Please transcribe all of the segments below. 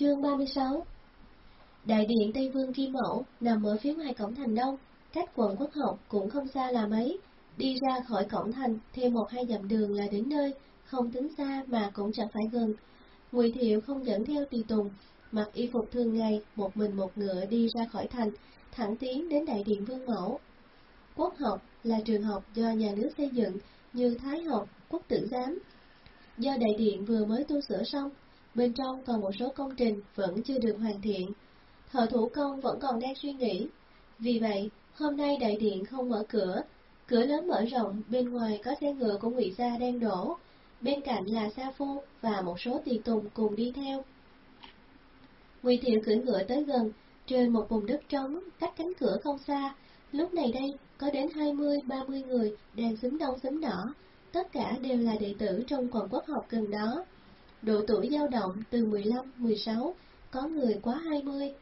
Chương 36 Đại điện Tây Vương Kim Mẫu nằm ở phía ngoài cổng thành đông, cách quận quốc học cũng không xa là mấy. Đi ra khỏi cổng thành, thêm một hai dặm đường là đến nơi, không tính xa mà cũng chẳng phải gần. Ngụy Thiệu không dẫn theo tùy tùng, mặc y phục thường ngày, một mình một ngựa đi ra khỏi thành, thẳng tiến đến đại điện Vương Mẫu. Quốc học là trường học do nhà nước xây dựng như Thái học, Quốc tử giám. Do đại điện vừa mới tu sửa xong, bên trong còn một số công trình vẫn chưa được hoàn thiện. Thợ thủ công vẫn còn đang suy nghĩ. Vì vậy, hôm nay đại điện không mở cửa, cửa lớn mở rộng, bên ngoài có xe ngựa của Ngụy gia đang đổ, bên cạnh là Sa Phu và một số tùy tùng cùng đi theo. Ngụy Thiệu cưỡi ngựa tới gần, trên một vùng đất trống, cách cánh cửa không xa, lúc này đây có đến 20-30 người đang xúm đông xúm đỏ, tất cả đều là đệ tử trong quần quốc học gần đó. Độ tuổi dao động từ 15-16, có người quá 20.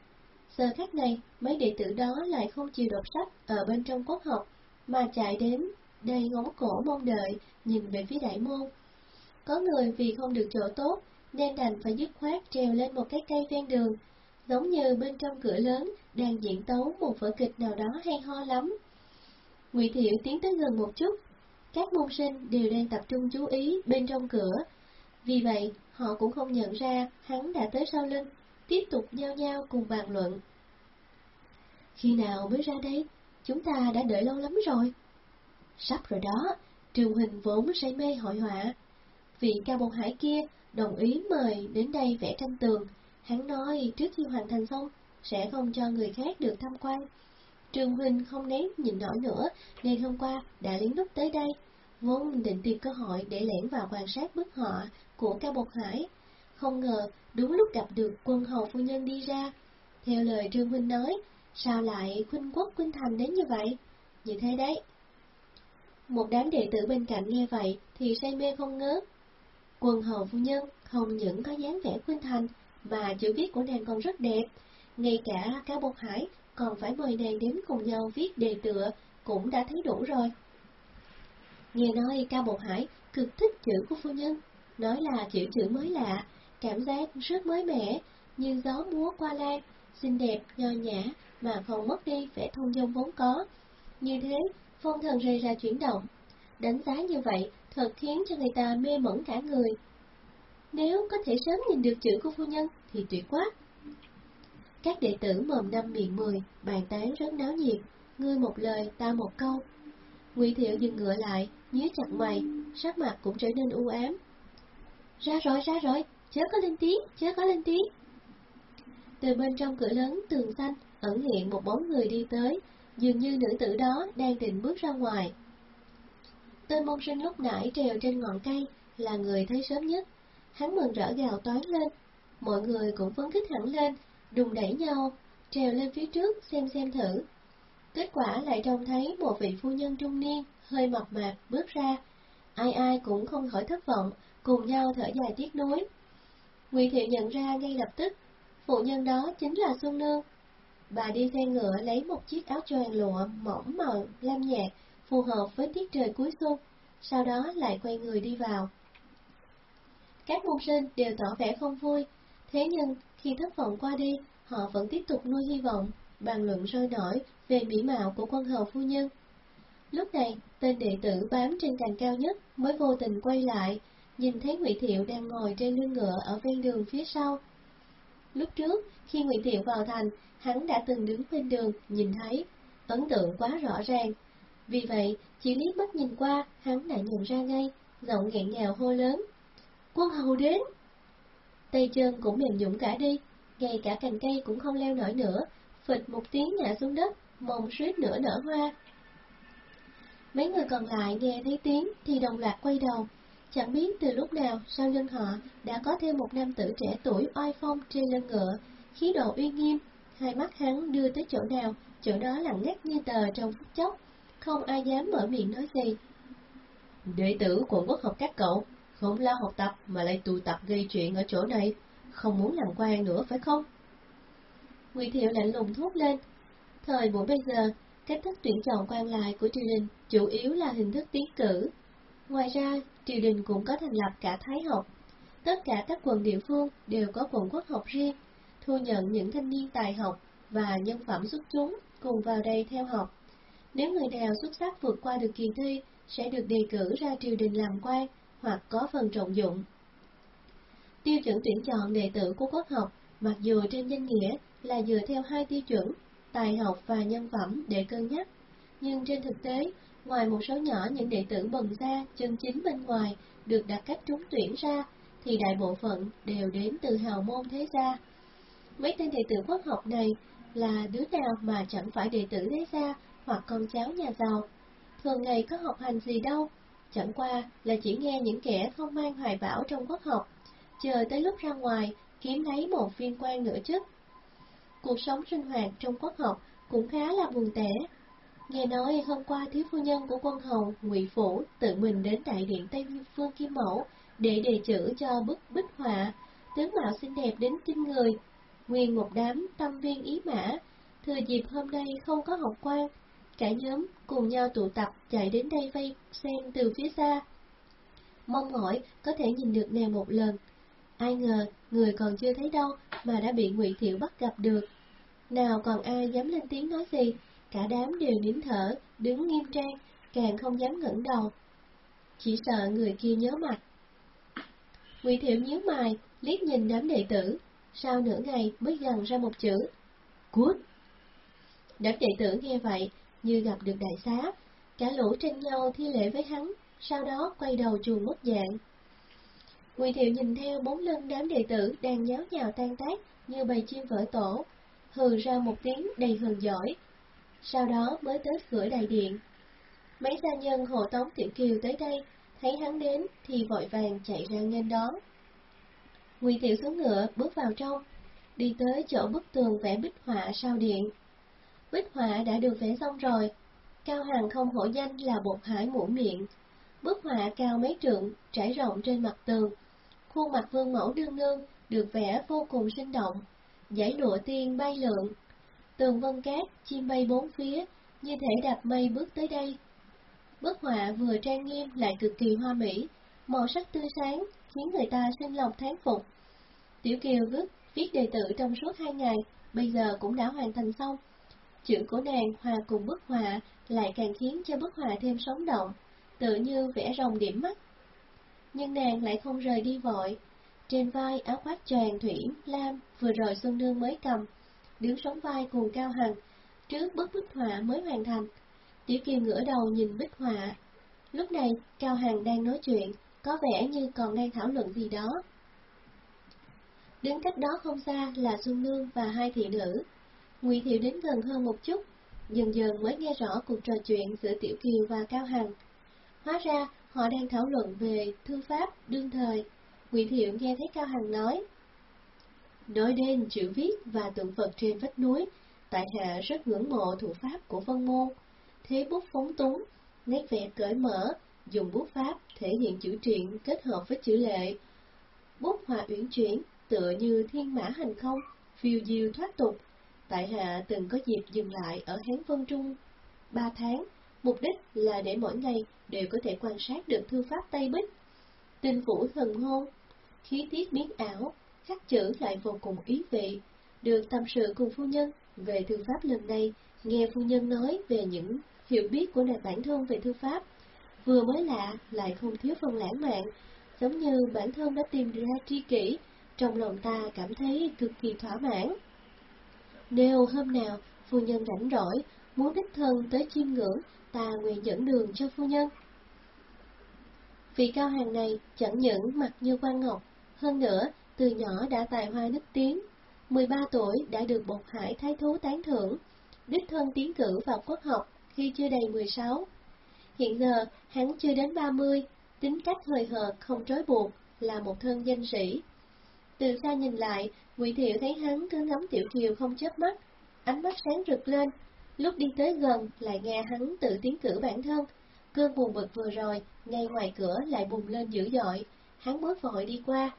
Giờ khác này, mấy đệ tử đó lại không chịu đọc sách ở bên trong quốc học, mà chạy đến, đây ngóng cổ mong đợi, nhìn về phía đại môn. Có người vì không được chỗ tốt, nên đành phải dứt khoát trèo lên một cái cây ven đường, giống như bên trong cửa lớn đang diễn tấu một vở kịch nào đó hay ho lắm. Ngụy Thiệu tiến tới gần một chút, các môn sinh đều đang tập trung chú ý bên trong cửa, vì vậy họ cũng không nhận ra hắn đã tới sau lưng, tiếp tục nhao nhao cùng bàn luận. Khi nào mới ra đây? Chúng ta đã đợi lâu lắm rồi. Sắp rồi đó, Trường Huỳnh vốn say mê hội họa. Vị cao bột hải kia đồng ý mời đến đây vẽ tranh tường. Hắn nói trước khi hoàn thành xong, sẽ không cho người khác được tham quan. Trường Huynh không nén nhìn nổi nữa, nên hôm qua đã lén lút tới đây, vốn định tìm cơ hội để lẻn vào quan sát bức họa của ca bột hải. Không ngờ, đúng lúc gặp được quân hầu phu nhân đi ra. Theo lời Trương Huynh nói, sao lại khuynh quốc khuynh thành đến như vậy? Như thế đấy. Một đám đệ tử bên cạnh nghe vậy thì say mê không ngớt. Quân hầu phu nhân không những có dáng vẻ khuynh thành, mà chữ viết của nàng còn rất đẹp. Ngay cả Cao bột hải còn phải mời nàng đến cùng nhau viết đề tựa, cũng đã thấy đủ rồi. Nghe nói ca bột hải cực thích chữ của phu nhân, nói là kiểu chữ mới lạ, cảm giác rất mới mẻ, như gió múa qua lan, xinh đẹp, nho nhã mà không mất đi vẻ thông dung vốn có. Như thế, phong thần rời ra chuyển động. Đánh giá như vậy thật khiến cho người ta mê mẩn cả người. Nếu có thể sớm nhìn được chữ của phu nhân thì tuyệt quá. Các đệ tử mồm năm miệng mười, bàn tán rất náo nhiệt, ngươi một lời, ta một câu. Ngụy Thiệu dừng ngựa lại, nhíu chặt mày, sắc mặt cũng trở nên u ám. Ra rồi, ra rồi, chớ có lên tiếng, chớ có lên tiếng. Từ bên trong cửa lớn tường xanh ẩn hiện một bóng người đi tới, dường như nữ tử đó đang định bước ra ngoài. Tên môn sinh lúc nãy trèo trên ngọn cây là người thấy sớm nhất, hắn mừng rỡ gào toán lên, mọi người cũng phấn khích hẳn lên, đùng đẩy nhau, trèo lên phía trước xem xem thử. Kết quả lại trông thấy một vị phu nhân trung niên, hơi mập mạp bước ra, ai ai cũng không khỏi thất vọng, cùng nhau thở dài tiếc nuối. Ngụy Thiệu nhận ra ngay lập tức, phụ nhân đó chính là Xuân Nương. Bà đi xe ngựa lấy một chiếc áo choàng lụa mỏng màu lam nhạt, phù hợp với tiết trời cuối xuân, sau đó lại quay người đi vào. Các môn sinh đều tỏ vẻ không vui, thế nhưng khi thất vọng qua đi, họ vẫn tiếp tục nuôi hy vọng, bàn luận sôi nổi về mỹ mạo của quân hầu phu nhân. Lúc này, tên đệ tử bám trên cành cao nhất mới vô tình quay lại, nhìn thấy Ngụy Thiệu đang ngồi trên lưng ngựa ở ven đường phía sau. Lúc trước, khi Ngụy Thiệu vào thành, hắn đã từng đứng bên đường nhìn thấy, ấn tượng quá rõ ràng. Vì vậy, chỉ liếc mắt nhìn qua, hắn đã nhận ra ngay, giọng nghẹn ngào hô lớn. Quân hầu đến! Tay chân cũng mềm nhũn cả đi, ngay cả cành cây cũng không leo nổi nữa, phịch một tiếng ngã xuống đất, mồm suýt nửa nở hoa. Mấy người còn lại nghe thấy tiếng thì đồng loạt quay đầu, chẳng biết từ lúc nào sau lưng họ đã có thêm một nam tử trẻ tuổi oai phong trên lưng ngựa, khí độ uy nghiêm, hai mắt hắn đưa tới chỗ nào, chỗ đó lặng ngắt như tờ trong phút chốc, không ai dám mở miệng nói gì. Đệ tử của quốc học các cậu, không lo học tập mà lại tụ tập gây chuyện ở chỗ này, không muốn làm quan nữa phải không? Ngụy Thiệu lạnh lùng thốt lên. Thời buổi bây giờ, cách thức tuyển chọn quan lại của triều đình chủ yếu là hình thức tiến cử. Ngoài ra, triều đình cũng có thành lập cả thái học. Tất cả các quận địa phương đều có quận quốc học riêng, thu nhận những thanh niên tài học và nhân phẩm xuất chúng cùng vào đây theo học. Nếu người nào xuất sắc vượt qua được kỳ thi, sẽ được đề cử ra triều đình làm quan hoặc có phần trọng dụng. Tiêu chuẩn tuyển chọn đệ tử của quốc học, mặc dù trên danh nghĩa là dựa theo hai tiêu chuẩn, tài học và nhân phẩm để cân nhắc, nhưng trên thực tế, ngoài một số nhỏ những đệ tử bần ra chân chính bên ngoài được đặt cách trúng tuyển ra, thì đại bộ phận đều đến từ hào môn thế gia. Mấy tên đệ tử quốc học này là đứa nào mà chẳng phải đệ tử thế gia hoặc con cháu nhà giàu. Thường ngày có học hành gì đâu, chẳng qua là chỉ nghe những kẻ không mang hoài bão trong quốc học, chờ tới lúc ra ngoài kiếm lấy một viên quan nữa chứ. Cuộc sống sinh hoạt trong quốc học cũng khá là buồn tẻ. Nghe nói hôm qua thiếu phu nhân của quân hầu Ngụy Phủ tự mình đến đại điện Tây Phương Kim Mẫu để đề chữ cho bức bích họa, tướng mạo xinh đẹp đến kinh người. Nguyên một đám tâm viên ý mã, thừa dịp hôm nay không có học quan, cả nhóm cùng nhau tụ tập chạy đến đây vây xem từ phía xa. Mong mỏi có thể nhìn được nàng một lần. Ai ngờ, người còn chưa thấy đâu mà đã bị ngụy Thiệu bắt gặp được. Nào còn ai dám lên tiếng nói gì, cả đám đều nín thở, đứng nghiêm trang, càng không dám ngẩng đầu. Chỉ sợ người kia nhớ mặt. Ngụy Thiệu nhíu mày, liếc nhìn đám đệ tử, sau nửa ngày mới gần ra một chữ. Cút! Đám đệ tử nghe vậy, như gặp được đại xá, cả lũ tranh nhau thi lễ với hắn, sau đó quay đầu chuồn mất dạng. Ngụy Thiệu nhìn theo bốn lưng đám đệ tử đang nháo nhào tan tác như bầy chim vỡ tổ, hừ ra một tiếng đầy hờn giỏi, sau đó mới tới cửa đại điện. Mấy gia nhân hộ tống Tiểu Kiều tới đây, thấy hắn đến thì vội vàng chạy ra nghênh đón. Ngụy Thiệu xuống ngựa bước vào trong, đi tới chỗ bức tường vẽ bích họa sau điện. Bích họa đã được vẽ xong rồi, Cao hàng không hổ danh là bột hải mũ miệng. Bức họa cao mấy trượng, trải rộng trên mặt tường. Khuôn mặt vương mẫu đương nương được vẽ vô cùng sinh động, giải lụa tiên bay lượn. Tường vân cát, chim bay bốn phía, như thể đạp mây bước tới đây. Bức họa vừa trang nghiêm lại cực kỳ hoa mỹ, màu sắc tươi sáng, khiến người ta sinh lòng thán phục. Tiểu Kiều viết, viết đề tử trong suốt hai ngày, bây giờ cũng đã hoàn thành xong. Chữ của nàng hòa cùng bức họa lại càng khiến cho bức họa thêm sống động, tự như vẽ rồng điểm mắt. Nhưng nàng lại không rời đi vội. Trên vai áo khoác tràn thủy lam vừa rồi Xuân Nương mới cầm, đứng sống vai cùng Cao Hằng, trước bức bức họa mới hoàn thành. Tiểu Kiều ngửa đầu nhìn bích họa. Lúc này, Cao Hằng đang nói chuyện, có vẻ như còn đang thảo luận gì đó. Đứng cách đó không xa là Xuân Nương và hai thị nữ. Ngụy Thiệu đến gần hơn một chút, dần dần mới nghe rõ cuộc trò chuyện giữa Tiểu Kiều và Cao Hằng. Hóa ra, họ đang thảo luận về thư pháp đương thời. Ngụy Thiệu nghe thấy Cao Hằng nói. Nói đến chữ viết và tượng Phật trên vách núi, tại hạ rất ngưỡng mộ thủ pháp của phân môn. Thế bút phóng túng, nét vẽ cởi mở, dùng bút pháp thể hiện chữ truyện kết hợp với chữ lệ. Bút hòa uyển chuyển, tựa như thiên mã hành không, phiêu diêu thoát tục. Tại hạ từng có dịp dừng lại ở Hán Vân Trung ba tháng, mục đích là để mỗi ngày đều có thể quan sát được thư pháp Tây Bích. Tinh vũ thần hôn, khí tiết biến ảo, khắc chữ lại vô cùng ý vị. Được tâm sự cùng phu nhân về thư pháp lần này, nghe phu nhân nói về những hiểu biết của nàng bản thân về thư pháp, vừa mới lạ lại không thiếu phần lãng mạn, giống như bản thân đã tìm ra tri kỷ, trong lòng ta cảm thấy cực kỳ thỏa mãn. Nếu hôm nào phu nhân rảnh rỗi, muốn đích thân tới chiêm ngưỡng, ta nguyện dẫn đường cho phu nhân. Vị cao hàng này chẳng những mặt như quan ngọc, hơn nữa từ nhỏ đã tài hoa nức tiếng, 13 tuổi đã được bột hải thái thú tán thưởng, đích thân tiến cử vào quốc học khi chưa đầy 16. Hiện giờ, hắn chưa đến 30, tính cách hơi hợt không trói buộc, là một thân danh sĩ. Từ xa nhìn lại, Ngụy Thiệu thấy hắn cứ ngắm Tiểu Kiều không chớp mắt, ánh mắt sáng rực lên. Lúc đi tới gần, lại nghe hắn tự tiến cử bản thân. Cơn buồn bực vừa rồi, ngay ngoài cửa lại bùng lên dữ dội, hắn bước vội đi qua.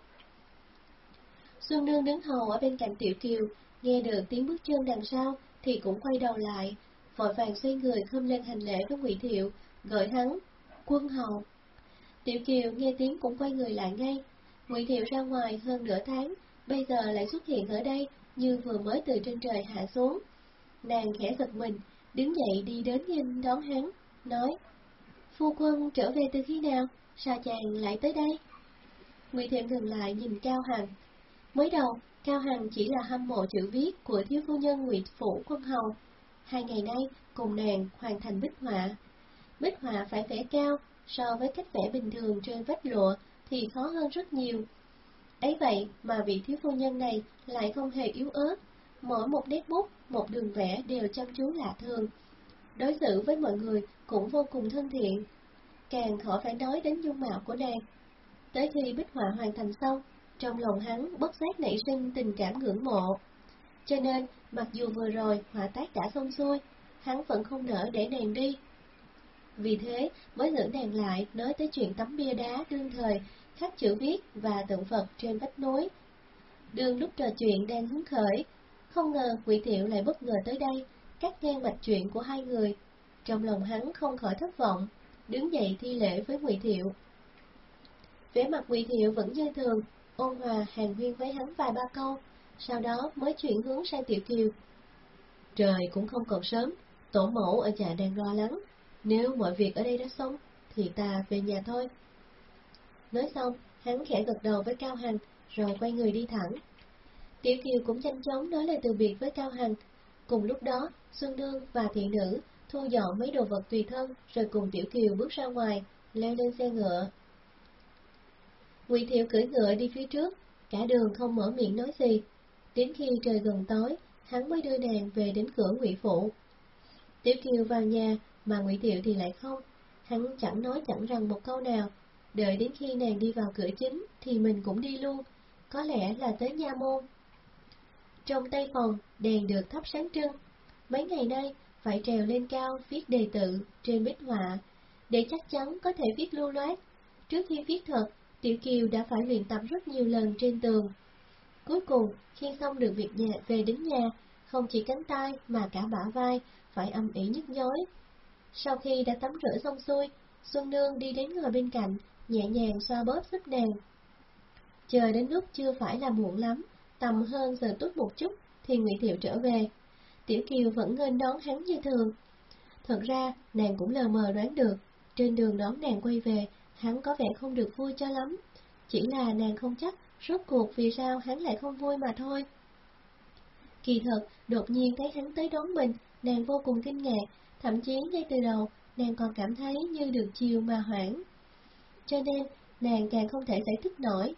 Xuân Nương đứng hầu ở bên cạnh Tiểu Kiều, nghe được tiếng bước chân đằng sau, thì cũng quay đầu lại, vội vàng xoay người khom lên hành lễ với Ngụy Thiệu, gọi hắn, quân hầu. Tiểu Kiều nghe tiếng cũng quay người lại ngay, Ngụy Thiệu ra ngoài hơn nửa tháng, bây giờ lại xuất hiện ở đây như vừa mới từ trên trời hạ xuống. Nàng khẽ giật mình, đứng dậy đi đến nhìn đón hắn, nói: "Phu quân trở về từ khi nào, sao chàng lại tới đây?" Ngụy Thiện ngừng lại nhìn Cao Hằng. Mới đầu, Cao Hằng chỉ là hâm mộ chữ viết của thiếu phu nhân Ngụy Phủ Quân Hầu. Hai ngày nay, cùng nàng hoàn thành bích họa. Bích họa phải vẽ cao, so với cách vẽ bình thường trên vách lụa thì khó hơn rất nhiều. Ấy vậy mà vị thiếu phu nhân này lại không hề yếu ớt, mỗi một nét bút, một đường vẽ đều chăm chú lạ thường. Đối xử với mọi người cũng vô cùng thân thiện, càng khỏi phải nói đến dung mạo của nàng. Tới khi bích họa hoàn thành xong, trong lòng hắn bất giác nảy sinh tình cảm ngưỡng mộ. Cho nên, mặc dù vừa rồi họa tác đã xong xuôi, hắn vẫn không nỡ để nàng đi. Vì thế mới giữ nàng lại nói tới chuyện tấm bia đá đương thời, khắc chữ viết và tượng Phật trên vách núi. Đường lúc trò chuyện đang hứng khởi, không ngờ Quỷ Thiệu lại bất ngờ tới đây, cắt ngang mạch chuyện của hai người. Trong lòng hắn không khỏi thất vọng, đứng dậy thi lễ với Quỷ Thiệu. Vẻ mặt Quỷ Thiệu vẫn như thường, ôn hòa hàng huyên với hắn vài ba câu, sau đó mới chuyển hướng sang Tiểu Kiều. Trời cũng không còn sớm, tổ mẫu ở nhà đang lo lắng, nếu mọi việc ở đây đã xong, thì ta về nhà thôi. Nói xong, hắn khẽ gật đầu với Cao Hành, rồi quay người đi thẳng. Tiểu Kiều cũng nhanh chóng nói lời từ biệt với Cao Hằng. Cùng lúc đó, Xuân Nương và thị nữ thu dọn mấy đồ vật tùy thân, rồi cùng Tiểu Kiều bước ra ngoài, leo lên xe ngựa. Ngụy Thiệu cưỡi ngựa đi phía trước, cả đường không mở miệng nói gì. Đến khi trời gần tối, hắn mới đưa nàng về đến cửa Ngụy Phụ. Tiểu Kiều vào nhà, mà Ngụy Thiệu thì lại không. Hắn chẳng nói chẳng rằng một câu nào, đợi đến khi nàng đi vào cửa chính thì mình cũng đi luôn, có lẽ là tới nha môn. Trong tây phòng, đèn được thắp sáng trưng. Mấy ngày nay, phải trèo lên cao viết đề tự trên bích họa, để chắc chắn có thể viết lưu loát. Trước khi viết thật, Tiểu Kiều đã phải luyện tập rất nhiều lần trên tường. Cuối cùng, khi xong được việc nhà về đến nhà, không chỉ cánh tay mà cả bả vai phải âm ỉ nhức nhói. Sau khi đã tắm rửa xong xuôi, Xuân Nương đi đến ngồi bên cạnh, nhẹ nhàng xoa bóp giúp nàng. Chờ đến lúc chưa phải là muộn lắm, tầm hơn giờ tốt một chút, thì Ngụy Thiệu trở về. Tiểu Kiều vẫn nghênh đón hắn như thường. Thật ra, nàng cũng lờ mờ đoán được, trên đường đón nàng quay về, hắn có vẻ không được vui cho lắm. Chỉ là nàng không chắc, rốt cuộc vì sao hắn lại không vui mà thôi. Kỳ thật, đột nhiên thấy hắn tới đón mình, nàng vô cùng kinh ngạc, thậm chí ngay từ đầu, nàng còn cảm thấy như được chiều mà hoảng. Cho nên, nàng càng không thể giải thích nổi.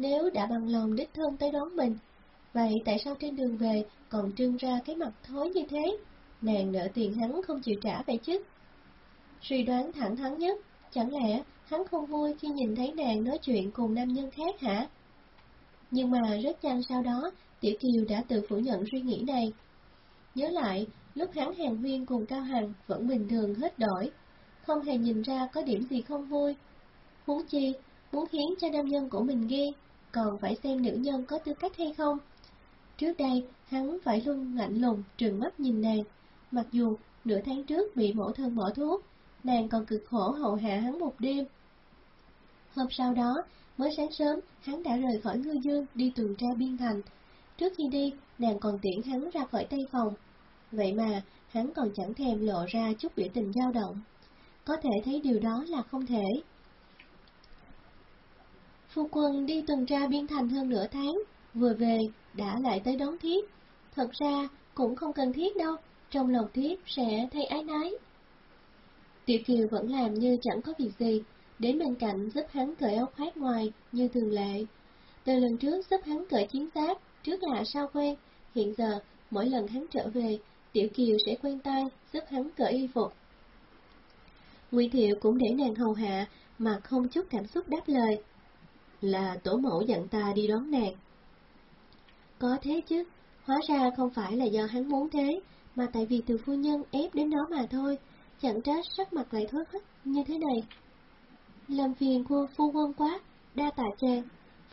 Nếu đã bằng lòng đích thân tới đón mình, vậy tại sao trên đường về còn trưng ra cái mặt thối như thế? Nàng nợ tiền hắn không chịu trả vậy chứ? Suy đoán thẳng thắn nhất, chẳng lẽ hắn không vui khi nhìn thấy nàng nói chuyện cùng nam nhân khác hả? Nhưng mà rất nhanh sau đó, Tiểu Kiều đã tự phủ nhận suy nghĩ này. Nhớ lại, lúc hắn hàng huyên cùng Cao Hằng vẫn bình thường hết đổi, không hề nhìn ra có điểm gì không vui. Huống chi, muốn khiến cho nam nhân của mình ghi, còn phải xem nữ nhân có tư cách hay không. Trước đây, hắn phải luôn lạnh lùng, trừng mắt nhìn nàng, mặc dù nửa tháng trước bị mổ thân bỏ thuốc, nàng còn cực khổ hậu hạ hắn một đêm. Hôm sau đó, mới sáng sớm, hắn đã rời khỏi ngư dương đi tuần tra biên thành. Trước khi đi, nàng còn tiễn hắn ra khỏi tây phòng. Vậy mà, hắn còn chẳng thèm lộ ra chút biểu tình dao động. Có thể thấy điều đó là không thể. Phu quân đi tuần tra biên thành hơn nửa tháng, vừa về, đã lại tới đón thiếp. Thật ra, cũng không cần thiết đâu, trong lòng thiếp sẽ thấy ái nái. Tiểu Kiều vẫn làm như chẳng có việc gì, đến bên cạnh giúp hắn cởi áo khoác ngoài như thường lệ. Từ lần trước giúp hắn cởi chiến giáp, trước lạ sao quen, hiện giờ mỗi lần hắn trở về, Tiểu Kiều sẽ quen tay giúp hắn cởi y phục. Ngụy Thiệu cũng để nàng hầu hạ mà không chút cảm xúc đáp lời. Là tổ mẫu dặn ta đi đón nàng. Có thế chứ, hóa ra không phải là do hắn muốn thế, mà tại vì từ phu nhân ép đến đó mà thôi, chẳng trách sắc mặt lại thớt hết như thế này. Làm phiền của phu quân quá, đa tạ chàng.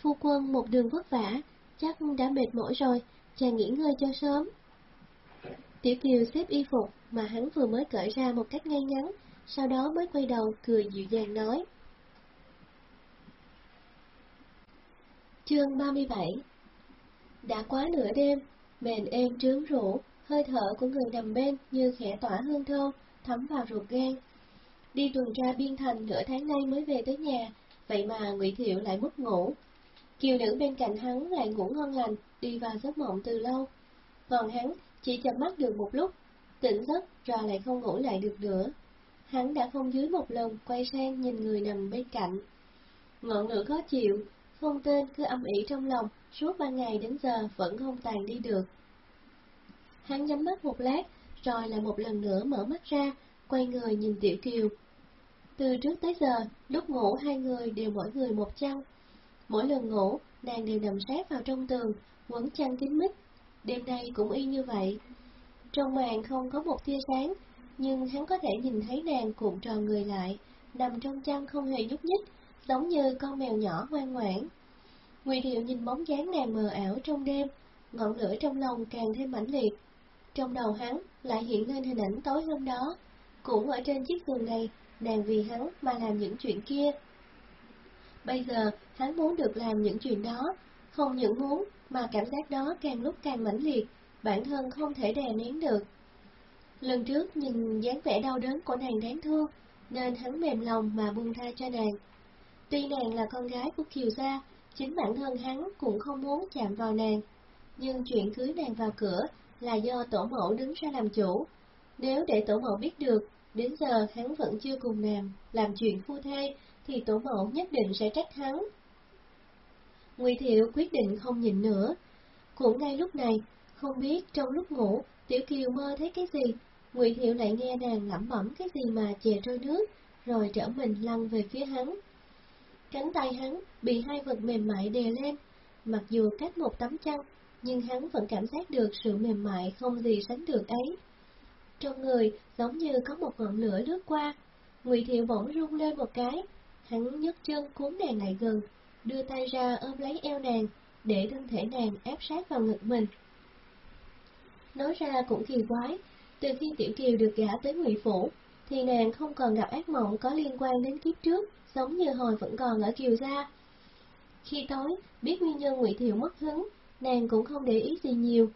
Phu quân một đường vất vả, chắc đã mệt mỏi rồi, chàng nghỉ ngơi cho sớm. Tiểu Kiều xếp y phục mà hắn vừa mới cởi ra một cách ngay ngắn, sau đó mới quay đầu cười dịu dàng nói. Chương 37 Đã quá nửa đêm, mền êm trướng rũ, hơi thở của người nằm bên như khẽ tỏa hương thơm, thấm vào ruột gan. Đi tuần tra biên thành nửa tháng nay mới về tới nhà, vậy mà Ngụy Thiệu lại mất ngủ. Kiều nữ bên cạnh hắn lại ngủ ngon lành, đi vào giấc mộng từ lâu. Còn hắn chỉ chậm mắt được một lúc, tỉnh giấc rồi lại không ngủ lại được nữa. Hắn đã không dưới một lần quay sang nhìn người nằm bên cạnh. Ngọn lửa khó chịu, phong tên cứ âm ỉ trong lòng, suốt ba ngày đến giờ vẫn không tàn đi được. Hắn nhắm mắt một lát, rồi lại một lần nữa mở mắt ra, quay người nhìn Tiểu Kiều. Từ trước tới giờ, lúc ngủ hai người đều mỗi người một chăn. Mỗi lần ngủ, nàng đều nằm sát vào trong tường, quấn chăn kín mít. Đêm nay cũng y như vậy. Trong màn không có một tia sáng, nhưng hắn có thể nhìn thấy nàng cuộn tròn người lại, nằm trong chăn không hề nhúc nhích, giống như con mèo nhỏ ngoan ngoãn. Ngụy Điệu nhìn bóng dáng nàng mờ ảo trong đêm, ngọn lửa trong lòng càng thêm mãnh liệt. Trong đầu hắn lại hiện lên hình ảnh tối hôm đó, cũng ở trên chiếc giường này, nàng vì hắn mà làm những chuyện kia. Bây giờ, hắn muốn được làm những chuyện đó, không những muốn mà cảm giác đó càng lúc càng mãnh liệt, bản thân không thể đè nén được. Lần trước nhìn dáng vẻ đau đớn của nàng đáng thương, nên hắn mềm lòng mà buông tha cho nàng. Tuy nàng là con gái của Kiều Gia, chính bản thân hắn cũng không muốn chạm vào nàng, nhưng chuyện cưới nàng vào cửa là do tổ mẫu đứng ra làm chủ. Nếu để tổ mẫu biết được, đến giờ hắn vẫn chưa cùng nàng làm chuyện phu thê, thì tổ mẫu nhất định sẽ trách hắn. Ngụy Thiệu quyết định không nhìn nữa. Cũng ngay lúc này, không biết trong lúc ngủ, Tiểu Kiều mơ thấy cái gì, Ngụy Thiệu lại nghe nàng lẩm bẩm cái gì mà chè trôi nước, rồi trở mình lăn về phía hắn. Cánh tay hắn bị hai vật mềm mại đè lên, mặc dù cách một tấm chăn, nhưng hắn vẫn cảm giác được sự mềm mại không gì sánh được ấy. Trong người giống như có một ngọn lửa lướt qua, Ngụy Thiệu bỗng rung lên một cái, hắn nhấc chân cuốn nàng lại gần, đưa tay ra ôm lấy eo nàng, để thân thể nàng áp sát vào ngực mình. Nói ra cũng kỳ quái, từ khi Tiểu Kiều được gả tới Ngụy Phủ, thì nàng không còn gặp ác mộng có liên quan đến kiếp trước, giống như hồi vẫn còn ở Kiều Gia. Khi tối, biết nguyên nhân Ngụy Thiệu mất hứng, nàng cũng không để ý gì nhiều.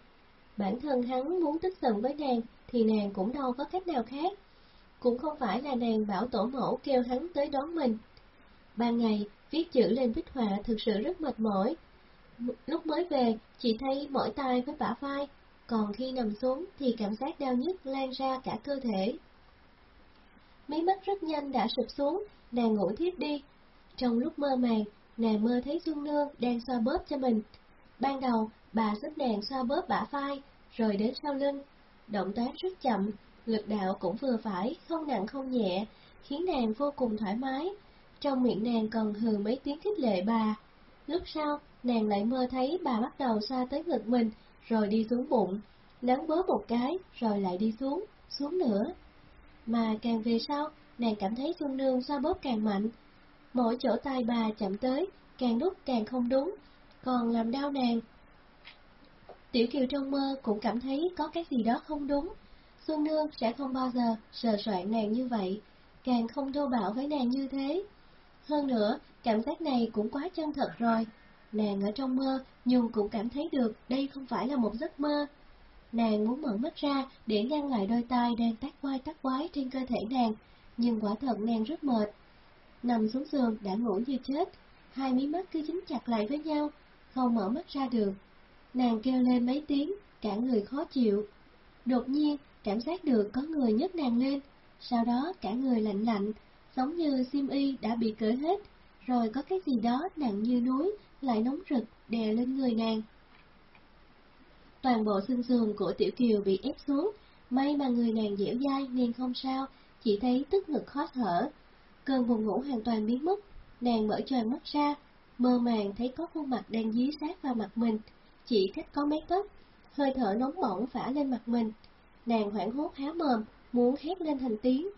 Bản thân hắn muốn tức giận với nàng, thì nàng cũng đâu có cách nào khác. Cũng không phải là nàng bảo tổ mẫu kêu hắn tới đón mình. Ban ngày, viết chữ lên bích họa thực sự rất mệt mỏi. Lúc mới về, chỉ thấy mỏi tay với bả vai, còn khi nằm xuống thì cảm giác đau nhức lan ra cả cơ thể. Mí mắt rất nhanh đã sụp xuống, nàng ngủ thiếp đi. Trong lúc mơ màng, nàng mơ thấy Xuân Nương đang xoa bóp cho mình. Ban đầu, bà giúp nàng xoa bóp bả vai, rồi đến sau lưng. Động tác rất chậm, lực đạo cũng vừa phải, không nặng không nhẹ, khiến nàng vô cùng thoải mái. Trong miệng nàng còn hừ mấy tiếng khích lệ bà. Lúc sau, nàng lại mơ thấy bà bắt đầu xoa tới ngực mình, rồi đi xuống bụng, nắng bớ một cái, rồi lại đi xuống, xuống nữa. Mà càng về sau, nàng cảm thấy Xuân Nương xoa bóp càng mạnh. Mỗi chỗ tay bà chậm tới, càng lúc càng không đúng, còn làm đau nàng. Tiểu Kiều trong mơ cũng cảm thấy có cái gì đó không đúng. Xuân Nương sẽ không bao giờ sờ soạn nàng như vậy, càng không thô bạo với nàng như thế. Hơn nữa, cảm giác này cũng quá chân thật rồi. Nàng ở trong mơ, nhưng cũng cảm thấy được đây không phải là một giấc mơ. Nàng muốn mở mắt ra để ngăn lại đôi tay đang tác quai tác quái trên cơ thể nàng, nhưng quả thật nàng rất mệt. Nằm xuống giường đã ngủ như chết, hai mí mắt cứ dính chặt lại với nhau, không mở mắt ra được. Nàng kêu lên mấy tiếng, cả người khó chịu. Đột nhiên, cảm giác được có người nhấc nàng lên, sau đó cả người lạnh lạnh, giống như sim y đã bị cởi hết, rồi có cái gì đó nặng như núi, lại nóng rực, đè lên người nàng. Toàn bộ xương sườn của Tiểu Kiều bị ép xuống, may mà người nàng dẻo dai nên không sao, chỉ thấy tức ngực khó thở. Cơn buồn ngủ hoàn toàn biến mất, nàng mở tròn mắt ra, mơ màng thấy có khuôn mặt đang dí sát vào mặt mình, chỉ thích có mấy tóc, hơi thở nóng bỏng phả lên mặt mình. Nàng hoảng hốt há mồm, muốn hét lên thành tiếng,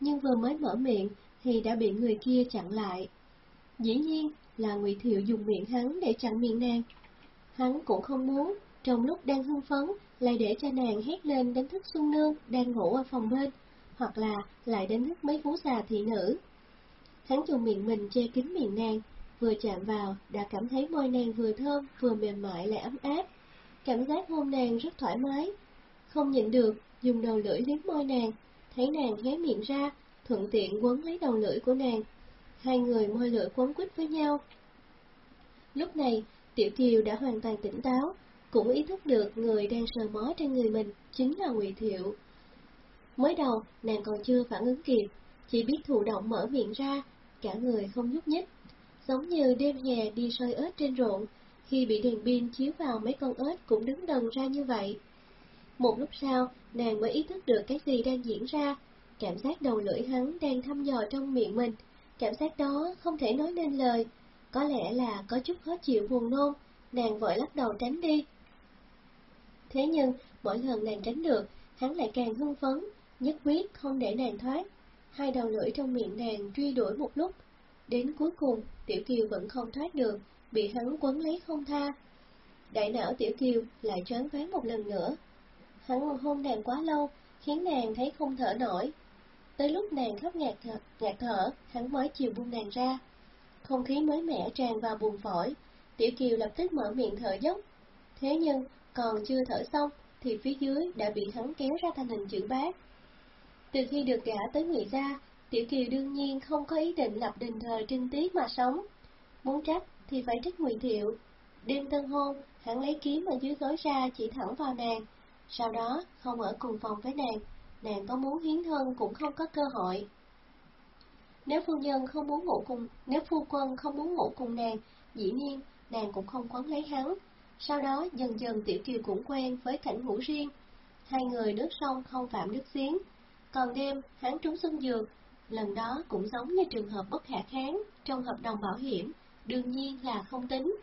nhưng vừa mới mở miệng thì đã bị người kia chặn lại. Dĩ nhiên là Ngụy Thiệu dùng miệng hắn để chặn miệng nàng. Hắn cũng không muốn, trong lúc đang hưng phấn, lại để cho nàng hét lên đánh thức Xuân Nương đang ngủ ở phòng bên, hoặc là lại đánh thức mấy phú già thị nữ. Hắn dùng miệng mình che kín miệng nàng, vừa chạm vào đã cảm thấy môi nàng vừa thơm vừa mềm mại lại ấm áp. Cảm giác hôn nàng rất thoải mái. Không nhịn được, dùng đầu lưỡi liếm môi nàng, thấy nàng hé miệng ra, thuận tiện quấn lấy đầu lưỡi của nàng. Hai người môi lưỡi quấn quýt với nhau. Lúc này, Tiểu Kiều đã hoàn toàn tỉnh táo, cũng ý thức được người đang sờ mó trên người mình chính là Ngụy Thiệu. Mới đầu, nàng còn chưa phản ứng kịp, chỉ biết thụ động mở miệng ra, cả người không nhúc nhích, giống như đêm hè đi soi ớt trên ruộng, khi bị đèn pin chiếu vào mấy con ếch cũng đứng đần ra như vậy. Một lúc sau, nàng mới ý thức được cái gì đang diễn ra, cảm giác đầu lưỡi hắn đang thăm dò trong miệng mình, cảm giác đó không thể nói nên lời, có lẽ là có chút khó chịu buồn nôn, nàng vội lắc đầu tránh đi. Thế nhưng, mỗi lần nàng tránh được, hắn lại càng hưng phấn, nhất quyết không để nàng thoát. Hai đầu lưỡi trong miệng nàng truy đuổi một lúc, đến cuối cùng, Tiểu Kiều vẫn không thoát được, bị hắn quấn lấy không tha. Đại não Tiểu Kiều lại choáng váng một lần nữa. Hắn hôn nàng quá lâu, khiến nàng thấy không thở nổi. Tới lúc nàng khóc ngạt thở, ngạt thở, hắn mới chịu buông nàng ra. Không khí mới mẻ tràn vào buồng phổi, Tiểu Kiều lập tức mở miệng thở dốc. Thế nhưng, còn chưa thở xong, thì phía dưới đã bị hắn kéo ra thành hình chữ bát. Từ khi được gả tới người Gia, Tiểu Kiều đương nhiên không có ý định lập đình thờ trinh tiết mà sống. Muốn trách thì phải trách Ngụy Thiệu. Đêm tân hôn, hắn lấy kiếm ở dưới gối ra chỉ thẳng vào nàng. Sau đó, không ở cùng phòng với nàng, nàng có muốn hiến thân cũng không có cơ hội. Nếu phu nhân không muốn ngủ cùng, nếu phu quân không muốn ngủ cùng nàng, dĩ nhiên nàng cũng không quấn lấy hắn. Sau đó dần dần Tiểu Kiều cũng quen với cảnh ngủ riêng. Hai người nước sông không phạm nước giếng. Còn đêm, hắn trúng xuân dược, lần đó cũng giống như trường hợp bất khả kháng trong hợp đồng bảo hiểm, đương nhiên là không tính.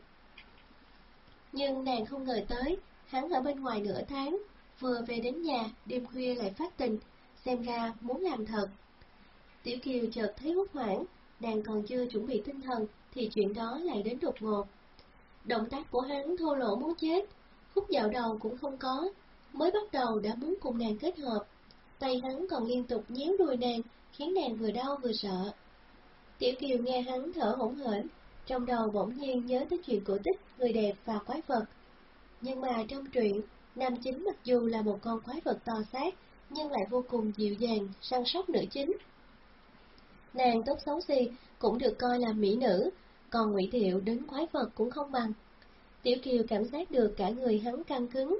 Nhưng nàng không ngờ tới, hắn ở bên ngoài nửa tháng, vừa về đến nhà, đêm khuya lại phát tình, xem ra muốn làm thật. Tiểu Kiều chợt thấy hốt hoảng, nàng còn chưa chuẩn bị tinh thần, thì chuyện đó lại đến đột ngột. Động tác của hắn thô lỗ muốn chết, khúc dạo đầu cũng không có, mới bắt đầu đã muốn cùng nàng kết hợp. Tay hắn còn liên tục nhéo đùi nàng, khiến nàng vừa đau vừa sợ. Tiểu Kiều nghe hắn thở hổn hển, trong đầu bỗng nhiên nhớ tới chuyện cổ tích người đẹp và quái vật. Nhưng mà trong truyện, nam chính mặc dù là một con quái vật to xác, nhưng lại vô cùng dịu dàng, săn sóc nữ chính. Nàng tốt xấu gì cũng được coi là mỹ nữ, còn Ngụy Thiệu đến quái vật cũng không bằng. Tiểu Kiều cảm giác được cả người hắn căng cứng,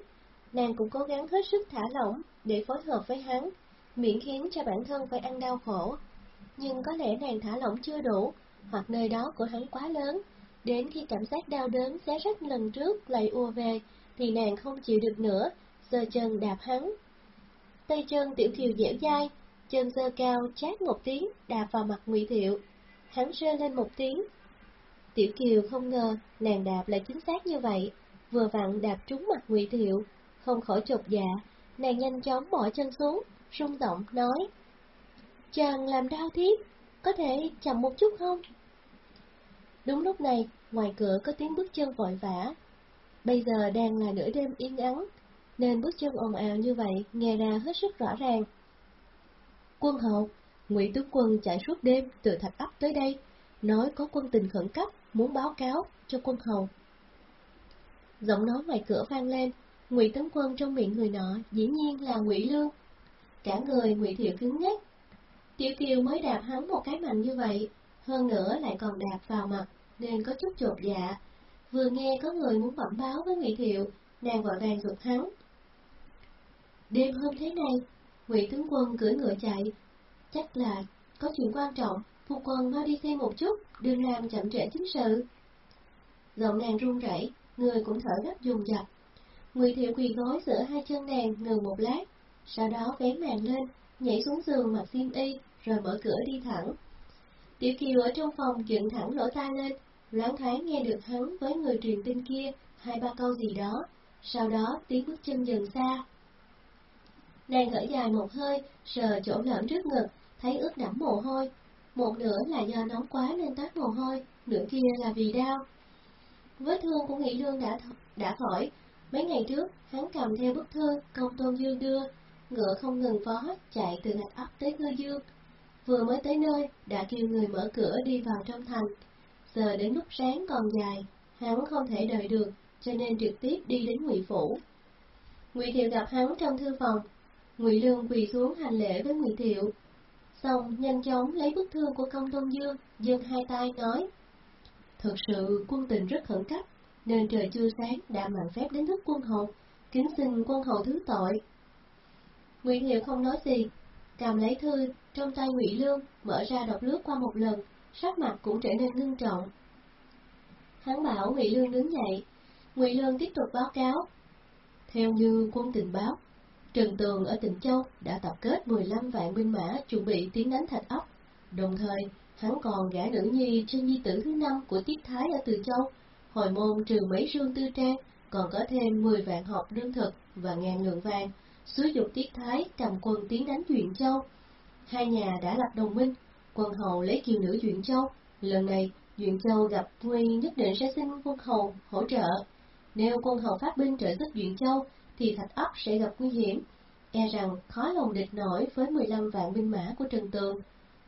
nàng cũng cố gắng hết sức thả lỏng để phối hợp với hắn, miễn khiến cho bản thân phải ăn đau khổ. Nhưng có lẽ nàng thả lỏng chưa đủ, hoặc nơi đó của hắn quá lớn, đến khi cảm giác đau đớn xé rách lần trước lại ùa về, thì nàng không chịu được nữa, giơ chân đạp hắn. Tay chân Tiểu Kiều dẻo dai, chân giơ cao chát một tiếng đạp vào mặt Ngụy Thiệu. Hắn rơi lên một tiếng. Tiểu Kiều không ngờ nàng đạp lại chính xác như vậy, vừa vặn đạp trúng mặt Ngụy Thiệu, không khỏi chột dạ, nàng nhanh chóng bỏ chân xuống, rung động nói: "Chàng làm đau thiết, có thể chậm một chút không?" Đúng lúc này, ngoài cửa có tiếng bước chân vội vã. Bây giờ đang là nửa đêm yên ắng, nên bước chân ồn ào như vậy nghe ra hết sức rõ ràng. Quân hậu, Ngụy tướng quân chạy suốt đêm từ thạch ấp tới đây, nói có quân tình khẩn cấp muốn báo cáo cho quân hầu. Giọng nói ngoài cửa vang lên, Ngụy tướng quân trong miệng người nọ dĩ nhiên là Ngụy Lương. Cả người Ngụy Thiệu cứng nhắc. Tiểu Kiều mới đạp hắn một cái mạnh như vậy, hơn nữa lại còn đạp vào mặt, nên có chút chột dạ. Vừa nghe có người muốn bẩm báo với Ngụy Thiệu, nàng vội vàng giật hắn. Đêm hôm thế này, Ngụy tướng quân cưỡi ngựa chạy, chắc là có chuyện quan trọng, phu quân mau đi xem một chút, đừng làm chậm trễ chính sự. Giọng nàng run rẩy, người cũng thở gấp dùng dập. Ngụy Thiệu quỳ gối giữa hai chân nàng ngừng một lát, sau đó vén màn lên, nhảy xuống giường mặc xiêm y, rồi mở cửa đi thẳng. Tiểu Kiều ở trong phòng dựng thẳng lỗ tai lên, loáng thoáng nghe được hắn với người truyền tin kia hai ba câu gì đó, sau đó tiếng bước chân dần xa, Nàng thở dài một hơi, sờ chỗ lõm trước ngực, thấy ướt đẫm mồ hôi. Một nửa là do nóng quá nên toát mồ hôi, nửa kia là vì đau. Vết thương của Nghị Lương đã đã khỏi. Mấy ngày trước, hắn cầm theo bức thư công tôn dương đưa, ngựa không ngừng vó chạy từ ngạch ấp tới Ngư Dương. Vừa mới tới nơi, đã kêu người mở cửa đi vào trong thành. giờ đến lúc sáng còn dài, hắn không thể đợi được, cho nên trực tiếp đi đến Ngụy phủ. Ngụy Thiệu gặp hắn trong thư phòng, Ngụy Lương quỳ xuống hành lễ với Ngụy Thiệu, xong nhanh chóng lấy bức thư của công tôn dương, dương hai tay nói: "Thực sự quân tình rất khẩn cấp, nên trời chưa sáng đã mạn phép đến thức quân hầu, kính xin quân hầu thứ tội." nguyễn hiệu không nói gì, cầm lấy thư trong tay Ngụy Lương, mở ra đọc lướt qua một lần, sắc mặt cũng trở nên ngưng trọng. Hắn bảo Ngụy Lương đứng dậy, Ngụy Lương tiếp tục báo cáo. Theo như quân tình báo, Trần Tường ở Tịnh Châu đã tập kết 15 vạn binh mã chuẩn bị tiến đánh Thạch Ốc. Đồng thời, hắn còn gả nữ nhi trên nhi tử thứ năm của Tiết Thái ở Từ Châu. Hồi môn trừ mấy rương tư trang, còn có thêm 10 vạn hộp lương thực và ngàn lượng vàng, xúi dục Tiết Thái cầm quân tiến đánh Duyện Châu. Hai nhà đã lập đồng minh, quân hầu lấy kiều nữ Duyện Châu. Lần này, Duyện Châu gặp nguy nhất định sẽ xin quân hầu hỗ trợ. Nếu quân hầu phát binh trợ giúp Duyện Châu, thì Thạch Ấp sẽ gặp nguy hiểm, e rằng khó lòng địch nổi với 15 vạn binh mã của Trần Tường.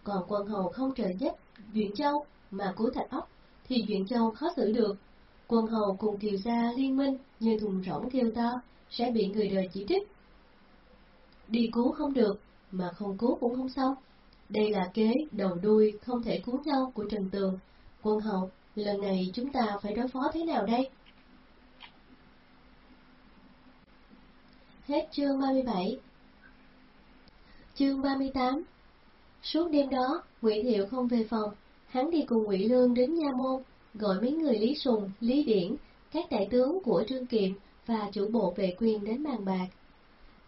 Còn quân hầu không trợ giúp Duyện Châu mà cứu Thạch Ấp, thì Duyện Châu khó xử được. Quân hầu cùng kiều gia liên minh như thùng rỗng kêu to, sẽ bị người đời chỉ trích. Đi cứu không được, mà không cứu cũng không xong. Đây là kế đầu đuôi không thể cứu nhau của Trần Tường. Quân hầu, lần này chúng ta phải đối phó thế nào đây? Hết chương 37 Chương 38 Suốt đêm đó, Ngụy Thiệu không về phòng, hắn đi cùng Ngụy Lương đến Nha Môn, gọi mấy người Lý Sùng, Lý Điển, các đại tướng của Trương Kiệm và chủ bộ vệ quyền đến bàn bạc.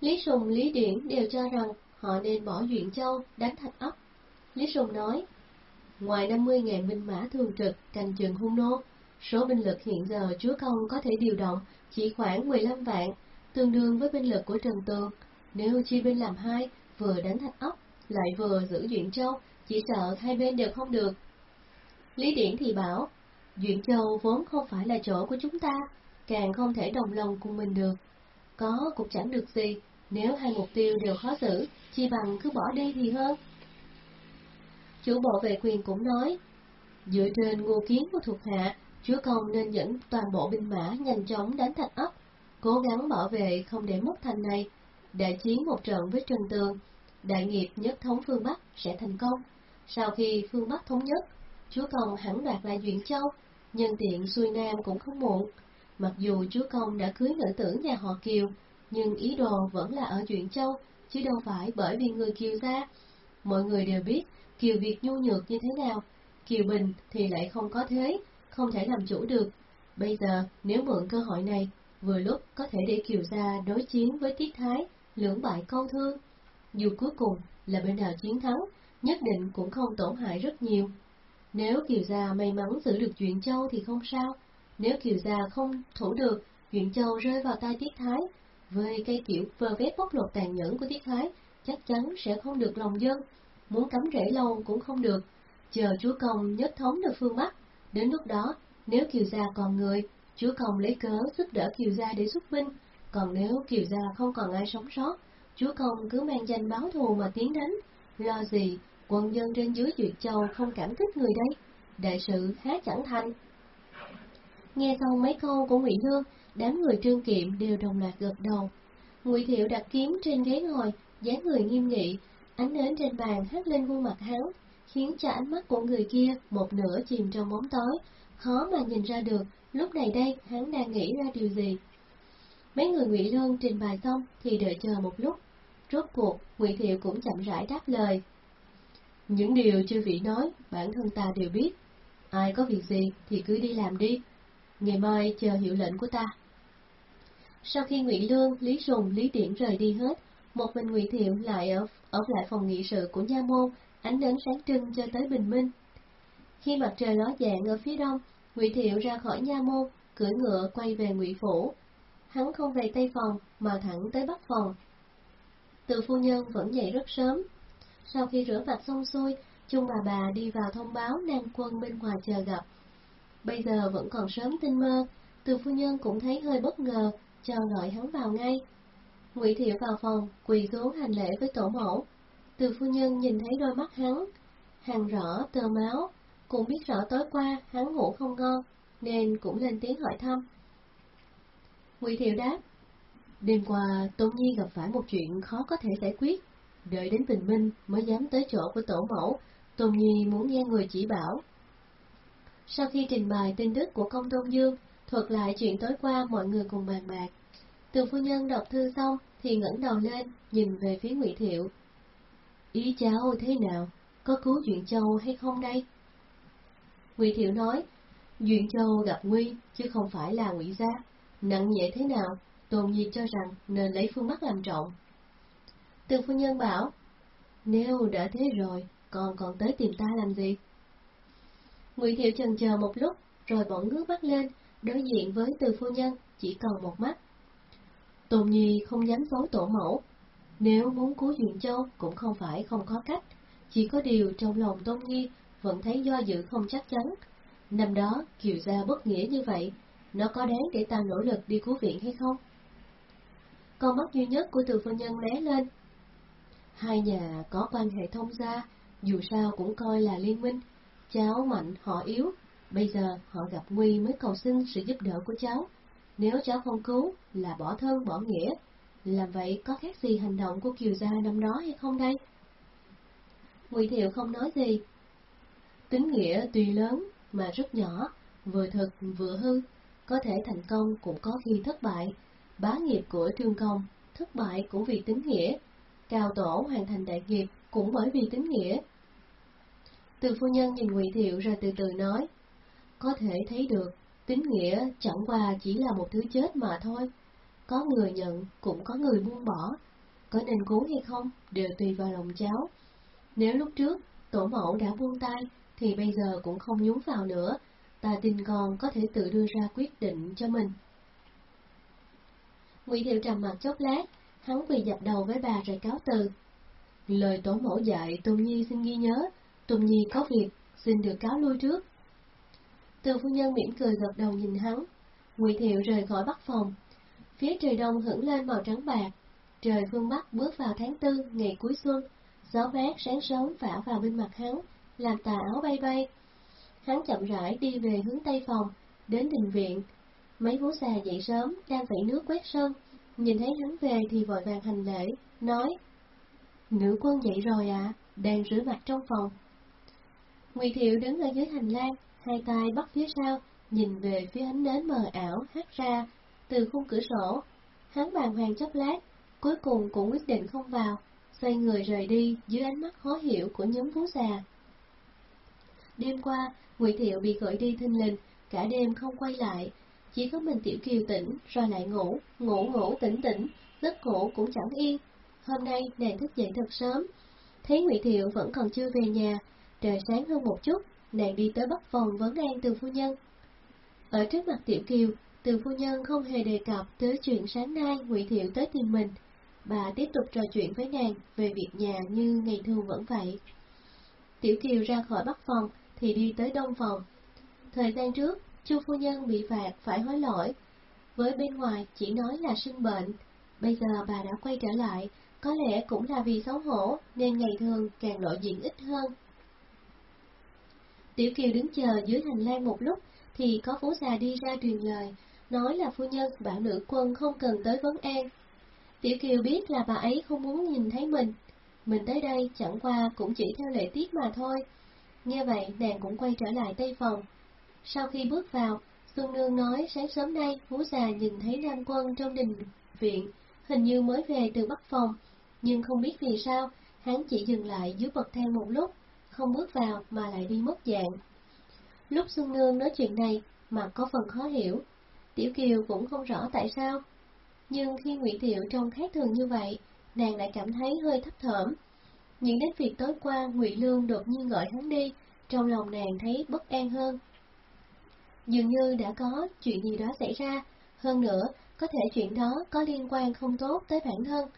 Lý Sùng, Lý Điển đều cho rằng họ nên bỏ Duyện Châu, đánh Thạch Ấp. Lý Sùng nói, ngoài 50.000 binh mã thường trực canh chừng hung nô, số binh lực hiện giờ chúa công có thể điều động chỉ khoảng 15 vạn, tương đương với binh lực của Trần Tường. Nếu chia binh làm hai, vừa đánh Thạch Ốc, lại vừa giữ Duyện Châu, chỉ sợ hai bên đều không được. Lý Điển thì bảo, Duyện Châu vốn không phải là chỗ của chúng ta, càng không thể đồng lòng cùng mình được. Có cũng chẳng được gì, nếu hai mục tiêu đều khó xử, chi bằng cứ bỏ đi thì hơn. Chủ bộ về quyền cũng nói, dựa trên ngô kiến của thuộc hạ, chúa công nên dẫn toàn bộ binh mã nhanh chóng đánh Thạch Ốc, cố gắng bảo vệ không để mất thành này. Đại chiến một trận với Trần Tường, đại nghiệp nhất thống phương Bắc sẽ thành công. Sau khi phương Bắc thống nhất, chúa công hẳn đoạt lại Duyện Châu, nhân tiện xuôi Nam cũng không muộn. Mặc dù chúa công đã cưới nữ tử nhà họ Kiều, nhưng ý đồ vẫn là ở Duyện Châu, chứ đâu phải bởi vì người Kiều ra. Mọi người đều biết Kiều Việt nhu nhược như thế nào, Kiều Bình thì lại không có thế, không thể làm chủ được. Bây giờ, nếu mượn cơ hội này, vừa lúc có thể để Kiều Gia đối chiến với Tiết Thái, lưỡng bại câu thương. Dù cuối cùng là bên nào chiến thắng, nhất định cũng không tổn hại rất nhiều. Nếu Kiều Gia may mắn giữ được chuyện Châu thì không sao, nếu Kiều Gia không thủ được, chuyện Châu rơi vào tay Tiết Thái, với cây kiểu vơ vét bóc lột tàn nhẫn của Tiết Thái, chắc chắn sẽ không được lòng dân, muốn cắm rễ lâu cũng không được, chờ chúa công nhất thống được phương Bắc, đến lúc đó, nếu Kiều Gia còn người, Chúa Công lấy cớ giúp đỡ Kiều Gia để xuất binh, còn nếu Kiều Gia không còn ai sống sót, Chúa Công cứ mang danh báo thù mà tiến đánh, lo gì quân dân trên dưới Duyệt Châu không cảm kích người đấy, đại sự há chẳng thành. Nghe xong mấy câu của Ngụy Lương, đám người trương kiệm đều đồng loạt gật đầu. Ngụy Thiệu đặt kiếm trên ghế ngồi, dáng người nghiêm nghị, ánh nến trên bàn hắt lên khuôn mặt hắn, khiến cho ánh mắt của người kia một nửa chìm trong bóng tối, khó mà nhìn ra được lúc này đây hắn đang nghĩ ra điều gì. Mấy người Ngụy Lương trình bày xong thì đợi chờ một lúc, rốt cuộc Ngụy Thiệu cũng chậm rãi đáp lời. Những điều chư vị nói, bản thân ta đều biết. Ai có việc gì thì cứ đi làm đi. Ngày mai chờ hiệu lệnh của ta. Sau khi Ngụy Lương, Lý Sùng, Lý Điển rời đi hết, một mình Ngụy Thiệu lại ở ở lại phòng nghị sự của nha môn, ánh đến sáng trưng cho tới bình minh. Khi mặt trời ló dạng ở phía đông, Ngụy Thiệu ra khỏi nha môn, cưỡi ngựa quay về Ngụy phủ. Hắn không về Tây phòng mà thẳng tới Bắc phòng. Từ phu nhân vẫn dậy rất sớm. Sau khi rửa mặt xong xuôi, chung bà bà đi vào thông báo Nam quân bên ngoài chờ gặp. Bây giờ vẫn còn sớm tinh mơ, từ phu nhân cũng thấy hơi bất ngờ, cho gọi hắn vào ngay. Ngụy Thiệu vào phòng, quỳ xuống hành lễ với tổ mẫu. Từ phu nhân nhìn thấy đôi mắt hắn, hàng rõ tơ máu, cũng biết rõ tối qua hắn ngủ không ngon, nên cũng lên tiếng hỏi thăm. Ngụy Thiệu đáp, đêm qua Tôn Nhi gặp phải một chuyện khó có thể giải quyết, đợi đến bình minh mới dám tới chỗ của tổ mẫu, Tôn Nhi muốn nghe người chỉ bảo. Sau khi trình bày tin tức của công Tôn Dương, thuật lại chuyện tối qua mọi người cùng bàn bạc. Từ phu nhân đọc thư xong thì ngẩng đầu lên, nhìn về phía Ngụy Thiệu. Ý cháu thế nào? Có cứu chuyện Châu hay không đây? Ngụy Thiệu nói, Duyện Châu gặp nguy, chứ không phải là ngụy gia. Nặng nhẹ thế nào, Tôn Nhi cho rằng nên lấy phương mắt làm trọng. Từ phu nhân bảo, nếu đã thế rồi, còn còn tới tìm ta làm gì? Ngụy Thiệu chần chờ một lúc, rồi bỗng ngước mắt lên, đối diện với từ phu nhân, chỉ còn một mắt. Tôn Nhi không dám xấu tổ mẫu. Nếu muốn cứu Duyện Châu cũng không phải không có cách, chỉ có điều trong lòng Tôn Nhi vẫn thấy do dự không chắc chắn. Năm đó, Kiều Gia bất nghĩa như vậy, nó có đáng để ta nỗ lực đi cứu viện hay không? Con mắt duy nhất của từ phu nhân lé lên. Hai nhà có quan hệ thông gia, dù sao cũng coi là liên minh. Cháu mạnh, họ yếu, bây giờ họ gặp nguy mới cầu xin sự giúp đỡ của cháu. Nếu cháu không cứu, là bỏ thân bỏ nghĩa. Làm vậy có khác gì hành động của Kiều Gia năm đó hay không đây? Ngụy Thiệu không nói gì. Tính nghĩa tuy lớn mà rất nhỏ, vừa thực vừa hư, có thể thành công cũng có khi thất bại. Bá nghiệp của Trương Công, thất bại cũng vì tính nghĩa. Cao tổ hoàn thành đại nghiệp cũng bởi vì tính nghĩa. Từ phu nhân nhìn Ngụy Thiệu rồi từ từ nói, có thể thấy được, tính nghĩa chẳng qua chỉ là một thứ chết mà thôi. Có người nhận, cũng có người buông bỏ. Có nên cứu hay không, đều tùy vào lòng cháu. Nếu lúc trước, tổ mẫu đã buông tay, thì bây giờ cũng không nhúng vào nữa. Ta tin con có thể tự đưa ra quyết định cho mình. Ngụy Thiệu trầm mặt chốc lát, hắn quỳ dập đầu với bà rồi cáo từ. Lời tổ mẫu dạy Tôn Nhi xin ghi nhớ, Tôn Nhi có việc, xin được cáo lui trước. Từ phu nhân mỉm cười gật đầu nhìn hắn, Ngụy Thiệu rời khỏi bắc phòng. Phía trời đông hưởng lên màu trắng bạc, trời phương Bắc bước vào tháng tư ngày cuối xuân, gió mát sáng sớm phả vào bên mặt hắn, làm tà áo bay bay. Hắn chậm rãi đi về hướng tây phòng, đến đình viện. Mấy vú xà dậy sớm, đang vẩy nước quét sân, nhìn thấy hắn về thì vội vàng hành lễ, nói Nữ quân dậy rồi ạ, đang rửa mặt trong phòng. Ngụy Thiệu đứng ở dưới hành lang, hai tay bắt phía sau, nhìn về phía ánh nến mờ ảo hát ra từ khung cửa sổ. Hắn bàng hoàng chốc lát, cuối cùng cũng quyết định không vào, xoay người rời đi dưới ánh mắt khó hiểu của nhóm vú già. Đêm qua, Ngụy Thiệu bị gọi đi thinh linh, cả đêm không quay lại, chỉ có mình Tiểu Kiều tỉnh rồi lại ngủ, ngủ ngủ tỉnh tỉnh, giấc ngủ cũng chẳng yên. Hôm nay nàng thức dậy thật sớm, thấy Ngụy Thiệu vẫn còn chưa về nhà, trời sáng hơn một chút, nàng đi tới bắc phòng vấn an từ phu nhân. Ở trước mặt Tiểu Kiều, từ phu nhân không hề đề cập tới chuyện sáng nay Ngụy Thiệu tới tìm mình. Bà tiếp tục trò chuyện với nàng về việc nhà như ngày thường vẫn vậy. Tiểu Kiều ra khỏi bắc phòng thì đi tới đông phòng. Thời gian trước, Chu phu nhân bị phạt phải hối lỗi. Với bên ngoài chỉ nói là sinh bệnh. Bây giờ bà đã quay trở lại, có lẽ cũng là vì xấu hổ nên ngày thường càng lộ diện ít hơn. Tiểu Kiều đứng chờ dưới hành lang một lúc thì có phú già đi ra truyền lời, nói là phu nhân bảo nữ quân không cần tới vấn an. Tiểu Kiều biết là bà ấy không muốn nhìn thấy mình, mình tới đây chẳng qua cũng chỉ theo lệ tiết mà thôi. Nghe vậy nàng cũng quay trở lại tây phòng. Sau khi bước vào, Xuân Nương nói sáng sớm nay phú già nhìn thấy Nam Quân trong đình viện, hình như mới về từ bắc phòng, nhưng không biết vì sao, hắn chỉ dừng lại dưới bậc thang một lúc, không bước vào mà lại đi mất dạng. Lúc Xuân Nương nói chuyện này mà có phần khó hiểu, Tiểu Kiều cũng không rõ tại sao. Nhưng khi Ngụy Thiệu trông khác thường như vậy, nàng lại cảm thấy hơi thấp thởm. Những đến việc tối qua Ngụy Lương đột nhiên gọi hắn đi, trong lòng nàng thấy bất an hơn. Dường như đã có chuyện gì đó xảy ra, hơn nữa, có thể chuyện đó có liên quan không tốt tới bản thân.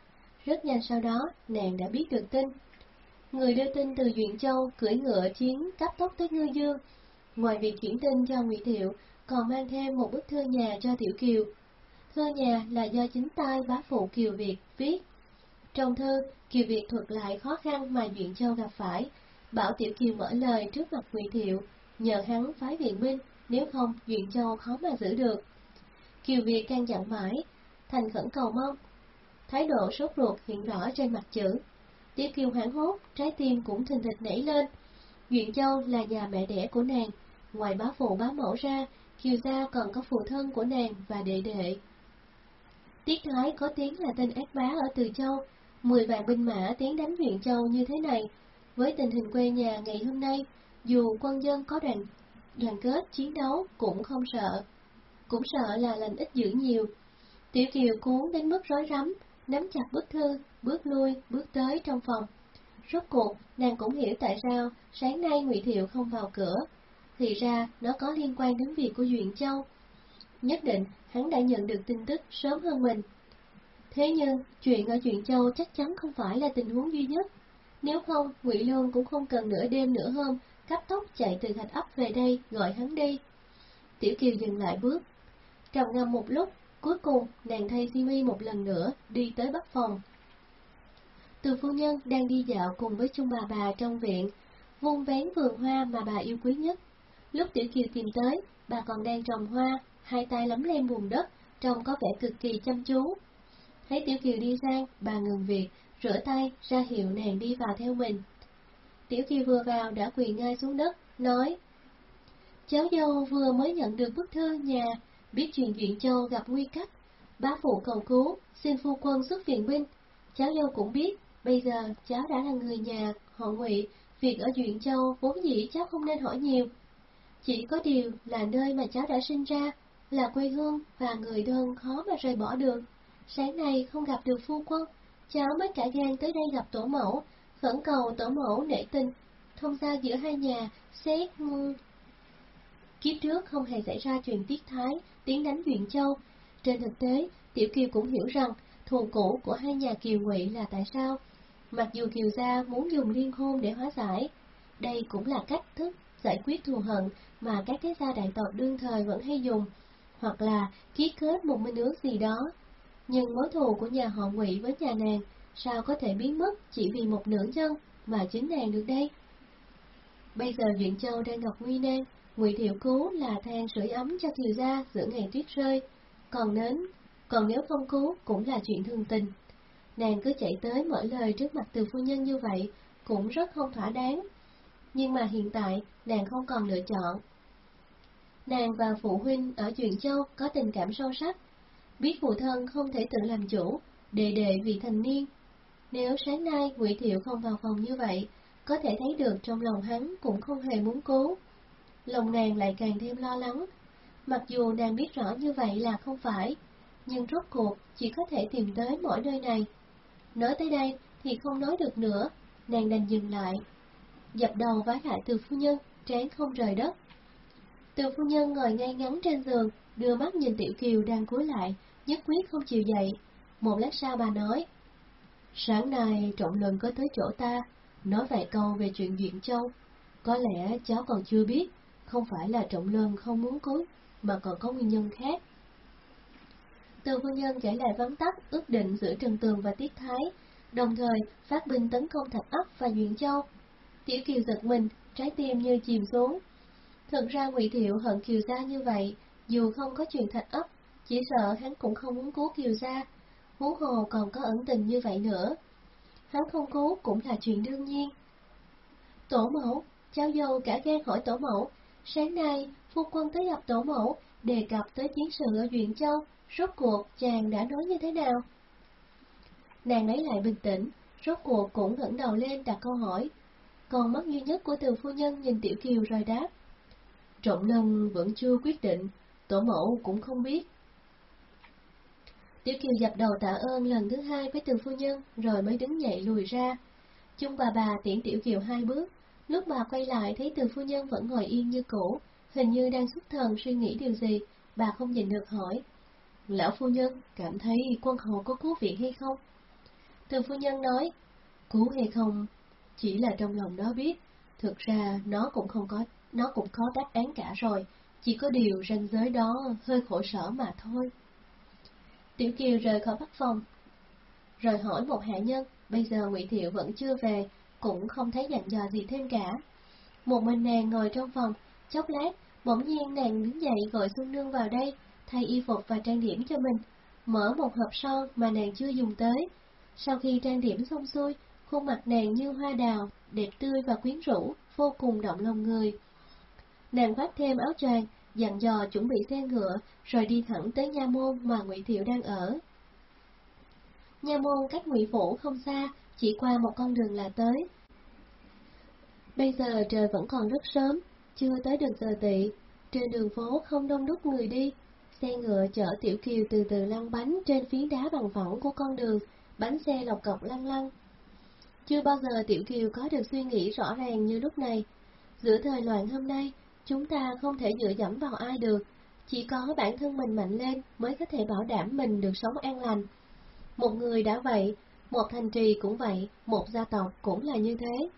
Rất nhanh sau đó, nàng đã biết được tin. Người đưa tin từ Duyện Châu cưỡi ngựa chiến cấp tốc tới Ngư Dương. Ngoài việc chuyển tin cho Ngụy Thiệu, còn mang thêm một bức thư nhà cho Tiểu Kiều. Thư nhà là do chính tay bá phụ Kiều Việt viết. Trong thơ Kiều Việt thuật lại khó khăn mà Duyện Châu gặp phải, bảo Tiểu Kiều mở lời trước mặt Ngụy Thiệu, nhờ hắn phái viện binh, nếu không Duyện Châu khó mà giữ được. Kiều Việt can dặn mãi, thành khẩn cầu mong. Thái độ sốt ruột hiện rõ trên mặt chữ. Tiểu Kiều hoảng hốt, trái tim cũng thình thịch nảy lên. Duyện Châu là nhà mẹ đẻ của nàng, ngoài bá phụ bá mẫu ra, Kiều gia còn có phụ thân của nàng và đệ đệ. Tiết Thái có tiếng là tên ác bá ở Từ Châu, mười vạn binh mã tiến đánh huyện Châu như thế này. Với tình hình quê nhà ngày hôm nay, dù quân dân có đoàn đoàn kết chiến đấu cũng không sợ, cũng sợ là lành ít dữ nhiều. Tiểu Kiều cuốn đến mức rối rắm, nắm chặt bức thư, bước lui, bước tới trong phòng. Rốt cuộc, nàng cũng hiểu tại sao sáng nay Ngụy Thiệu không vào cửa. Thì ra, nó có liên quan đến việc của Duyện Châu. Nhất định, hắn đã nhận được tin tức sớm hơn mình. Thế nhưng, chuyện ở chuyện Châu chắc chắn không phải là tình huống duy nhất. Nếu không, Ngụy Lương cũng không cần nửa đêm nửa hôm cấp tốc chạy từ thạch ấp về đây gọi hắn đi. Tiểu Kiều dừng lại bước. Trầm ngâm một lúc, cuối cùng nàng thay Simi một lần nữa đi tới bắc phòng. Từ phu nhân đang đi dạo cùng với chung bà bà trong viện, vung vén vườn hoa mà bà yêu quý nhất. Lúc Tiểu Kiều tìm tới, bà còn đang trồng hoa, hai tay lấm lem bùn đất, trông có vẻ cực kỳ chăm chú. Thấy Tiểu Kiều đi sang, bà ngừng việc, rửa tay, ra hiệu nàng đi vào theo mình. Tiểu Kiều vừa vào đã quỳ ngay xuống đất, nói Cháu dâu vừa mới nhận được bức thư nhà, biết chuyện Duyện Châu gặp nguy cấp. Bá phụ cầu cứu, xin phu quân xuất viện binh. Cháu dâu cũng biết, bây giờ cháu đã là người nhà, họ ngụy, việc ở Duyện Châu vốn dĩ cháu không nên hỏi nhiều. Chỉ có điều là nơi mà cháu đã sinh ra, là quê hương và người thân khó mà rời bỏ được. Sáng nay không gặp được phu quân, cháu mới cả gan tới đây gặp tổ mẫu, khẩn cầu tổ mẫu nể tình, thông gia giữa hai nhà, xét... Kiếp trước không hề xảy ra chuyện tiết thái, tiếng đánh Duyện Châu. Trên thực tế, Tiểu Kiều cũng hiểu rằng thù cũ của hai nhà Kiều Ngụy là tại sao. Mặc dù Kiều gia muốn dùng liên hôn để hóa giải, đây cũng là cách thức giải quyết thù hận mà các thế gia đại tộc đương thời vẫn hay dùng, hoặc là ký kết một minh ước gì đó. Nhưng mối thù của nhà họ Ngụy với nhà nàng sao có thể biến mất chỉ vì một nữ nhân mà chính nàng được đây? Bây giờ Duyện Châu đang gặp nguy nan, Ngụy Thiệu cứu là than sưởi ấm cho Kiều gia giữa ngày tuyết rơi, còn nến, còn nếu không cứu cũng là chuyện thường tình. Nàng cứ chạy tới mở lời trước mặt từ phu nhân như vậy cũng rất không thỏa đáng. Nhưng mà hiện tại nàng không còn lựa chọn. Nàng và phụ huynh ở Duyện Châu có tình cảm sâu sắc, biết phụ thân không thể tự làm chủ, đệ đệ vì thành niên nếu sáng nay Ngụy Thiệu không vào phòng như vậy, có thể thấy được trong lòng hắn cũng không hề muốn cố. Lòng nàng lại càng thêm lo lắng. Mặc dù nàng biết rõ như vậy là không phải, nhưng rốt cuộc chỉ có thể tìm tới mỗi nơi này. Nói tới đây thì không nói được nữa, nàng đành dừng lại. Dập đầu vái lại từ phu nhân, trán không rời đất. Từ phu nhân ngồi ngay ngắn trên giường, đưa mắt nhìn Tiểu Kiều đang cúi lại, nhất quyết không chịu dậy. Một lát sau bà nói, Sáng nay Trọng lần có tới chỗ ta, nói vài câu về chuyện Duyện Châu. Có lẽ cháu còn chưa biết, không phải là Trọng Lân không muốn cưới, mà còn có nguyên nhân khác. Từ phu nhân kể lại vắn tắt ước định giữa Trần Tường và Tiết Thái, đồng thời phát binh tấn công Thạch Ấp và Duyện Châu. Tiểu Kiều giật mình, trái tim như chìm xuống. thật ra Ngụy Thiệu hận Kiều Gia như vậy, dù không có chuyện Thạch Ấp, chỉ sợ hắn cũng không muốn cứu Kiều Gia, huống hồ còn có ẩn tình như vậy nữa. Hắn không cứu cũng là chuyện đương nhiên. Tổ mẫu, cháu dâu cả gan hỏi tổ mẫu, sáng nay phu quân tới gặp tổ mẫu, đề cập tới chiến sự ở Duyện Châu, rốt cuộc chàng đã nói như thế nào? Nàng lấy lại bình tĩnh, rốt cuộc cũng ngẩng đầu lên đặt câu hỏi. Còn mắt duy nhất của từ phu nhân nhìn Tiểu Kiều rồi đáp. Trọng Lân vẫn chưa quyết định, tổ mẫu cũng không biết. Tiểu Kiều dập đầu tạ ơn lần thứ hai với từ phu nhân, rồi mới đứng dậy lùi ra. Chung bà bà tiễn Tiểu Kiều hai bước, lúc bà quay lại thấy từ phu nhân vẫn ngồi yên như cũ, hình như đang xuất thần suy nghĩ điều gì, bà không nhìn được hỏi. Lão phu nhân cảm thấy quân hầu có cứu viện hay không? Từ phu nhân nói, cứu hay không, chỉ là trong lòng nó biết, thực ra nó cũng không có, nó cũng có đáp án cả rồi, chỉ có điều ranh giới đó hơi khổ sở mà thôi. Tiểu Kiều rời khỏi bắc phòng, rồi hỏi một hạ nhân, bây giờ Ngụy Thiệu vẫn chưa về, cũng không thấy dặn dò gì thêm cả. Một mình nàng ngồi trong phòng, Chốc lát, bỗng nhiên nàng đứng dậy gọi Xuân Nương vào đây, thay y phục và trang điểm cho mình, mở một hộp son mà nàng chưa dùng tới. Sau khi trang điểm xong xuôi, khuôn mặt nàng như hoa đào, đẹp tươi và quyến rũ, vô cùng động lòng người. Nàng khoác thêm áo choàng, dặn dò chuẩn bị xe ngựa, rồi đi thẳng tới nha môn mà Ngụy Thiệu đang ở. Nha môn cách Ngụy phủ không xa, chỉ qua một con đường là tới. Bây giờ trời vẫn còn rất sớm, chưa tới được giờ tị, trên đường phố không đông đúc người đi. Xe ngựa chở Tiểu Kiều từ từ lăn bánh trên phiến đá bằng phẳng của con đường, bánh xe lọc cọc lăn lăn. Chưa bao giờ Tiểu Kiều có được suy nghĩ rõ ràng như lúc này. Giữa thời loạn hôm nay, chúng ta không thể dựa dẫm vào ai được, chỉ có bản thân mình mạnh lên mới có thể bảo đảm mình được sống an lành. Một người đã vậy, một thành trì cũng vậy, một gia tộc cũng là như thế.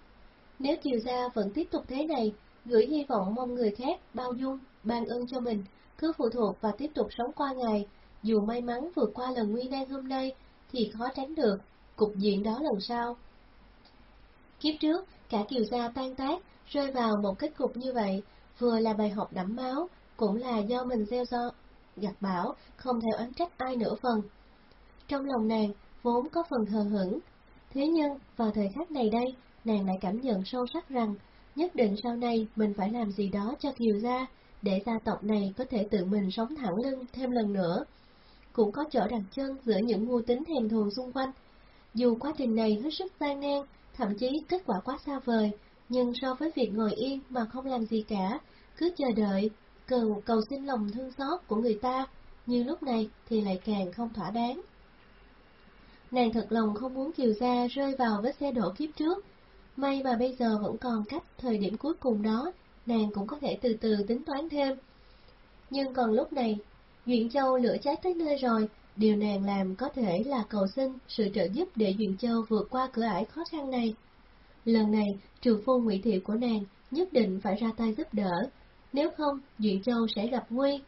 Nếu Kiều Gia vẫn tiếp tục thế này, gửi hy vọng mong người khác bao dung, ban ơn cho mình, cứ phụ thuộc và tiếp tục sống qua ngày, dù may mắn vượt qua lần nguy nan hôm nay thì khó tránh được cục diện đó lần sau. Kiếp trước, cả Kiều Gia tan tác, rơi vào một kết cục như vậy, vừa là bài học đẫm máu, cũng là do mình gieo do gặt bảo, không theo oán trách ai nửa phần. Trong lòng nàng, vốn có phần hờ hững. Thế nhưng, vào thời khắc này đây, nàng lại cảm nhận sâu sắc rằng, nhất định sau này mình phải làm gì đó cho Kiều Gia, để gia tộc này có thể tự mình sống thẳng lưng thêm lần nữa. Cũng có chỗ đặt chân giữa những mưu tính thèm thuồng xung quanh. Dù quá trình này hết sức gian nan, thậm chí kết quả quá xa vời, nhưng so với việc ngồi yên mà không làm gì cả, cứ chờ đợi, cầu, cầu xin lòng thương xót của người ta, như lúc này thì lại càng không thỏa đáng. Nàng thật lòng không muốn Kiều Gia rơi vào vết xe đổ kiếp trước, may mà bây giờ vẫn còn cách thời điểm cuối cùng đó, nàng cũng có thể từ từ tính toán thêm. Nhưng còn lúc này, Duyện Châu lửa cháy tới nơi rồi, điều nàng làm có thể là cầu xin sự trợ giúp để Duyện Châu vượt qua cửa ải khó khăn này. Lần này, trừ phu ngụy thiệu của nàng nhất định phải ra tay giúp đỡ, nếu không, Duyện Châu sẽ gặp nguy.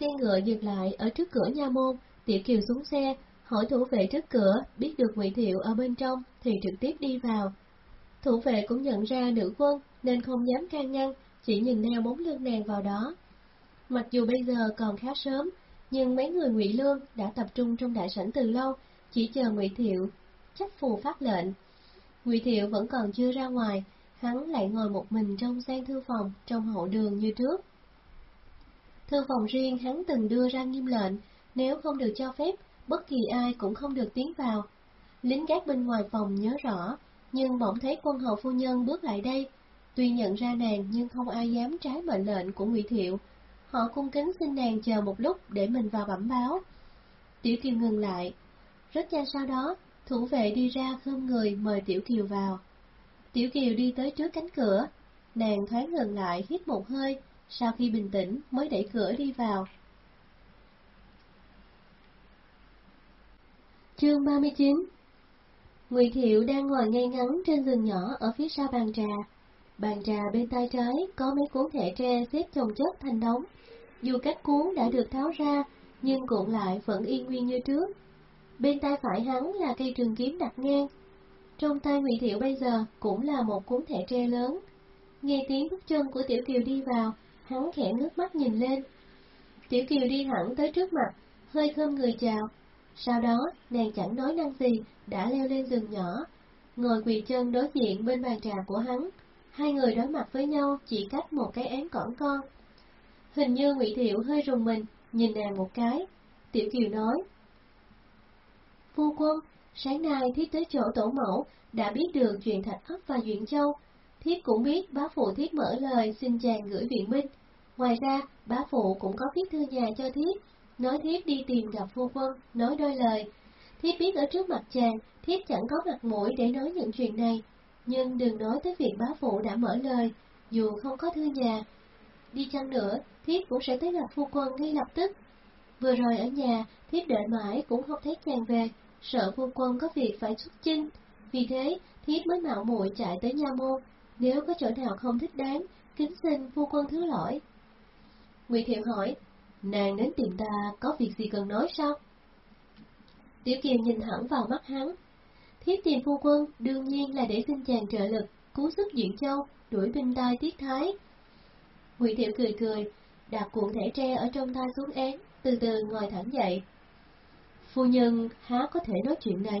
Xe ngựa dừng lại ở trước cửa nha môn, Tiểu Kiều xuống xe, hỏi thủ vệ trước cửa, biết được Ngụy Thiệu ở bên trong thì trực tiếp đi vào. Thủ vệ cũng nhận ra nữ quân nên không dám can ngăn, chỉ nhìn theo bóng lưng nàng vào đó. Mặc dù bây giờ còn khá sớm, nhưng mấy người Ngụy Lương đã tập trung trong đại sảnh từ lâu, chỉ chờ Ngụy Thiệu chấp phù phát lệnh. Ngụy Thiệu vẫn còn chưa ra ngoài, hắn lại ngồi một mình trong gian thư phòng trong hậu đường như trước. Thư phòng riêng hắn từng đưa ra nghiêm lệnh, nếu không được cho phép, bất kỳ ai cũng không được tiến vào. Lính gác bên ngoài phòng nhớ rõ, nhưng bỗng thấy quân hầu phu nhân bước lại đây. Tuy nhận ra nàng nhưng không ai dám trái mệnh lệnh của Ngụy Thiệu. Họ cung kính xin nàng chờ một lúc để mình vào bẩm báo. Tiểu Kiều ngừng lại. Rất nhanh sau đó, thủ vệ đi ra khom người mời Tiểu Kiều vào. Tiểu Kiều đi tới trước cánh cửa, nàng thoáng ngừng lại hít một hơi, sau khi bình tĩnh mới đẩy cửa đi vào. Chương 39 Ngụy Thiệu đang ngồi ngay ngắn trên giường nhỏ ở phía sau bàn trà. Bàn trà bên tay trái có mấy cuốn thẻ tre xếp chồng chất thành đống. Dù các cuốn đã được tháo ra, nhưng cuộn lại vẫn y nguyên như trước. Bên tay phải hắn là cây trường kiếm đặt ngang. Trong tay Ngụy Thiệu bây giờ cũng là một cuốn thẻ tre lớn. Nghe tiếng bước chân của Tiểu Kiều đi vào, hắn khẽ ngước mắt nhìn lên. Tiểu Kiều đi thẳng tới trước mặt, hơi khom người chào, sau đó, nàng chẳng nói năng gì, đã leo lên giường nhỏ, ngồi quỳ chân đối diện bên bàn trà của hắn. Hai người đối mặt với nhau chỉ cách một cái án cỏn con. Hình như Ngụy Thiệu hơi rùng mình, nhìn nàng một cái. Tiểu Kiều nói. Phu quân, sáng nay thiết tới chỗ tổ mẫu, đã biết được chuyện Thạch Ấp và Duyện Châu. Thiết cũng biết bá phụ thiết mở lời xin chàng gửi viện binh. Ngoài ra, bá phụ cũng có viết thư nhà cho thiết, nói thiết đi tìm gặp phu quân, nói đôi lời. Thiết biết ở trước mặt chàng, thiết chẳng có mặt mũi để nói những chuyện này, nhưng đừng nói tới việc bá phụ đã mở lời, dù không có thư nhà. Đi chăng nữa, thiết cũng sẽ tới gặp phu quân ngay lập tức. Vừa rồi ở nhà, thiết đợi mãi cũng không thấy chàng về, sợ phu quân có việc phải xuất chinh. Vì thế, thiếp mới mạo muội chạy tới nha môn, nếu có chỗ nào không thích đáng, kính xin phu quân thứ lỗi. Ngụy Thiệu hỏi, Nàng đến tìm ta có việc gì cần nói sao? Tiểu Kiều nhìn thẳng vào mắt hắn. Thiếp tìm phu quân đương nhiên là để xin chàng trợ lực, cứu giúp Duyện Châu, đuổi binh tai tiết thái. Ngụy Thiệu cười cười, đặt cuộn thẻ tre ở trong tay xuống án, từ từ ngồi thẳng dậy. Phu nhân há có thể nói chuyện này?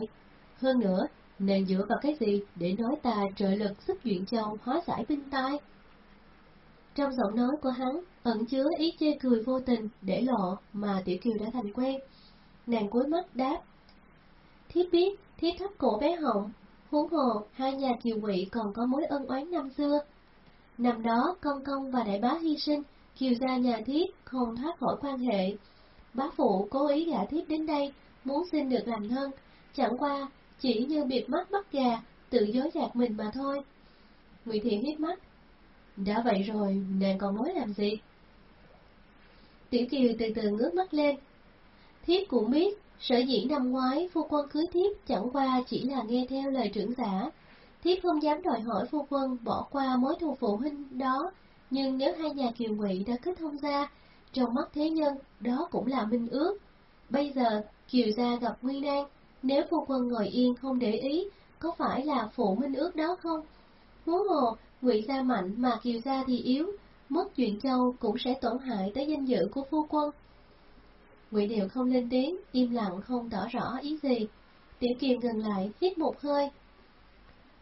Hơn nữa, nàng dựa vào cái gì để nói ta trợ lực giúp chuyện Châu hóa giải binh tai? Trong giọng nói của hắn ẩn chứa ý chê cười vô tình để lộ mà Tiểu Kiều đã thành quen. Nàng cúi mắt đáp. Thiếp biết, thiếp thấp cổ bé họng, huống hồ hai nhà kiều quỵ còn có mối ân oán năm xưa. Năm đó công công và đại bá hy sinh, kiều gia nhà thiếp không thoát khỏi quan hệ. Bá phụ cố ý gả thiếp đến đây, muốn xin được làm thân, chẳng qua chỉ như biệt mắt bắt gà, tự dối gạt mình mà thôi. Ngụy Thiện hít mắt. Đã vậy rồi, nàng còn nói làm gì? Tiểu Kiều từ từ ngước mắt lên. Thiếp cũng biết, sở dĩ năm ngoái phu quân cưới thiếp chẳng qua chỉ là nghe theo lời trưởng giả. Thiếp không dám đòi hỏi phu quân bỏ qua mối thù phụ huynh đó, nhưng nếu hai nhà kiều ngụy đã kết hôn ra, trong mắt thế nhân, đó cũng là minh ước. Bây giờ, kiều gia gặp nguy nan, nếu phu quân ngồi yên không để ý, có phải là phụ minh ước đó không? Huống hồ, ngụy gia mạnh mà kiều gia thì yếu, mất chuyện châu cũng sẽ tổn hại tới danh dự của phu quân. Ngụy Điều không lên tiếng, im lặng không tỏ rõ ý gì. Tiểu Kiều ngừng lại, hít một hơi.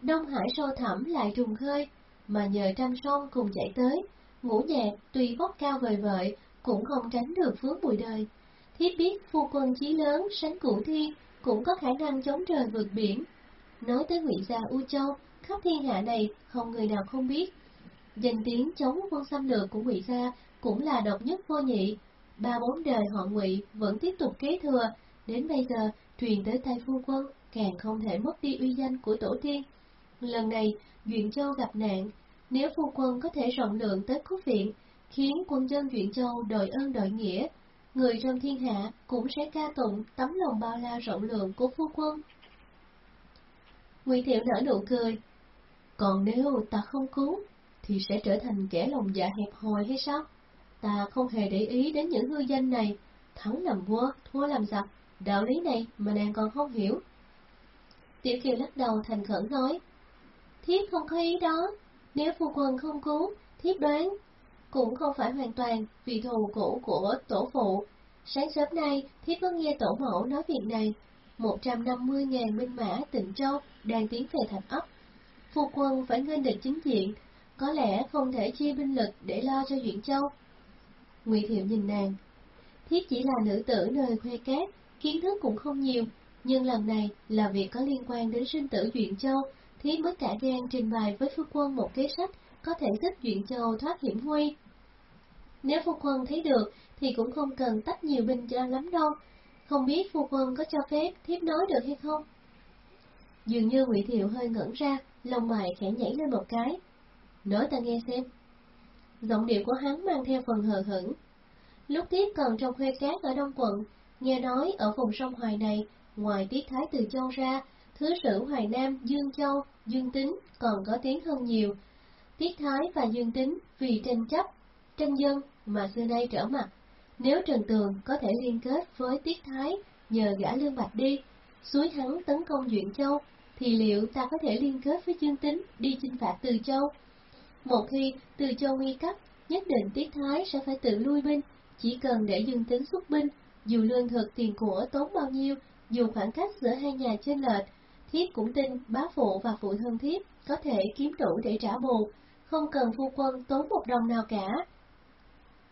Đông Hải sâu thẳm lại trùng khơi, mà nhờ trăm sông cùng chạy tới, ngũ nhẹ tuy vóc cao vời vợi, cũng không tránh được phước bụi đời. Thiết biết phu quân chí lớn sánh cửu thiên, cũng có khả năng chống trời vượt biển. Nói tới ngụy gia U Châu, khắp thiên hạ này không người nào không biết. Danh tiếng chống quân xâm lược của ngụy gia cũng là độc nhất vô nhị. Ba bốn đời họ ngụy vẫn tiếp tục kế thừa, đến bây giờ truyền tới tay phu quân càng không thể mất đi uy danh của tổ tiên. Lần này, Duyện Châu gặp nạn, nếu phu quân có thể rộng lượng tới cứu viện, khiến quân dân Duyện Châu đợi ơn đợi nghĩa, người trong thiên hạ cũng sẽ ca tụng tấm lòng bao la rộng lượng của phu quân. Ngụy Thiệu nở nụ cười, còn nếu ta không cứu, thì sẽ trở thành kẻ lòng dạ hẹp hòi hay sao? Ta không hề để ý đến những hư danh này, thắng làm vua, thua làm giặc, đạo lý này mà nàng còn không hiểu. Tiểu Kiều lắc đầu thành khẩn nói, thiếp không có ý đó, nếu phu quân không cứu, thiếp đoán, cũng không phải hoàn toàn vì thù cũ của tổ phụ. Sáng sớm nay, thiếp có nghe tổ mẫu nói việc này, 150.000 binh mã tịnh châu đang tiến về thành ấp. Phu quân phải nghênh địch chính diện, có lẽ không thể chia binh lực để lo cho Duyện Châu. Ngụy Thiệu nhìn nàng, thiếp chỉ là nữ tử nơi khuê cát, kiến thức cũng không nhiều, nhưng lần này là việc có liên quan đến sinh tử Duyện Châu, thiếp mới cả gan trình bày với phu quân một kế sách có thể giúp chuyện Châu thoát hiểm nguy. Nếu phu quân thấy được thì cũng không cần tách nhiều binh cho lắm đâu, không biết phu quân có cho phép thiếp nói được hay không? Dường như Ngụy Thiệu hơi ngẩn ra, lông mày khẽ nhảy lên một cái. Nói ta nghe xem. Giọng điệu của hắn mang theo phần hờ hững. Lúc tiếp còn trong khuê cát ở Đông Quận, nghe nói ở vùng sông Hoài này, ngoài tiết thái từ châu ra, thứ sử Hoài Nam, Dương Châu, Dương Tính còn có tiếng hơn nhiều. Tiết Thái và Dương Tính vì tranh chấp, tranh dân mà xưa nay trở mặt. Nếu Trần Tường có thể liên kết với Tiết Thái nhờ gã Lương Bạch đi, suối hắn tấn công Duyện Châu, thì liệu ta có thể liên kết với Dương Tính đi chinh phạt Từ Châu? Một khi Từ Châu nguy cấp, nhất định Tiết Thái sẽ phải tự lui binh, chỉ cần để Dương Tính xuất binh, dù lương thực tiền của tốn bao nhiêu, dù khoảng cách giữa hai nhà trên lệch, thiếp cũng tin bá phụ và phụ thân thiếp có thể kiếm đủ để trả bù, không cần phu quân tốn một đồng nào cả.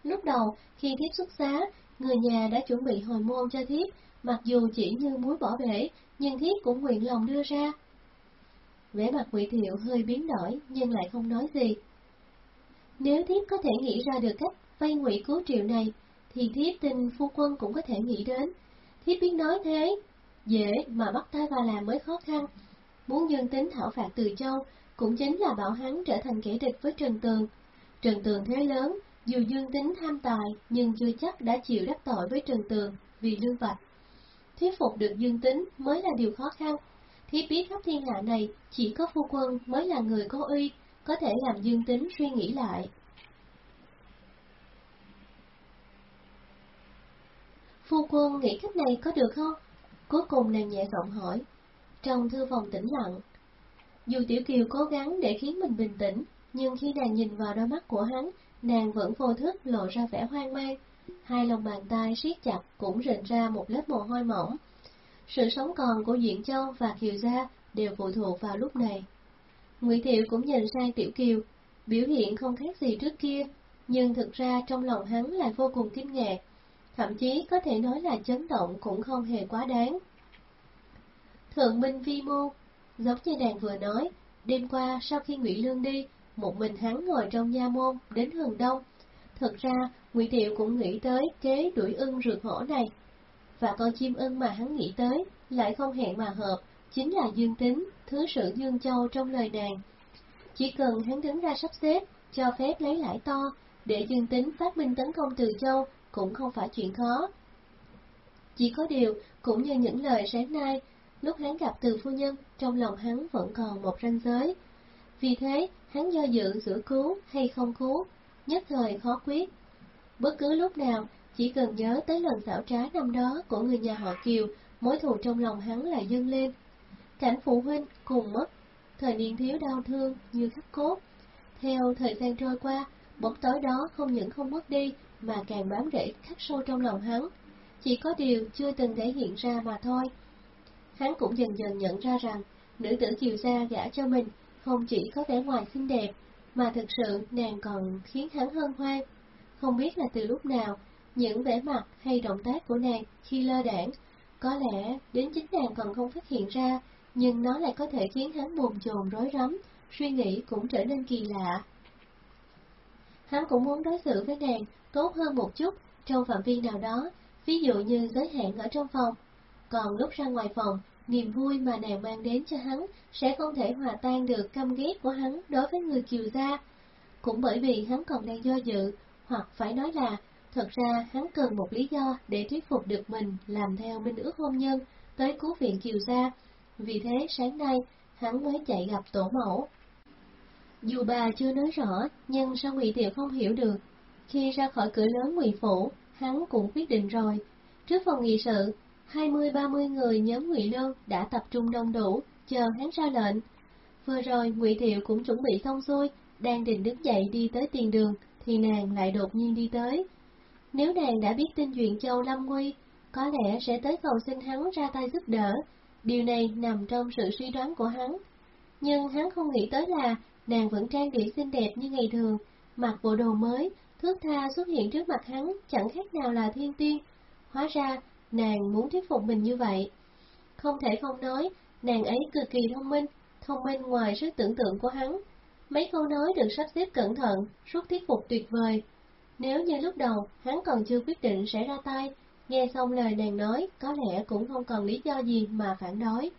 Lúc đầu, khi thiếp xuất giá, người nhà đã chuẩn bị hồi môn cho thiếp, mặc dù chỉ như muối bỏ bể, nhưng thiếp cũng nguyện lòng đưa ra. Vẻ mặt quỷ thiệu hơi biến đổi, nhưng lại không nói gì. Nếu thiếp có thể nghĩ ra được cách vay ngụy cứu triệu này, thì thiếp tin phu quân cũng có thể nghĩ đến. Thiếp biết nói thế, dễ mà bắt tay vào làm mới khó khăn. Muốn dân tính thảo phạt từ châu, cũng chính là bảo hắn trở thành kẻ địch với Trần Tường. Trần Tường thế lớn, dù dương tính tham tài, nhưng chưa chắc đã chịu đắc tội với Trần Tường vì lương vạch. Thuyết phục được dương tính mới là điều khó khăn. Thiếp biết khắp thiên hạ này, chỉ có phu quân mới là người có uy, có thể làm dương tính suy nghĩ lại. Phu quân nghĩ cách này có được không? Cuối cùng nàng nhẹ giọng hỏi. Trong thư phòng tĩnh lặng. Dù Tiểu Kiều cố gắng để khiến mình bình tĩnh, nhưng khi nàng nhìn vào đôi mắt của hắn, nàng vẫn vô thức lộ ra vẻ hoang mang. Hai lòng bàn tay siết chặt cũng rịn ra một lớp mồ hôi mỏng. Sự sống còn của Diện Châu và Kiều Gia đều phụ thuộc vào lúc này. Ngụy Thiệu cũng nhìn sang Tiểu Kiều, biểu hiện không khác gì trước kia, nhưng thực ra trong lòng hắn lại vô cùng kinh ngạc, thậm chí có thể nói là chấn động cũng không hề quá đáng. Thượng Minh Vi Mô, giống như nàng vừa nói, đêm qua sau khi Ngụy Lương đi, một mình hắn ngồi trong nha môn đến hừng đông. Thật ra, Ngụy Thiệu cũng nghĩ tới kế đuổi ưng rượt hổ này. Và con chim ưng mà hắn nghĩ tới lại không hẹn mà hợp, chính là Dương Tính, thứ sử Dương Châu trong lời nàng. Chỉ cần hắn đứng ra sắp xếp, cho phép lấy lãi to, để Dương Tính phát minh tấn công Từ Châu cũng không phải chuyện khó. Chỉ có điều, cũng như những lời sáng nay, lúc hắn gặp từ phu nhân, trong lòng hắn vẫn còn một ranh giới. Vì thế, hắn do dự giữa cứu hay không cứu, nhất thời khó quyết. Bất cứ lúc nào, chỉ cần nhớ tới lần xảo trá năm đó của người nhà họ Kiều, mối thù trong lòng hắn lại dâng lên. Cảnh phụ huynh cùng mất, thời niên thiếu đau thương như khắc cốt. Theo thời gian trôi qua, bóng tối đó không những không mất đi, mà càng bám rễ khắc sâu trong lòng hắn. Chỉ có điều chưa từng thể hiện ra mà thôi. Hắn cũng dần dần nhận ra rằng, nữ tử kiều gia gả cho mình không chỉ có vẻ ngoài xinh đẹp, mà thực sự nàng còn khiến hắn hân hoan. Không biết là từ lúc nào, những vẻ mặt hay động tác của nàng khi lơ đảng, có lẽ đến chính nàng còn không phát hiện ra, nhưng nó lại có thể khiến hắn bồn chồn rối rắm, suy nghĩ cũng trở nên kỳ lạ. Hắn cũng muốn đối xử với nàng tốt hơn một chút trong phạm vi nào đó, ví dụ như giới hạn ở trong phòng. Còn lúc ra ngoài phòng, niềm vui mà nàng mang đến cho hắn sẽ không thể hòa tan được căm ghét của hắn đối với người kiều gia. Cũng bởi vì hắn còn đang do dự, hoặc phải nói là, thật ra hắn cần một lý do để thuyết phục được mình làm theo minh ước hôn nhân tới cứu viện kiều gia. Vì thế sáng nay, hắn mới chạy gặp tổ mẫu. Dù bà chưa nói rõ, nhưng sao Ngụy Tiệu không hiểu được. Khi ra khỏi cửa lớn Ngụy Phủ, hắn cũng quyết định rồi. Trước phòng nghị sự, hai mươi ba mươi người nhóm Ngụy Lương đã tập trung đông đủ, chờ hắn ra lệnh. Vừa rồi Ngụy Thiệu cũng chuẩn bị xong xuôi, đang định đứng dậy đi tới tiền đường, thì nàng lại đột nhiên đi tới. Nếu nàng đã biết tin chuyện Châu Lâm Nguy, có lẽ sẽ tới cầu xin hắn ra tay giúp đỡ. Điều này nằm trong sự suy đoán của hắn. Nhưng hắn không nghĩ tới là nàng vẫn trang điểm xinh đẹp như ngày thường, mặc bộ đồ mới, thước tha xuất hiện trước mặt hắn chẳng khác nào là thiên tiên. Hóa ra, nàng muốn thuyết phục mình như vậy. Không thể không nói, nàng ấy cực kỳ thông minh, thông minh ngoài sức tưởng tượng của hắn. Mấy câu nói được sắp xếp cẩn thận, suốt thuyết phục tuyệt vời. Nếu như lúc đầu hắn còn chưa quyết định sẽ ra tay, nghe xong lời nàng nói, có lẽ cũng không còn lý do gì mà phản đối.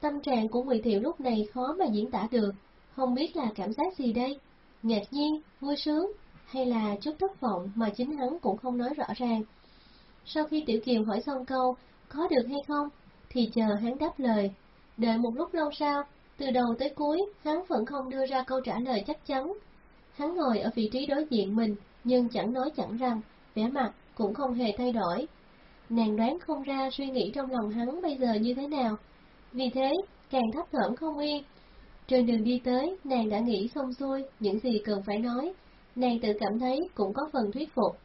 Tâm trạng của Ngụy Thiệu lúc này khó mà diễn tả được, không biết là cảm giác gì đây? Ngạc nhiên, vui sướng, hay là chút thất vọng mà chính hắn cũng không nói rõ ràng. Sau khi Tiểu Kiều hỏi xong câu, có được hay không, thì chờ hắn đáp lời. Đợi một lúc lâu sau, từ đầu tới cuối, hắn vẫn không đưa ra câu trả lời chắc chắn. Hắn ngồi ở vị trí đối diện mình, nhưng chẳng nói chẳng rằng, vẻ mặt cũng không hề thay đổi. Nàng đoán không ra suy nghĩ trong lòng hắn bây giờ như thế nào, vì thế càng thấp thởm không yên, trên đường đi tới, nàng đã nghĩ xong xuôi những gì cần phải nói, nàng tự cảm thấy cũng có phần thuyết phục.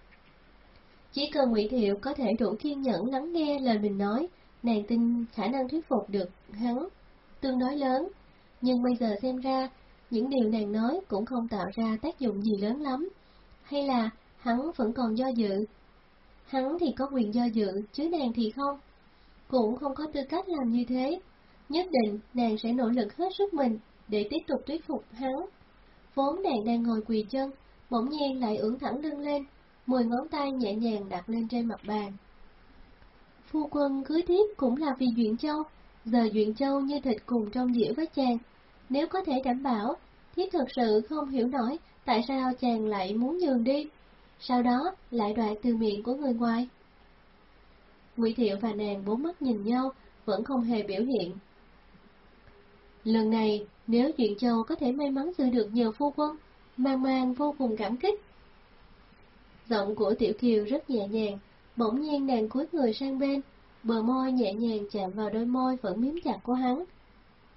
Chỉ cần Ngụy Thiệu có thể đủ kiên nhẫn lắng nghe lời mình nói, nàng tin khả năng thuyết phục được hắn tương đối lớn. Nhưng bây giờ xem ra, những điều nàng nói cũng không tạo ra tác dụng gì lớn lắm. Hay là hắn vẫn còn do dự? Hắn thì có quyền do dự, chứ nàng thì không. Cũng không có tư cách làm như thế. Nhất định nàng sẽ nỗ lực hết sức mình để tiếp tục thuyết phục hắn. Vốn nàng đang ngồi quỳ chân, bỗng nhiên lại ưỡn thẳng lưng lên, mười ngón tay nhẹ nhàng đặt lên trên mặt bàn. Phu quân cưới thiếp cũng là vì Duyện Châu, giờ Duyện Châu như thịt cùng trong dĩa với chàng. Nếu có thể đảm bảo, thiếp thật sự không hiểu nổi tại sao chàng lại muốn nhường đi, sau đó lại đoạt từ miệng của người ngoài. Ngụy Thiệu và nàng bốn mắt nhìn nhau, vẫn không hề biểu hiện. Lần này, nếu Duyện Châu có thể may mắn giữ được nhờ phu quân, mang mang vô cùng cảm kích. Giọng của Tiểu Kiều rất nhẹ nhàng, bỗng nhiên nàng cúi người sang bên, bờ môi nhẹ nhàng chạm vào đôi môi vẫn miếm chặt của hắn.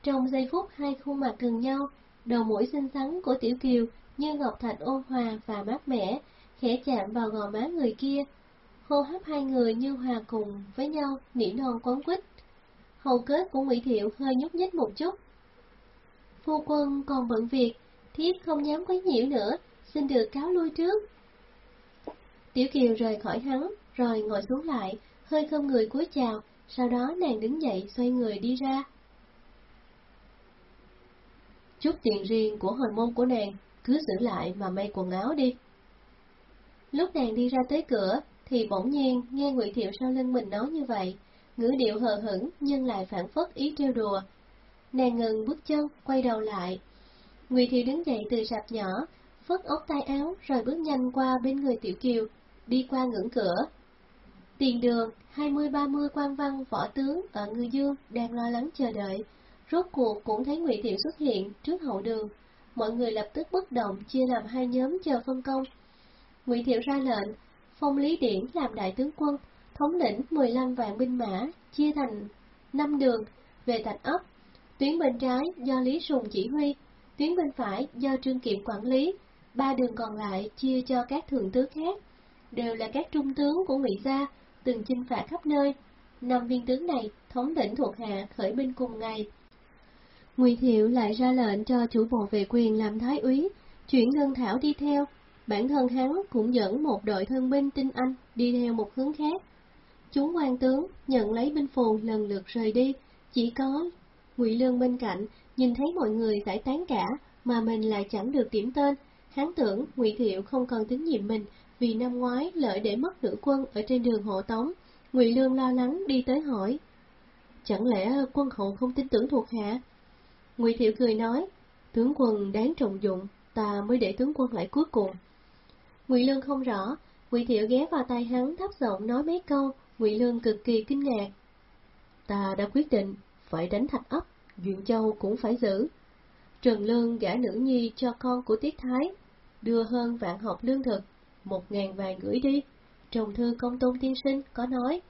Trong giây phút hai khuôn mặt gần nhau, đầu mũi xinh xắn của Tiểu Kiều như ngọc thạch ôn hòa và mát mẻ, khẽ chạm vào gò má người kia. Hô hấp hai người như hòa cùng với nhau, nỉ non quấn quýt. Hầu kết của Ngụy Thiệu hơi nhúc nhích một chút. Phu quân còn bận việc, thiếp không dám quấy nhiễu nữa, xin được cáo lui trước. Tiểu Kiều rời khỏi hắn, rồi ngồi xuống lại, hơi không người cúi chào, sau đó nàng đứng dậy xoay người đi ra. Chút tiền riêng của hồi môn của nàng, cứ giữ lại mà may quần áo đi. Lúc nàng đi ra tới cửa, thì bỗng nhiên nghe Ngụy Thiệu sau lưng mình nói như vậy, ngữ điệu hờ hững nhưng lại phản phất ý trêu đùa. Nàng ngừng bước chân, quay đầu lại. Ngụy Thiệu đứng dậy từ sạp nhỏ, phất ốc tay áo rồi bước nhanh qua bên người Tiểu Kiều, đi qua ngưỡng cửa. Tiền đường, 20-30 quan văn võ tướng ở Ngư Dương đang lo lắng chờ đợi, rốt cuộc cũng thấy Ngụy Thiệu xuất hiện trước hậu đường. Mọi người lập tức bất động chia làm hai nhóm chờ phân công. Ngụy Thiệu ra lệnh, phong Lý Điển làm đại tướng quân, thống lĩnh 15 vạn binh mã, chia thành 5 đường về thành ấp. Tuyến bên trái do Lý Sùng chỉ huy, tuyến bên phải do Trương Kiệm quản lý, ba đường còn lại chia cho các thượng tướng khác, đều là các trung tướng của Ngụy gia, từng chinh phạt khắp nơi. Năm viên tướng này thống lĩnh thuộc hạ khởi binh cùng ngày. Ngụy Thiệu lại ra lệnh cho chủ bộ về quyền làm thái úy, chuyển Ngân Thảo đi theo. Bản thân hắn cũng dẫn một đội thân binh tinh anh đi theo một hướng khác. Chúng quan tướng nhận lấy binh phù lần lượt rời đi, chỉ có Ngụy Lương bên cạnh nhìn thấy mọi người giải tán cả mà mình lại chẳng được điểm tên. Hắn tưởng Ngụy Thiệu không còn tín nhiệm mình vì năm ngoái lợi để mất nữ quân ở trên đường hộ tống. Ngụy Lương lo lắng đi tới hỏi: "Chẳng lẽ quân hậu không tin tưởng thuộc hạ?" Ngụy Thiệu cười nói: "Tướng quân đáng trọng dụng, ta mới để tướng quân lại cuối cùng." Ngụy Lương không rõ, Ngụy Thiệu ghé vào tay hắn thấp giọng nói mấy câu, Ngụy Lương cực kỳ kinh ngạc. "Ta đã quyết định phải đánh Thạch ấp, Duyện Châu cũng phải giữ." Trần Lương gả nữ nhi cho con của Tiết Thái, đưa hơn vạn hộp lương thực, một ngàn vàng gửi đi. Trong thư công tôn tiên sinh có nói,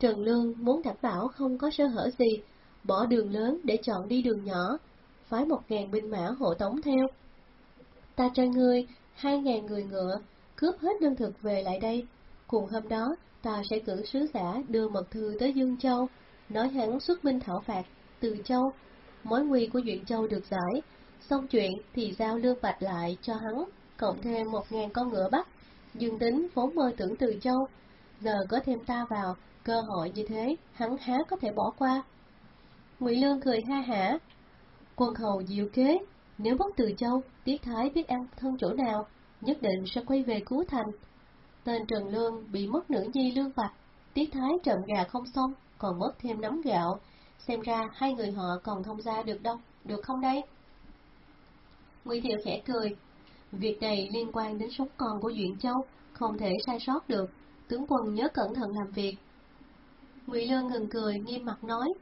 Trần Lương muốn đảm bảo không có sơ hở gì, bỏ đường lớn để chọn đi đường nhỏ, phái một ngàn binh mã hộ tống theo. Ta cho ngươi hai ngàn người ngựa, cướp hết lương thực về lại đây. Cùng hôm đó, ta sẽ cử sứ giả đưa mật thư tới Dương Châu, nói hắn xuất binh thảo phạt từ Châu. Mối nguy của Duyện Châu được giải, xong chuyện thì giao lương bạch lại cho hắn, cộng thêm một ngàn con ngựa bắt. Dương tính vốn mơ tưởng từ Châu, giờ có thêm ta vào, cơ hội như thế, hắn há có thể bỏ qua. Ngụy Lương cười ha hả, quân hầu diệu kế, nếu mất từ Châu, Tiết Thái biết ăn thân chỗ nào, nhất định sẽ quay về cứu thành. Tên Trần Lương bị mất nữ nhi lương vặt, Tiết Thái trộm gà không xong, còn mất thêm nắm gạo, xem ra hai người họ còn thông gia được đâu, được không đấy? Ngụy Thiệu khẽ cười, việc này liên quan đến sống con của Duyện Châu, không thể sai sót được, tướng quân nhớ cẩn thận làm việc. Ngụy Lương ngừng cười, nghiêm mặt nói,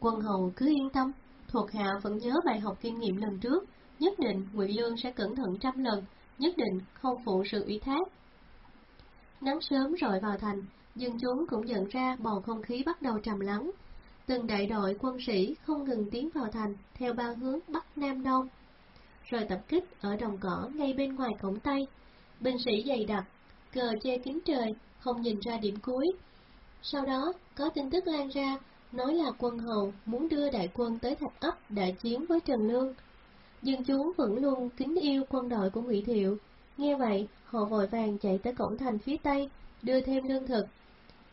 quân hầu cứ yên tâm, thuộc hạ vẫn nhớ bài học kinh nghiệm lần trước, nhất định Ngụy Lương sẽ cẩn thận trăm lần, nhất định không phụ sự ủy thác. Nắng sớm rọi vào thành, dân chúng cũng nhận ra bầu không khí bắt đầu trầm lắng. Từng đại đội quân sĩ không ngừng tiến vào thành theo ba hướng Bắc Nam Đông, rồi tập kích ở đồng cỏ ngay bên ngoài cổng Tây. Binh sĩ dày đặc, cờ che kín trời, không nhìn ra điểm cuối. Sau đó, có tin tức lan ra, nói là quân hầu muốn đưa đại quân tới thạch ấp đại chiến với Trần Lương. Dân chúng vẫn luôn kính yêu quân đội của Ngụy Thiệu. Nghe vậy, họ vội vàng chạy tới cổng thành phía Tây, đưa thêm lương thực.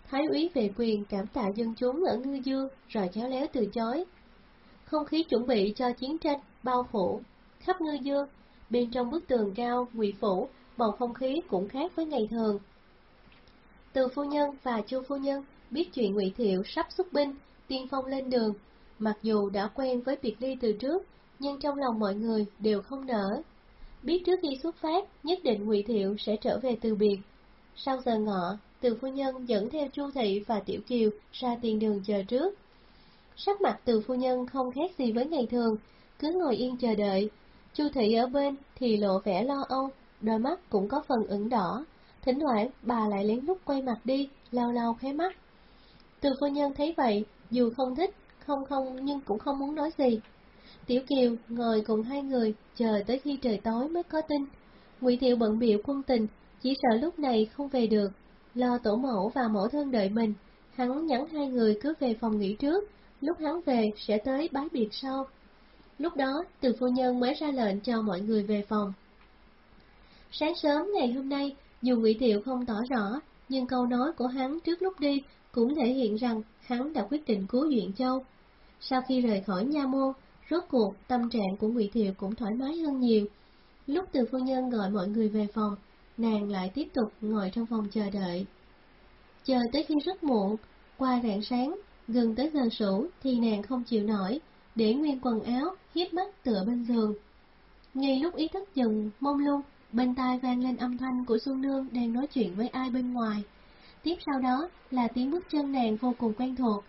Thái úy về quyền cảm tạ dân chúng ở Ngư Dương, rồi chéo léo từ chối. Không khí chuẩn bị cho chiến tranh bao phủ khắp Ngư Dương, bên trong bức tường cao, ngụy phủ, bầu không khí cũng khác với ngày thường. Từ phu nhân và chu phu nhân biết chuyện Ngụy Thiệu sắp xuất binh, tiên phong lên đường, mặc dù đã quen với biệt ly từ trước, nhưng trong lòng mọi người đều không nở. Biết trước khi xuất phát, nhất định Ngụy Thiệu sẽ trở về từ biệt. Sau giờ ngọ, từ phu nhân dẫn theo Chu Thị và Tiểu Kiều ra tiền đường chờ trước. Sắc mặt từ phu nhân không khác gì với ngày thường, cứ ngồi yên chờ đợi. Chu Thị ở bên thì lộ vẻ lo âu, đôi mắt cũng có phần ửng đỏ. Thỉnh thoảng bà lại lén lút quay mặt đi, lau lau khóe mắt. Từ phu nhân thấy vậy, dù không thích, không không nhưng cũng không muốn nói gì. Tiểu Kiều ngồi cùng hai người, chờ tới khi trời tối mới có tin. Ngụy Thiệu bận biểu quân tình, chỉ sợ lúc này không về được, lo tổ mẫu và mẫu thân đợi mình. Hắn nhắn hai người cứ về phòng nghỉ trước, lúc hắn về sẽ tới bái biệt sau. Lúc đó, từ phu nhân mới ra lệnh cho mọi người về phòng. Sáng sớm ngày hôm nay, dù Ngụy Thiệu không tỏ rõ, nhưng câu nói của hắn trước lúc đi cũng thể hiện rằng hắn đã quyết định cứu Duyện Châu. Sau khi rời khỏi nha môn, rốt cuộc tâm trạng của Ngụy Thiệu cũng thoải mái hơn nhiều. Lúc từ phu nhân gọi mọi người về phòng, nàng lại tiếp tục ngồi trong phòng chờ đợi. Chờ tới khi rất muộn, qua rạng sáng, gần tới giờ sủ thì nàng không chịu nổi, để nguyên quần áo, hiếp mắt tựa bên giường. Ngay lúc ý thức dừng, mông lung, bên tai vang lên âm thanh của Xuân Nương đang nói chuyện với ai bên ngoài. Tiếp sau đó là tiếng bước chân nàng vô cùng quen thuộc,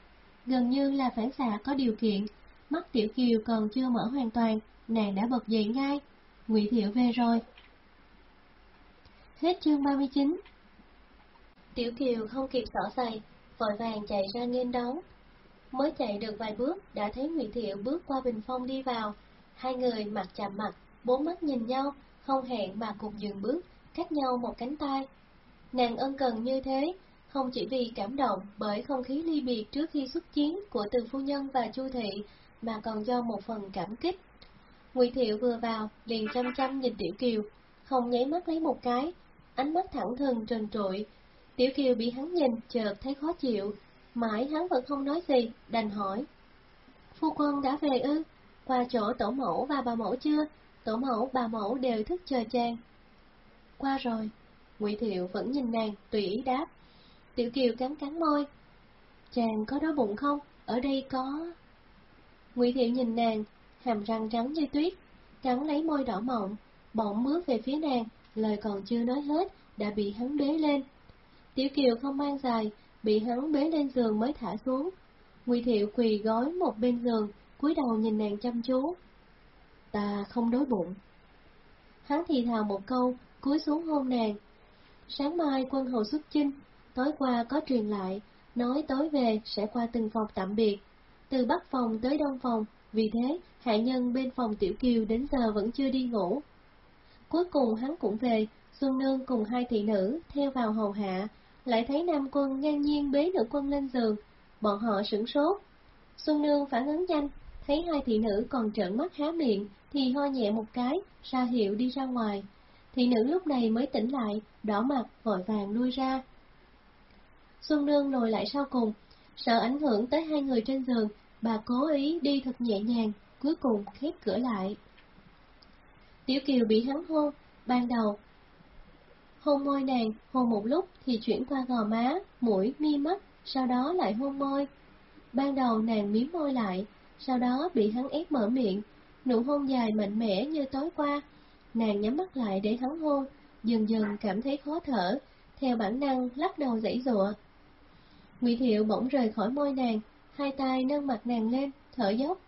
gần như là phản xạ có điều kiện. Mắt Tiểu Kiều còn chưa mở hoàn toàn, nàng đã bật dậy ngay. Ngụy Thiệu về rồi. Hết chương 39 Tiểu Kiều không kịp xỏ giày, vội vàng chạy ra nghênh đón. Mới chạy được vài bước đã thấy Ngụy Thiệu bước qua bình phong đi vào. Hai người mặt chạm mặt, bốn mắt nhìn nhau, không hẹn mà cùng dừng bước, cách nhau một cánh tay. Nàng ân cần như thế, không chỉ vì cảm động bởi không khí ly biệt trước khi xuất chiến của từ phu nhân và chu thị, mà còn do một phần cảm kích. Ngụy Thiệu vừa vào, liền chăm chăm nhìn Tiểu Kiều, không nháy mắt lấy một cái, ánh mắt thẳng thừng trần trụi. Tiểu Kiều bị hắn nhìn, chợt thấy khó chịu, mãi hắn vẫn không nói gì, đành hỏi. Phu quân đã về ư? Qua chỗ tổ mẫu và bà mẫu chưa? Tổ mẫu, bà mẫu đều thức chờ chàng. Qua rồi. Ngụy Thiệu vẫn nhìn nàng, tùy ý đáp. Tiểu Kiều cắn cắn môi. Chàng có đói bụng không? Ở đây có... Ngụy Thiệu nhìn nàng, hàm răng trắng như tuyết, cắn lấy môi đỏ mọng, bỗng bước về phía nàng, lời còn chưa nói hết, đã bị hắn đế lên. Tiểu Kiều không mang dài, bị hắn bế lên giường mới thả xuống. Ngụy Thiệu quỳ gối một bên giường, cúi đầu nhìn nàng chăm chú. Ta không đói bụng. Hắn thì thào một câu, cúi xuống hôn nàng. Sáng mai quân hầu xuất chinh, tối qua có truyền lại, nói tối về sẽ qua từng phòng tạm biệt, từ bắc phòng tới đông phòng, vì thế hạ nhân bên phòng Tiểu Kiều đến giờ vẫn chưa đi ngủ. Cuối cùng hắn cũng về, Xuân Nương cùng hai thị nữ theo vào hầu hạ, lại thấy Nam Quân ngang nhiên bế nữ quân lên giường, bọn họ sửng sốt. Xuân Nương phản ứng nhanh, thấy hai thị nữ còn trợn mắt há miệng, thì ho nhẹ một cái, ra hiệu đi ra ngoài. Thị nữ lúc này mới tỉnh lại, đỏ mặt, vội vàng lui ra. Xuân Nương lùi lại sau cùng, sợ ảnh hưởng tới hai người trên giường, bà cố ý đi thật nhẹ nhàng, cuối cùng khép cửa lại. Tiểu Kiều bị hắn hôn, ban đầu hôn môi nàng, hôn một lúc thì chuyển qua gò má, mũi, mi mắt, sau đó lại hôn môi. Ban đầu nàng miếm môi lại, sau đó bị hắn ép mở miệng, nụ hôn dài mạnh mẽ như tối qua. Nàng nhắm mắt lại để hắn hôn, dần dần cảm thấy khó thở, theo bản năng lắc đầu dãy dụa. Ngụy Thiệu bỗng rời khỏi môi nàng, hai tay nâng mặt nàng lên, thở dốc.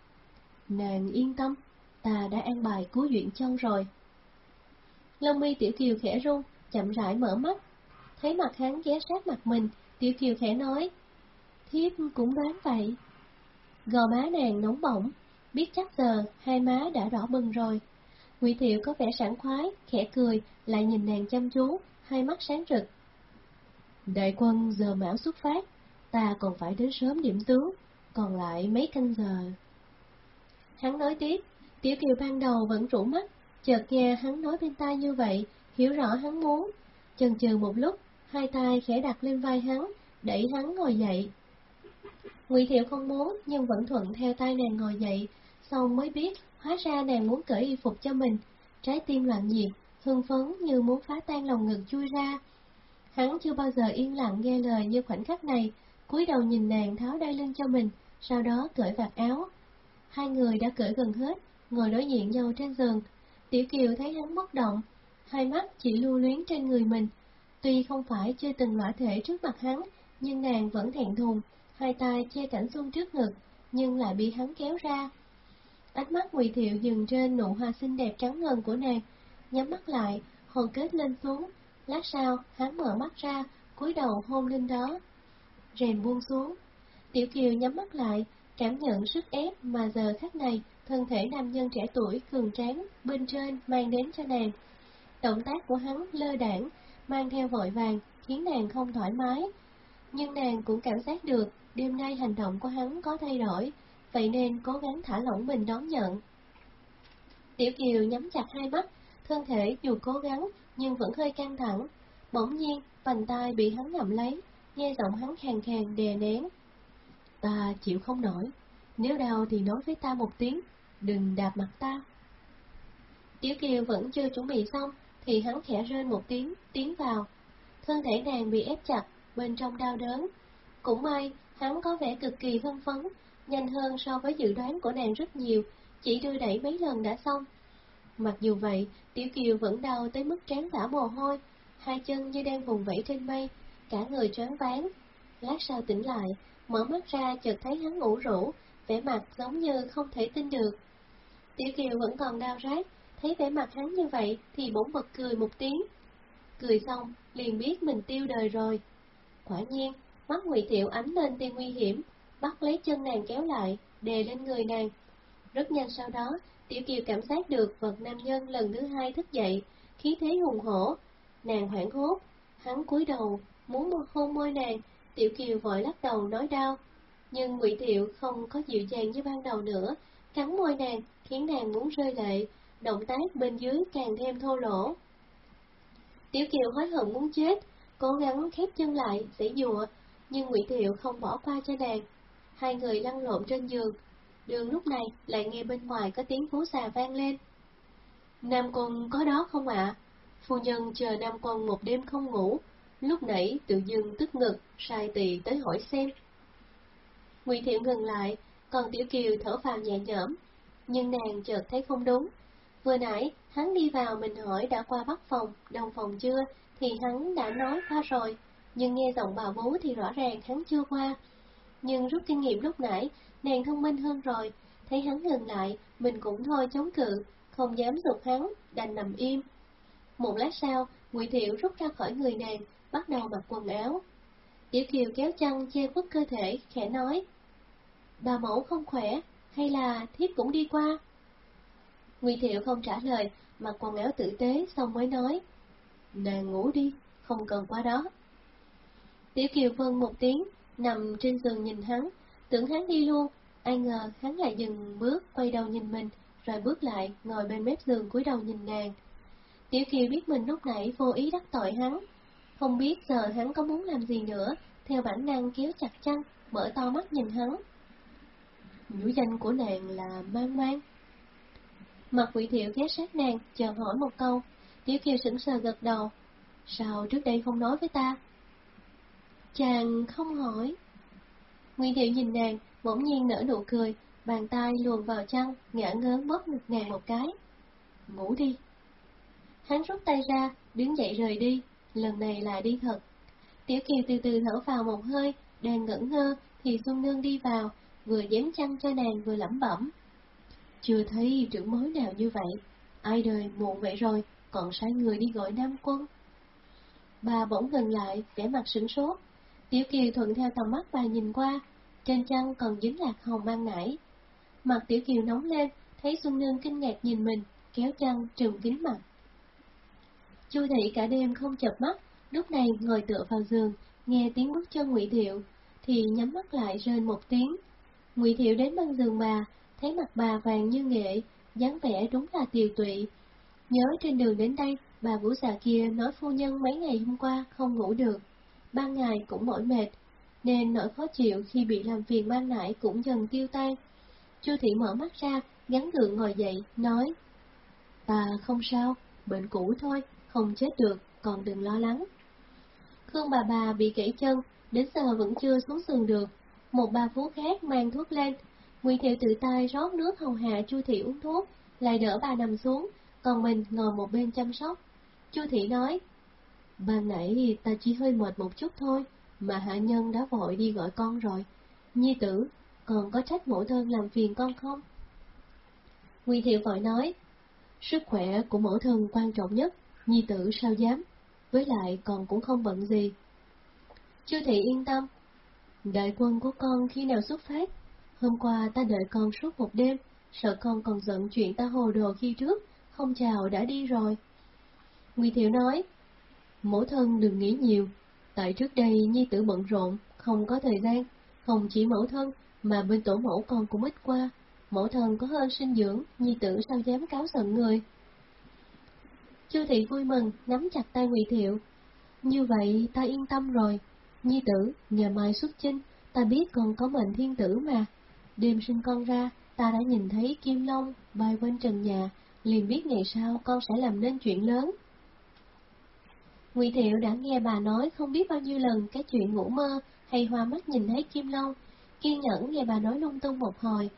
Nàng yên tâm, ta đã an bài cứu Duyện Châu rồi. Lông mi Tiểu Kiều khẽ run, chậm rãi mở mắt. Thấy mặt hắn ghé sát mặt mình, Tiểu Kiều khẽ nói, thiếp cũng đoán vậy. Gò má nàng nóng bỏng, biết chắc giờ hai má đã đỏ bừng rồi. Ngụy Thiệu có vẻ sảng khoái, khẽ cười, lại nhìn nàng chăm chú, hai mắt sáng rực. Đại quân giờ mão xuất phát, ta còn phải đến sớm điểm tướng, còn lại mấy canh giờ. Hắn nói tiếp, Tiểu Kiều ban đầu vẫn rủ mắt, chợt nghe hắn nói bên tai như vậy, hiểu rõ hắn muốn. Chần chừ một lúc, hai tay khẽ đặt lên vai hắn, đẩy hắn ngồi dậy. Ngụy Thiệu không muốn, nhưng vẫn thuận theo tay nàng ngồi dậy, xong mới biết, hóa ra nàng muốn cởi y phục cho mình. Trái tim loạn nhịp, hưng phấn như muốn phá tan lòng ngực chui ra. Hắn chưa bao giờ yên lặng nghe lời như khoảnh khắc này, cúi đầu nhìn nàng tháo đai lưng cho mình, sau đó cởi vạt áo. Hai người đã cởi gần hết, ngồi đối diện nhau trên giường. Tiểu Kiều thấy hắn bất động, hai mắt chỉ lưu luyến trên người mình. Tuy không phải chưa từng lõa thể trước mặt hắn, nhưng nàng vẫn thẹn thùng, hai tay che cảnh xuân trước ngực, nhưng lại bị hắn kéo ra. Ánh mắt Ngụy Thiệu dừng trên nụ hoa xinh đẹp trắng ngần của nàng, nhắm mắt lại, hồn kết lên xuống. Lát sau, hắn mở mắt ra, cúi đầu hôn lên đó. Rèm buông xuống. Tiểu Kiều nhắm mắt lại, cảm nhận sức ép mà giờ khắc này thân thể nam nhân trẻ tuổi cường tráng bên trên mang đến cho nàng. Động tác của hắn lơ đảng, mang theo vội vàng, khiến nàng không thoải mái. Nhưng nàng cũng cảm giác được đêm nay hành động của hắn có thay đổi, vậy nên cố gắng thả lỏng mình đón nhận. Tiểu Kiều nhắm chặt hai mắt, thân thể dù cố gắng nhưng vẫn hơi căng thẳng. Bỗng nhiên, bàn tay bị hắn ngậm lấy, nghe giọng hắn khàn khàn đè nén. Ta chịu không nổi, nếu đau thì nói với ta một tiếng, đừng đạp mặt ta. Tiểu Kiều vẫn chưa chuẩn bị xong, thì hắn khẽ rên một tiếng, tiến vào. Thân thể nàng bị ép chặt, bên trong đau đớn. Cũng may, hắn có vẻ cực kỳ hưng phấn, nhanh hơn so với dự đoán của nàng rất nhiều, chỉ đưa đẩy mấy lần đã xong. Mặc dù vậy, Tiểu Kiều vẫn đau tới mức trán vả mồ hôi, hai chân như đang vùng vẫy trên mây, cả người choáng váng. Lát sau tỉnh lại, mở mắt ra chợt thấy hắn ngủ rũ, vẻ mặt giống như không thể tin được. Tiểu Kiều vẫn còn đau rát, thấy vẻ mặt hắn như vậy thì bỗng bật cười một tiếng. Cười xong, liền biết mình tiêu đời rồi. Quả nhiên, mắt Ngụy Thiệu ánh lên tia nguy hiểm, bắt lấy chân nàng kéo lại, đè lên người nàng. Rất nhanh sau đó, Tiểu Kiều cảm giác được vật nam nhân lần thứ hai thức dậy, khí thế hùng hổ. Nàng hoảng hốt, hắn cúi đầu, muốn hôn môi nàng, Tiểu Kiều vội lắc đầu nói đau. Nhưng Ngụy Thiệu không có dịu dàng như ban đầu nữa, cắn môi nàng, khiến nàng muốn rơi lệ, động tác bên dưới càng thêm thô lỗ. Tiểu Kiều hối hận muốn chết, cố gắng khép chân lại, giãy dùa, nhưng Ngụy Thiệu không bỏ qua cho nàng. Hai người lăn lộn trên giường, đường lúc này lại nghe bên ngoài có tiếng phú xà vang lên. Nam Quân có đó không ạ? Phu nhân chờ Nam Quân một đêm không ngủ, lúc nãy tự dưng tức ngực, sai tỳ tới hỏi xem. Ngụy Thiệu ngừng lại, còn Tiểu Kiều thở vào nhẹ nhõm, nhưng nàng chợt thấy không đúng. Vừa nãy, hắn đi vào mình hỏi đã qua bắc phòng, đông phòng chưa, thì hắn đã nói qua rồi, nhưng nghe giọng bà bố thì rõ ràng hắn chưa qua. Nhưng rút kinh nghiệm lúc nãy, nàng thông minh hơn rồi, thấy hắn ngừng lại, mình cũng thôi chống cự, không dám dục hắn, đành nằm im. Một lát sau, Ngụy Thiệu rút ra khỏi người nàng, bắt đầu mặc quần áo. Tiểu Kiều kéo chăn che khuất cơ thể, khẽ nói. Bà mẫu không khỏe, hay là thiếp cũng đi qua? Ngụy Thiệu không trả lời, mặc quần áo tử tế xong mới nói. Nàng ngủ đi, không cần qua đó. Tiểu Kiều vâng một tiếng, nằm trên giường nhìn hắn, tưởng hắn đi luôn, ai ngờ hắn lại dừng bước, quay đầu nhìn mình, rồi bước lại, ngồi bên mép giường cúi đầu nhìn nàng. Tiểu Kiều biết mình lúc nãy vô ý đắc tội hắn, không biết giờ hắn có muốn làm gì nữa, theo bản năng kéo chặt chăn, mở to mắt nhìn hắn. Nhũ danh của nàng là Mang Mang. Mặt quỷ thiệu ghé sát nàng, chờ hỏi một câu, Tiểu Kiều sững sờ gật đầu. Sao trước đây không nói với ta? Chàng không hỏi. Ngụy Thiệu nhìn nàng, bỗng nhiên nở nụ cười, bàn tay luồn vào chăn, ngã ngớn bóp ngực nàng một cái. Ngủ đi. Hắn rút tay ra, đứng dậy rời đi, lần này là đi thật. Tiểu Kiều từ từ thở vào một hơi, đang ngẩn ngơ, thì Xuân Nương đi vào, vừa dán chăn cho nàng vừa lẩm bẩm. Chưa thấy trưởng mối nào như vậy, ai đời muộn vậy rồi, còn sai người đi gọi Nam Quân. Bà bỗng ngừng lại, vẻ mặt sửng sốt. Tiểu Kiều thuận theo tầm mắt bà nhìn qua, trên chăn còn dính lạc hồng mang nải. Mặt Tiểu Kiều nóng lên, thấy Xuân Nương kinh ngạc nhìn mình, kéo chăn trừng kính mặt. Chu thị cả đêm không chợp mắt, lúc này ngồi tựa vào giường, nghe tiếng bước chân Ngụy Thiệu, thì nhắm mắt lại rên một tiếng. Ngụy Thiệu đến bên giường bà, thấy mặt bà vàng như nghệ, dáng vẻ đúng là tiều tụy. Nhớ trên đường đến đây, bà vũ già kia nói phu nhân mấy ngày hôm qua không ngủ được, ban ngày cũng mỏi mệt, nên nỗi khó chịu khi bị làm phiền ban nãy cũng dần tiêu tan. Chu thị mở mắt ra, gắn gượng ngồi dậy, nói, "bà không sao, bệnh cũ thôi, không chết được, còn đừng lo lắng. Khương bà bà bị gãy chân, đến giờ vẫn chưa xuống giường được. Một bà phú khác mang thuốc lên. Ngụy Thiệu tự tay rót nước hầu hạ Chu Thị uống thuốc, lại đỡ bà nằm xuống, còn mình ngồi một bên chăm sóc. Chu Thị nói, Ban nãy ta chỉ hơi mệt một chút thôi, mà hạ nhân đã vội đi gọi con rồi. Nhi tử, còn có trách mẫu thân làm phiền con không? Ngụy Thiệu vội nói, sức khỏe của mẫu thân quan trọng nhất, nhi tử sao dám, với lại còn cũng không bận gì. Chu thị yên tâm, đại quân của con khi nào xuất phát? Hôm qua ta đợi con suốt một đêm, sợ con còn giận chuyện ta hồ đồ khi trước, không chào đã đi rồi. Ngụy Thiệu nói, mẫu thân đừng nghĩ nhiều, tại trước đây nhi tử bận rộn, không có thời gian, không chỉ mẫu thân, mà bên tổ mẫu con cũng ít qua, mẫu thân có hơn sinh dưỡng, nhi tử sao dám cáo giận người. Chu thị vui mừng, nắm chặt tay Ngụy Thiệu. Như vậy ta yên tâm rồi, nhi tử, ngày mai xuất chinh, ta biết con có mệnh thiên tử mà. Đêm sinh con ra, ta đã nhìn thấy kim long bay bên trần nhà, liền biết ngày sau con sẽ làm nên chuyện lớn. Ngụy Thiệu đã nghe bà nói không biết bao nhiêu lần cái chuyện ngủ mơ hay hoa mắt nhìn thấy kim long, kiên nhẫn nghe bà nói lung tung một hồi.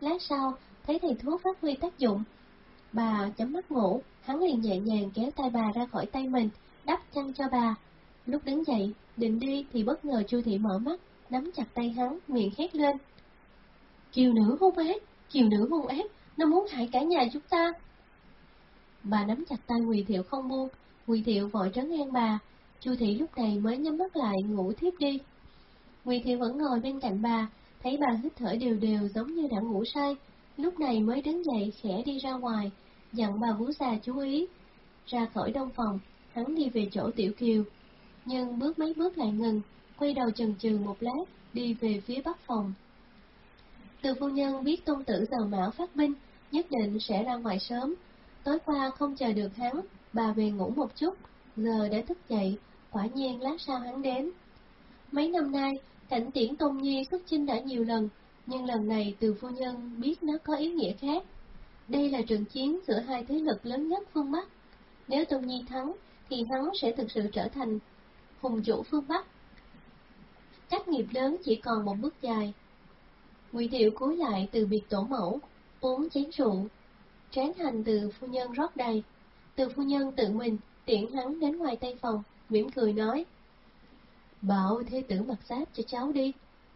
Lát sau, thấy thầy thuốc phát huy tác dụng. Bà chấm mắt ngủ, hắn liền nhẹ nhàng kéo tay bà ra khỏi tay mình, đắp chăn cho bà. Lúc đứng dậy, định đi thì bất ngờ Chu Thị mở mắt, nắm chặt tay hắn, miệng hét lên. Kiều nữ hung ác, kiều nữ hung ác, nó muốn hại cả nhà chúng ta. Bà nắm chặt tay Quỳ Thiệu không buông, Quỳ Thiệu vội trấn an bà, Chu Thị lúc này mới nhắm mắt lại ngủ thiếp đi. Quỳ Thiệu vẫn ngồi bên cạnh bà, thấy bà hít thở đều đều giống như đã ngủ say, lúc này mới đứng dậy khẽ đi ra ngoài, dặn bà vú già chú ý. Ra khỏi đông phòng, hắn đi về chỗ Tiểu Kiều, nhưng bước mấy bước lại ngừng, quay đầu chần chừ một lát, đi về phía bắc phòng. Từ phu nhân biết tôn tử giờ mão phát binh, nhất định sẽ ra ngoài sớm. Tối qua không chờ được hắn, bà về ngủ một chút, giờ đã thức dậy, quả nhiên lát sau hắn đến. Mấy năm nay, cảnh tiễn Tôn Nhi xuất chinh đã nhiều lần, nhưng lần này từ phu nhân biết nó có ý nghĩa khác. Đây là trận chiến giữa hai thế lực lớn nhất phương Bắc. Nếu Tôn Nhi thắng, thì hắn sẽ thực sự trở thành hùng chủ phương Bắc. Cách nghiệp lớn chỉ còn một bước dài. Ngụy Thiệu cúi lại từ biệt tổ mẫu, uống chén rượu. Trán hành từ phu nhân rót đầy. Từ phu nhân tự mình tiễn hắn đến ngoài tây phòng, mỉm cười nói. Bảo thế tử mặc giáp cho cháu đi,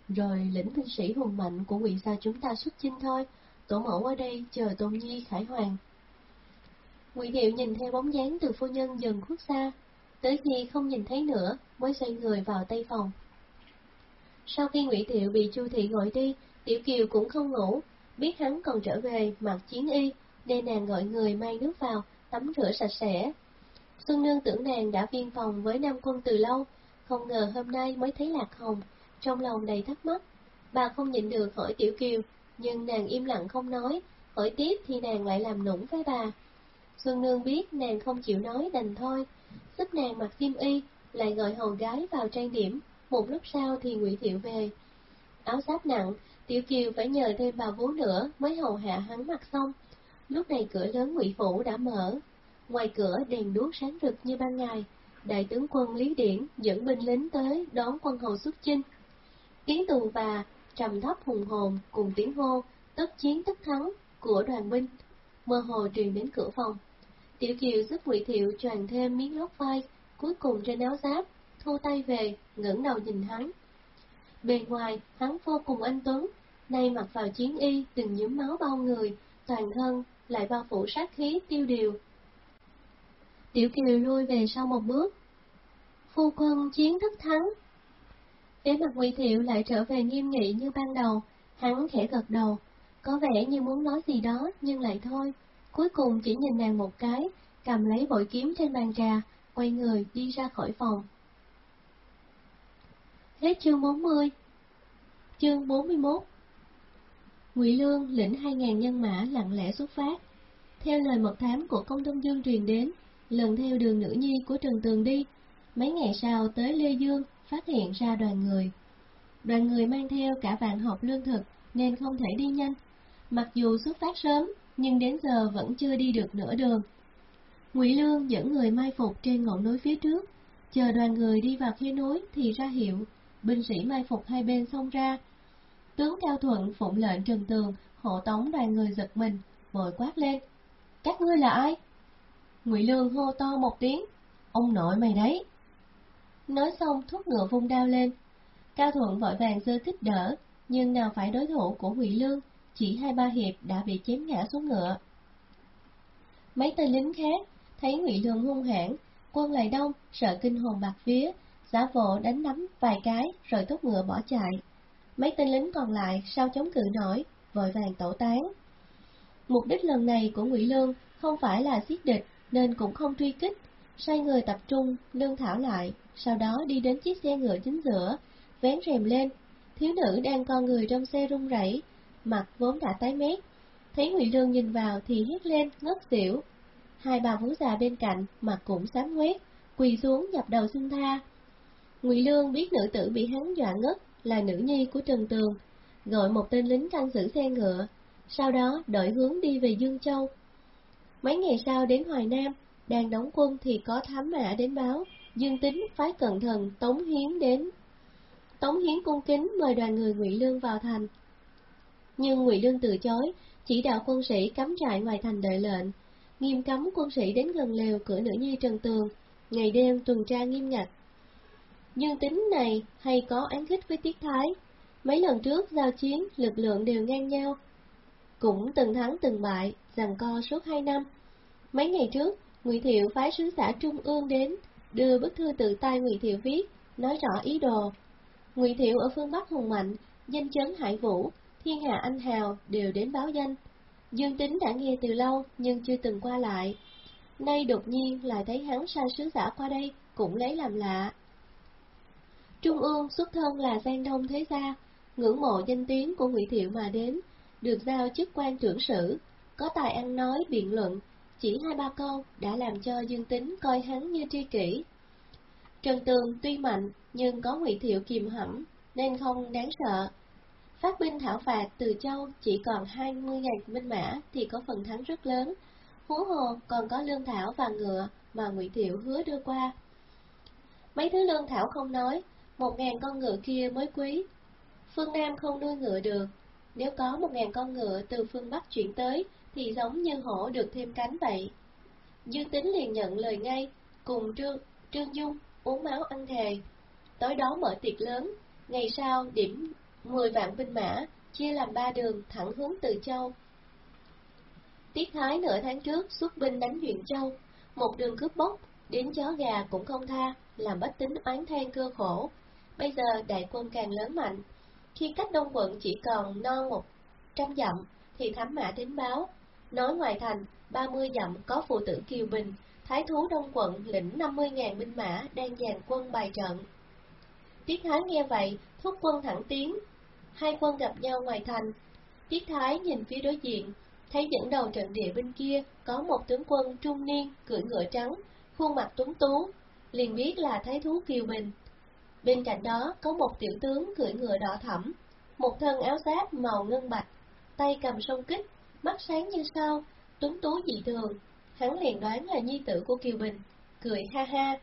rồi lĩnh binh sĩ hùng mạnh của ngụy gia chúng ta xuất chinh thôi, tổ mẫu ở đây chờ Tôn Nhi khải hoàng. Ngụy Thiệu nhìn theo bóng dáng từ phu nhân dần khuất xa, tới khi không nhìn thấy nữa mới xoay người vào tây phòng. Sau khi Ngụy Thiệu bị Chu Thị gọi đi, Tiểu Kiều cũng không ngủ, biết hắn còn trở về mặc chiến y, nên nàng gọi người mang nước vào, tắm rửa sạch sẽ. Xuân Nương tưởng nàng đã viên phòng với Nam Quân từ lâu, không ngờ hôm nay mới thấy Lạc Hồng, trong lòng đầy thắc mắc. Bà không nhịn được hỏi Tiểu Kiều, nhưng nàng im lặng không nói, hỏi tiếp thì nàng lại làm nũng với bà. Xuân Nương biết nàng không chịu nói đành thôi, giúp nàng mặc xiêm y, lại gọi hầu gái vào trang điểm, một lúc sau thì Ngụy Thiệu về. Áo giáp nặng, Tiểu Kiều phải nhờ thêm bà vú nữa mới hầu hạ hắn mặc xong. Lúc này cửa lớn Ngụy Phủ đã mở, ngoài cửa đèn đuốc sáng rực như ban ngày. Đại tướng quân Lý Điển dẫn binh lính tới đón quân hầu xuất chinh. Tiếng tù và trầm thấp hùng hồn cùng tiếng hô tất chiến tất thắng của đoàn binh mơ hồ truyền đến cửa phòng. Tiểu Kiều giúp Ngụy Thiệu choàng thêm miếng lót vai, cuối cùng trên áo giáp, thu tay về, ngẩng đầu nhìn hắn. Bề ngoài, hắn vô cùng anh tuấn, nay mặc vào chiến y từng nhúm máu bao người, toàn thân lại bao phủ sát khí tiêu điều. Tiểu Kiều lui về sau một bước. Phu quân chiến thất thắng. Vẻ mặt Ngụy Thiệu lại trở về nghiêm nghị như ban đầu, hắn khẽ gật đầu, có vẻ như muốn nói gì đó nhưng lại thôi, cuối cùng chỉ nhìn nàng một cái, cầm lấy bội kiếm trên bàn trà, quay người đi ra khỏi phòng. Hết chương 40 Chương 41 Ngụy Lương lĩnh 2.000 nhân mã lặng lẽ xuất phát. Theo lời mật thám của công thông dương truyền đến, lần theo đường nữ nhi của Trần Tường đi, mấy ngày sau tới Lê Dương phát hiện ra đoàn người. Đoàn người mang theo cả vạn hộp lương thực nên không thể đi nhanh. Mặc dù xuất phát sớm, nhưng đến giờ vẫn chưa đi được nửa đường. Ngụy Lương dẫn người mai phục trên ngọn núi phía trước, chờ đoàn người đi vào khe núi thì ra hiệu, binh sĩ mai phục hai bên xông ra. Tướng Cao Thuận phụng lệnh Trần Tường hộ tống đoàn người giật mình, vội quát lên. Các ngươi là ai? Ngụy Lương hô to một tiếng, ông nội mày đấy. Nói xong thúc ngựa vung đao lên. Cao Thuận vội vàng dơ kích đỡ, nhưng nào phải đối thủ của Ngụy Lương, chỉ hai ba hiệp đã bị chém ngã xuống ngựa. Mấy tên lính khác thấy Ngụy Lương hung hãn, quân lại đông, sợ kinh hồn bạc vía, giả vộ đánh nắm vài cái rồi thúc ngựa bỏ chạy. Mấy tên lính còn lại sao chống cự nổi, vội vàng tẩu tán. Mục đích lần này của Ngụy Lương không phải là giết địch nên cũng không truy kích, sai người tập trung lương thảo lại, sau đó đi đến chiếc xe ngựa chính giữa, vén rèm lên. Thiếu nữ đang con người trong xe run rẩy, mặt vốn đã tái mét, thấy Ngụy Lương nhìn vào thì hét lên ngất xỉu. Hai bà vú già bên cạnh mặt cũng xám quét, quỳ xuống dập đầu xin tha. Ngụy Lương biết nữ tử bị hắn dọa ngất là nữ nhi của Trần Tường, gọi một tên lính canh giữ xe ngựa, sau đó đợi hướng đi về Dương Châu. Mấy ngày sau đến Hoài Nam, đang đóng quân thì có thám mã đến báo, Dương Tính phái cẩn thận Tống Hiến đến. Tống Hiến cung kính mời đoàn người Ngụy Lương vào thành. Nhưng Ngụy Lương từ chối, chỉ đạo quân sĩ cắm trại ngoài thành đợi lệnh, nghiêm cấm quân sĩ đến gần lều cửa nữ nhi Trần Tường, ngày đêm tuần tra nghiêm ngặt. Dương tính này hay có án khích với Tiết Thái, mấy lần trước giao chiến lực lượng đều ngang nhau, cũng từng thắng từng bại, rằng co suốt hai năm. Mấy ngày trước, Ngụy Thiệu phái sứ xã Trung ương đến, đưa bức thư tự tay Ngụy Thiệu viết, nói rõ ý đồ. Ngụy Thiệu ở phương Bắc hùng mạnh, danh chấn hải vũ, thiên hạ anh hào đều đến báo danh. Dương Tính đã nghe từ lâu nhưng chưa từng qua lại. Nay đột nhiên lại thấy hắn sai sứ giả qua đây, cũng lấy làm lạ. Trung ương xuất thân là gian Đông Thế Gia, ngưỡng mộ danh tiếng của Ngụy Thiệu mà đến, được giao chức quan trưởng sử, có tài ăn nói biện luận, chỉ hai ba câu đã làm cho Dương Tính coi hắn như tri kỷ. Trần Tường tuy mạnh nhưng có Ngụy Thiệu kiềm hãm nên không đáng sợ. Phát binh thảo phạt từ châu chỉ còn 20.000 binh mã thì có phần thắng rất lớn, hú hồ còn có lương thảo và ngựa mà Ngụy Thiệu hứa đưa qua. Mấy thứ lương thảo không nói, một ngàn con ngựa kia mới quý. Phương Nam không nuôi ngựa được, nếu có một ngàn con ngựa từ phương Bắc chuyển tới, thì giống như hổ được thêm cánh vậy. Dương Tính liền nhận lời ngay, cùng Trương, Trương Dung uống máu ăn thề. Tối đó mở tiệc lớn, ngày sau điểm 10 vạn binh mã, chia làm ba đường thẳng hướng từ châu. Tiết Thái nửa tháng trước xuất binh đánh Duyện Châu, một đường cướp bóc, đến chó gà cũng không tha, làm bách tính oán than cơ khổ. Bây giờ đại quân càng lớn mạnh, khi cách Đông quận chỉ còn non một trăm dặm, thì thám mã đến báo, nói ngoài thành, ba mươi dặm có phụ tử Kiều Bình, thái thú Đông quận lĩnh năm mươi ngàn binh mã đang dàn quân bài trận. Tiết Thái nghe vậy, thúc quân thẳng tiến, hai quân gặp nhau ngoài thành. Tiết Thái nhìn phía đối diện, thấy dẫn đầu trận địa bên kia có một tướng quân trung niên cưỡi ngựa trắng, khuôn mặt tuấn tú, liền biết là thái thú Kiều Bình. Bên cạnh đó có một tiểu tướng cưỡi ngựa đỏ thẫm, một thân áo giáp màu ngân bạch, tay cầm song kích, mắt sáng như sao, tuấn tú dị thường. Hắn liền đoán là nhi tử của Kiều Bình, cười ha ha.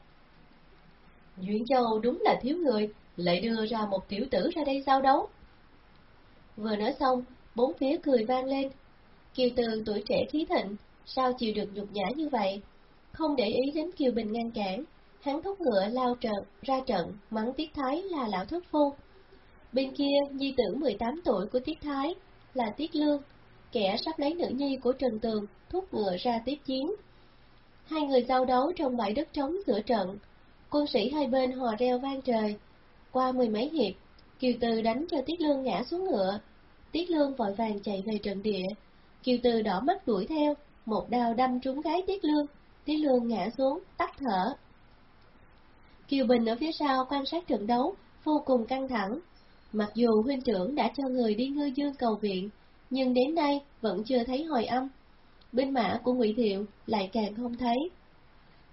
Duyện Châu đúng là thiếu người, lại đưa ra một tiểu tử ra đây giao đấu. Vừa nói xong, bốn phía cười vang lên. Kiều Từ tuổi trẻ khí thịnh, sao chịu được nhục nhã như vậy? Không để ý đến Kiều Bình ngăn cản, hắn thúc ngựa lao trận, ra trận, mắng Tiết Thái là lão thất phu. Bên kia, nhi tử 18 tuổi của Tiết Thái là Tiết Lương, kẻ sắp lấy nữ nhi của Trần Tường, thúc ngựa ra tiếp chiến. Hai người giao đấu trong bãi đất trống giữa trận, quân sĩ hai bên hò reo vang trời. Qua mười mấy hiệp, Kiều Từ đánh cho Tiết Lương ngã xuống ngựa. Tiết Lương vội vàng chạy về trận địa. Kiều Từ đỏ mắt đuổi theo, một đao đâm trúng gái Tiết Lương. Tiết Lương ngã xuống, tắt thở. Kiều Bình ở phía sau quan sát trận đấu, vô cùng căng thẳng. Mặc dù huynh trưởng đã cho người đi ngư dương cầu viện, nhưng đến nay vẫn chưa thấy hồi âm. Binh mã của Ngụy Thiệu lại càng không thấy.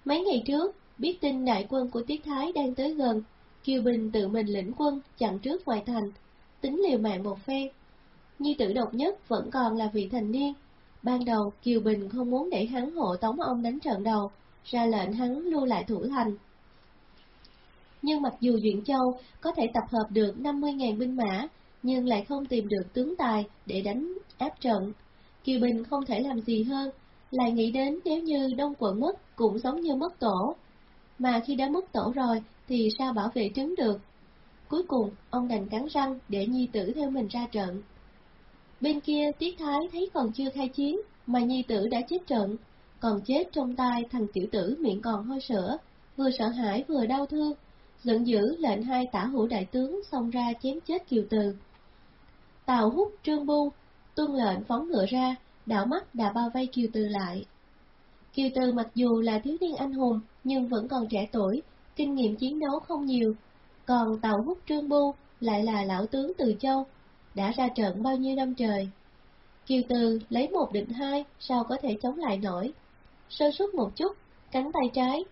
Mấy ngày trước, biết tin đại quân của Tiết Thái đang tới gần, Kiều Bình tự mình lĩnh quân chặn trước ngoài thành, tính liều mạng một phen. Nhi tử độc nhất vẫn còn là vị thành niên. Ban đầu Kiều Bình không muốn để hắn hộ tống ông đánh trận đầu, ra lệnh hắn lưu lại thủ thành. Nhưng mặc dù Duyện Châu có thể tập hợp được 50.000 binh mã, nhưng lại không tìm được tướng tài để đánh áp trận. Kiều Bình không thể làm gì hơn, lại nghĩ đến nếu như Đông quận mất cũng giống như mất tổ. Mà khi đã mất tổ rồi thì sao bảo vệ trứng được? Cuối cùng, ông đành cắn răng để nhi tử theo mình ra trận. Bên kia, Tiết Thái thấy còn chưa khai chiến, mà nhi tử đã chết trận, còn chết trong tay thằng tiểu tử miệng còn hôi sữa, vừa sợ hãi vừa đau thương, giận dữ lệnh hai tả hữu đại tướng xông ra chém chết Kiều Từ. Tào hút trương bu, tuân lệnh phóng ngựa ra, đảo mắt đã bao vây Kiều Từ lại. Kiều Từ mặc dù là thiếu niên anh hùng, nhưng vẫn còn trẻ tuổi, kinh nghiệm chiến đấu không nhiều. Còn Tàu Hút Trương Bu lại là lão tướng Từ Châu, đã ra trận bao nhiêu năm trời. Kiều Từ lấy một định hai, sao có thể chống lại nổi. Sơ suất một chút, cánh tay trái.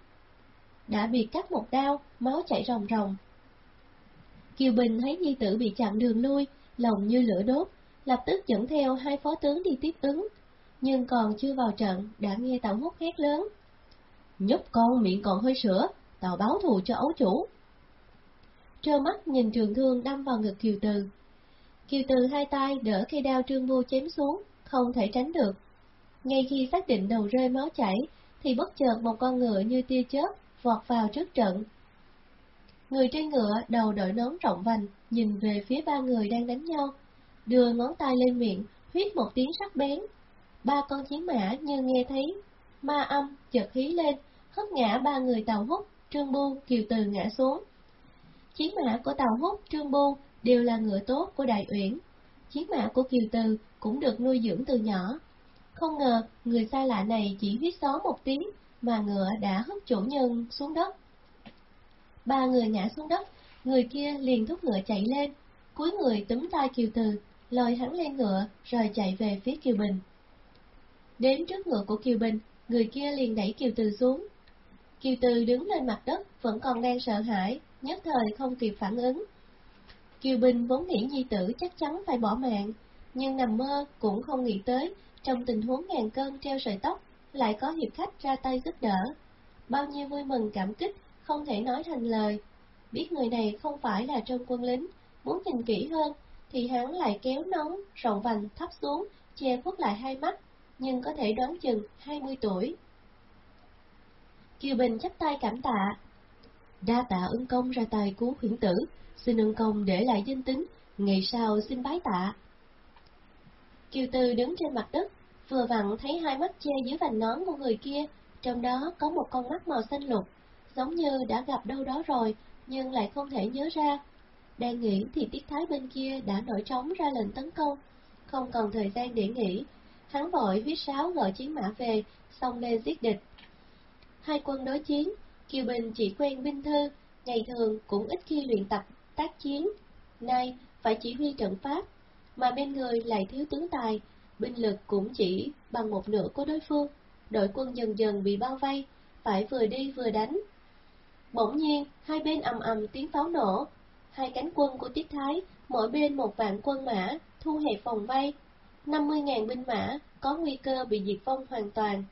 Đã bị cắt một đao, máu chảy ròng ròng. Kiều Bình thấy nhi tử bị chặn đường lui, lòng như lửa đốt, lập tức dẫn theo hai phó tướng đi tiếp ứng. Nhưng còn chưa vào trận, đã nghe Tàu Hút hét lớn. Nhóc con miệng còn hơi sữa, tàu báo thù cho ấu chủ. Trơ mắt nhìn trường thương đâm vào ngực Kiều Từ. Kiều Từ hai tay đỡ cây đao trương vô chém xuống, không thể tránh được. Ngay khi xác định đầu rơi máu chảy, thì bất chợt một con ngựa như tia chớp vọt vào trước trận. Người trên ngựa đầu đội nón rộng vành, nhìn về phía ba người đang đánh nhau, đưa ngón tay lên miệng, huyết một tiếng sắc bén. Ba con chiến mã như nghe thấy ma âm chợt hí lên, hất ngã ba người tàu hút, trương bu, kiều từ ngã xuống. Chiến mã của tàu hút, trương bu đều là ngựa tốt của đại uyển. Chiến mã của kiều từ cũng được nuôi dưỡng từ nhỏ. Không ngờ người xa lạ này chỉ huyết xó một tiếng mà ngựa đã hất chủ nhân xuống đất. Ba người ngã xuống đất, người kia liền thúc ngựa chạy lên, cuối người túm tay Kiều Từ, lôi hắn lên ngựa rồi chạy về phía Kiều Bình. Đến trước ngựa của Kiều Bình, người kia liền đẩy Kiều Từ xuống. Kiều Từ đứng lên mặt đất, vẫn còn đang sợ hãi, nhất thời không kịp phản ứng. Kiều Bình vốn nghĩ nhi tử chắc chắn phải bỏ mạng, nhưng nằm mơ cũng không nghĩ tới, trong tình huống ngàn cân treo sợi tóc, lại có hiệp khách ra tay giúp đỡ. Bao nhiêu vui mừng cảm kích, không thể nói thành lời. Biết người này không phải là trong quân lính, muốn nhìn kỹ hơn, thì hắn lại kéo nóng, rộng vành thấp xuống, che khuất lại hai mắt, nhưng có thể đoán chừng 20 tuổi. Kiều Bình chắp tay cảm tạ. Đa tạ ưng công ra tài cứu khuyển tử, xin ưng công để lại danh tính, ngày sau xin bái tạ. Kiều Tư đứng trên mặt đất, vừa vặn thấy hai mắt che dưới vành nón của người kia, trong đó có một con mắt màu xanh lục, giống như đã gặp đâu đó rồi, nhưng lại không thể nhớ ra. Đang nghĩ thì Tiết Thái bên kia đã nổi trống ra lệnh tấn công, không còn thời gian để nghỉ, hắn vội huyết sáo gọi chiến mã về, xông lên giết địch. Hai quân đối chiến, Kiều Bình chỉ quen binh thư, ngày thường cũng ít khi luyện tập tác chiến, nay phải chỉ huy trận pháp, mà bên người lại thiếu tướng tài, binh lực cũng chỉ bằng một nửa của đối phương, đội quân dần dần bị bao vây, phải vừa đi vừa đánh. Bỗng nhiên, hai bên ầm ầm tiếng pháo nổ, hai cánh quân của Tiết Thái, mỗi bên một vạn quân mã, thu hẹp vòng vây, 50.000 binh mã có nguy cơ bị diệt vong hoàn toàn.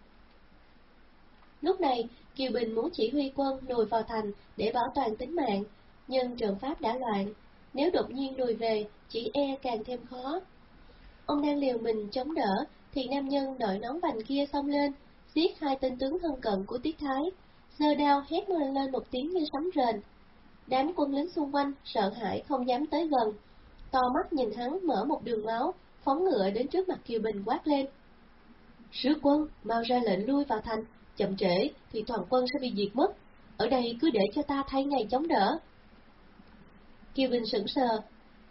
Lúc này, Kiều Bình muốn chỉ huy quân lùi vào thành để bảo toàn tính mạng, nhưng trận pháp đã loạn, nếu đột nhiên lùi về, chỉ e càng thêm khó. Ông đang liều mình chống đỡ, thì nam nhân đội nón vành kia xông lên, giết hai tên tướng thân cận của Tiết Thái, giơ đao hét lên lên một tiếng như sấm rền. Đám quân lính xung quanh sợ hãi không dám tới gần, to mắt nhìn hắn mở một đường máu, phóng ngựa đến trước mặt Kiều Bình quát lên. Sứ quân, mau ra lệnh lui vào thành, chậm trễ thì toàn quân sẽ bị diệt mất, ở đây cứ để cho ta thay ngày chống đỡ. Kiều Bình sững sờ,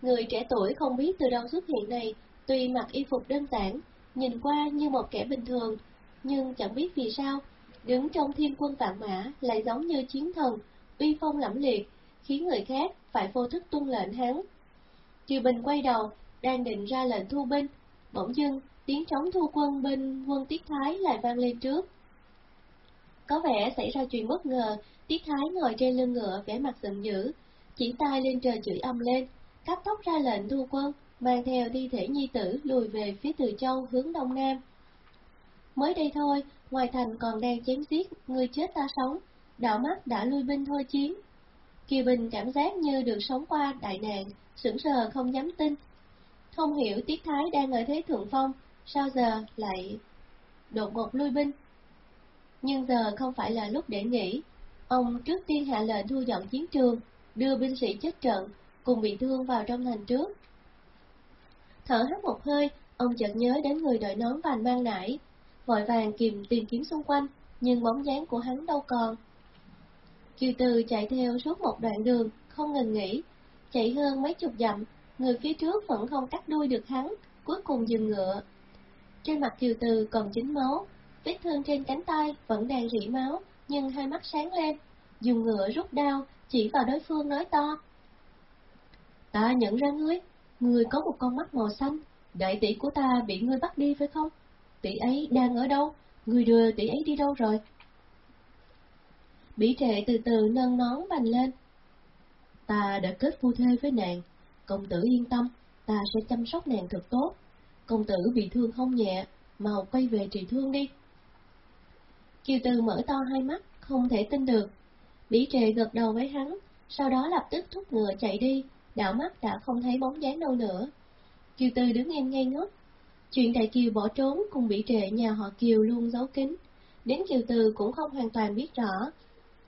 người trẻ tuổi không biết từ đâu xuất hiện này, tuy mặc y phục đơn giản, nhìn qua như một kẻ bình thường, nhưng chẳng biết vì sao, đứng trong thiên quân vạn mã lại giống như chiến thần, uy phong lẫm liệt, khiến người khác phải vô thức tuân lệnh hắn. Kiều Bình quay đầu, đang định ra lệnh thu binh, bỗng dưng tiếng trống thu quân bên quân Tiết Thái lại vang lên trước. Có vẻ xảy ra chuyện bất ngờ, Tiết Thái ngồi trên lưng ngựa vẻ mặt giận dữ, chỉ tay lên trời chửi âm lên, cắt tóc ra lệnh thu quân, mang theo thi thể nhi tử lùi về phía Từ Châu hướng đông nam. Mới đây thôi, ngoài thành còn đang chém giết, người chết ta sống, đạo mắt đã lui binh thôi chiến. Kiều Bình cảm giác như được sống qua đại nạn, sững sờ không dám tin. Không hiểu Tiết Thái đang ở thế thượng phong, sao giờ lại đột ngột lui binh. Nhưng giờ không phải là lúc để nghỉ, ông trước tiên hạ lệnh thu dọn chiến trường, đưa binh sĩ chết trận, cùng bị thương vào trong thành trước. Thở hắt một hơi, ông chợt nhớ đến người đội nón vàng mang nải, vội vàng kìm tìm kiếm xung quanh, nhưng bóng dáng của hắn đâu còn. Kiều Từ chạy theo suốt một đoạn đường, không ngừng nghỉ, chạy hơn mấy chục dặm, người phía trước vẫn không cắt đuôi được hắn, cuối cùng dừng ngựa. Trên mặt Kiều Từ còn dính máu, vết thương trên cánh tay vẫn đang rỉ máu, nhưng hai mắt sáng lên, dùng ngựa rút đao, chỉ vào đối phương nói to. Ta nhận ra ngươi, người có một con mắt màu xanh, đại tỷ của ta bị ngươi bắt đi phải không? Tỷ ấy đang ở đâu? người đưa tỷ ấy đi đâu rồi? Bỉ trệ từ từ nâng nón bành lên. Ta đã kết phu thê với nàng, công tử yên tâm, ta sẽ chăm sóc nàng thật tốt. Công tử bị thương không nhẹ, mau quay về trị thương đi. Kiều Từ mở to hai mắt, không thể tin được. Bỉ trệ gật đầu với hắn, sau đó lập tức thúc ngựa chạy đi, đảo mắt đã không thấy bóng dáng đâu nữa. Kiều Tư đứng im ngây ngốc. Chuyện Đại Kiều bỏ trốn cùng bị trệ nhà họ Kiều luôn giấu kín. Đến Kiều Tư cũng không hoàn toàn biết rõ.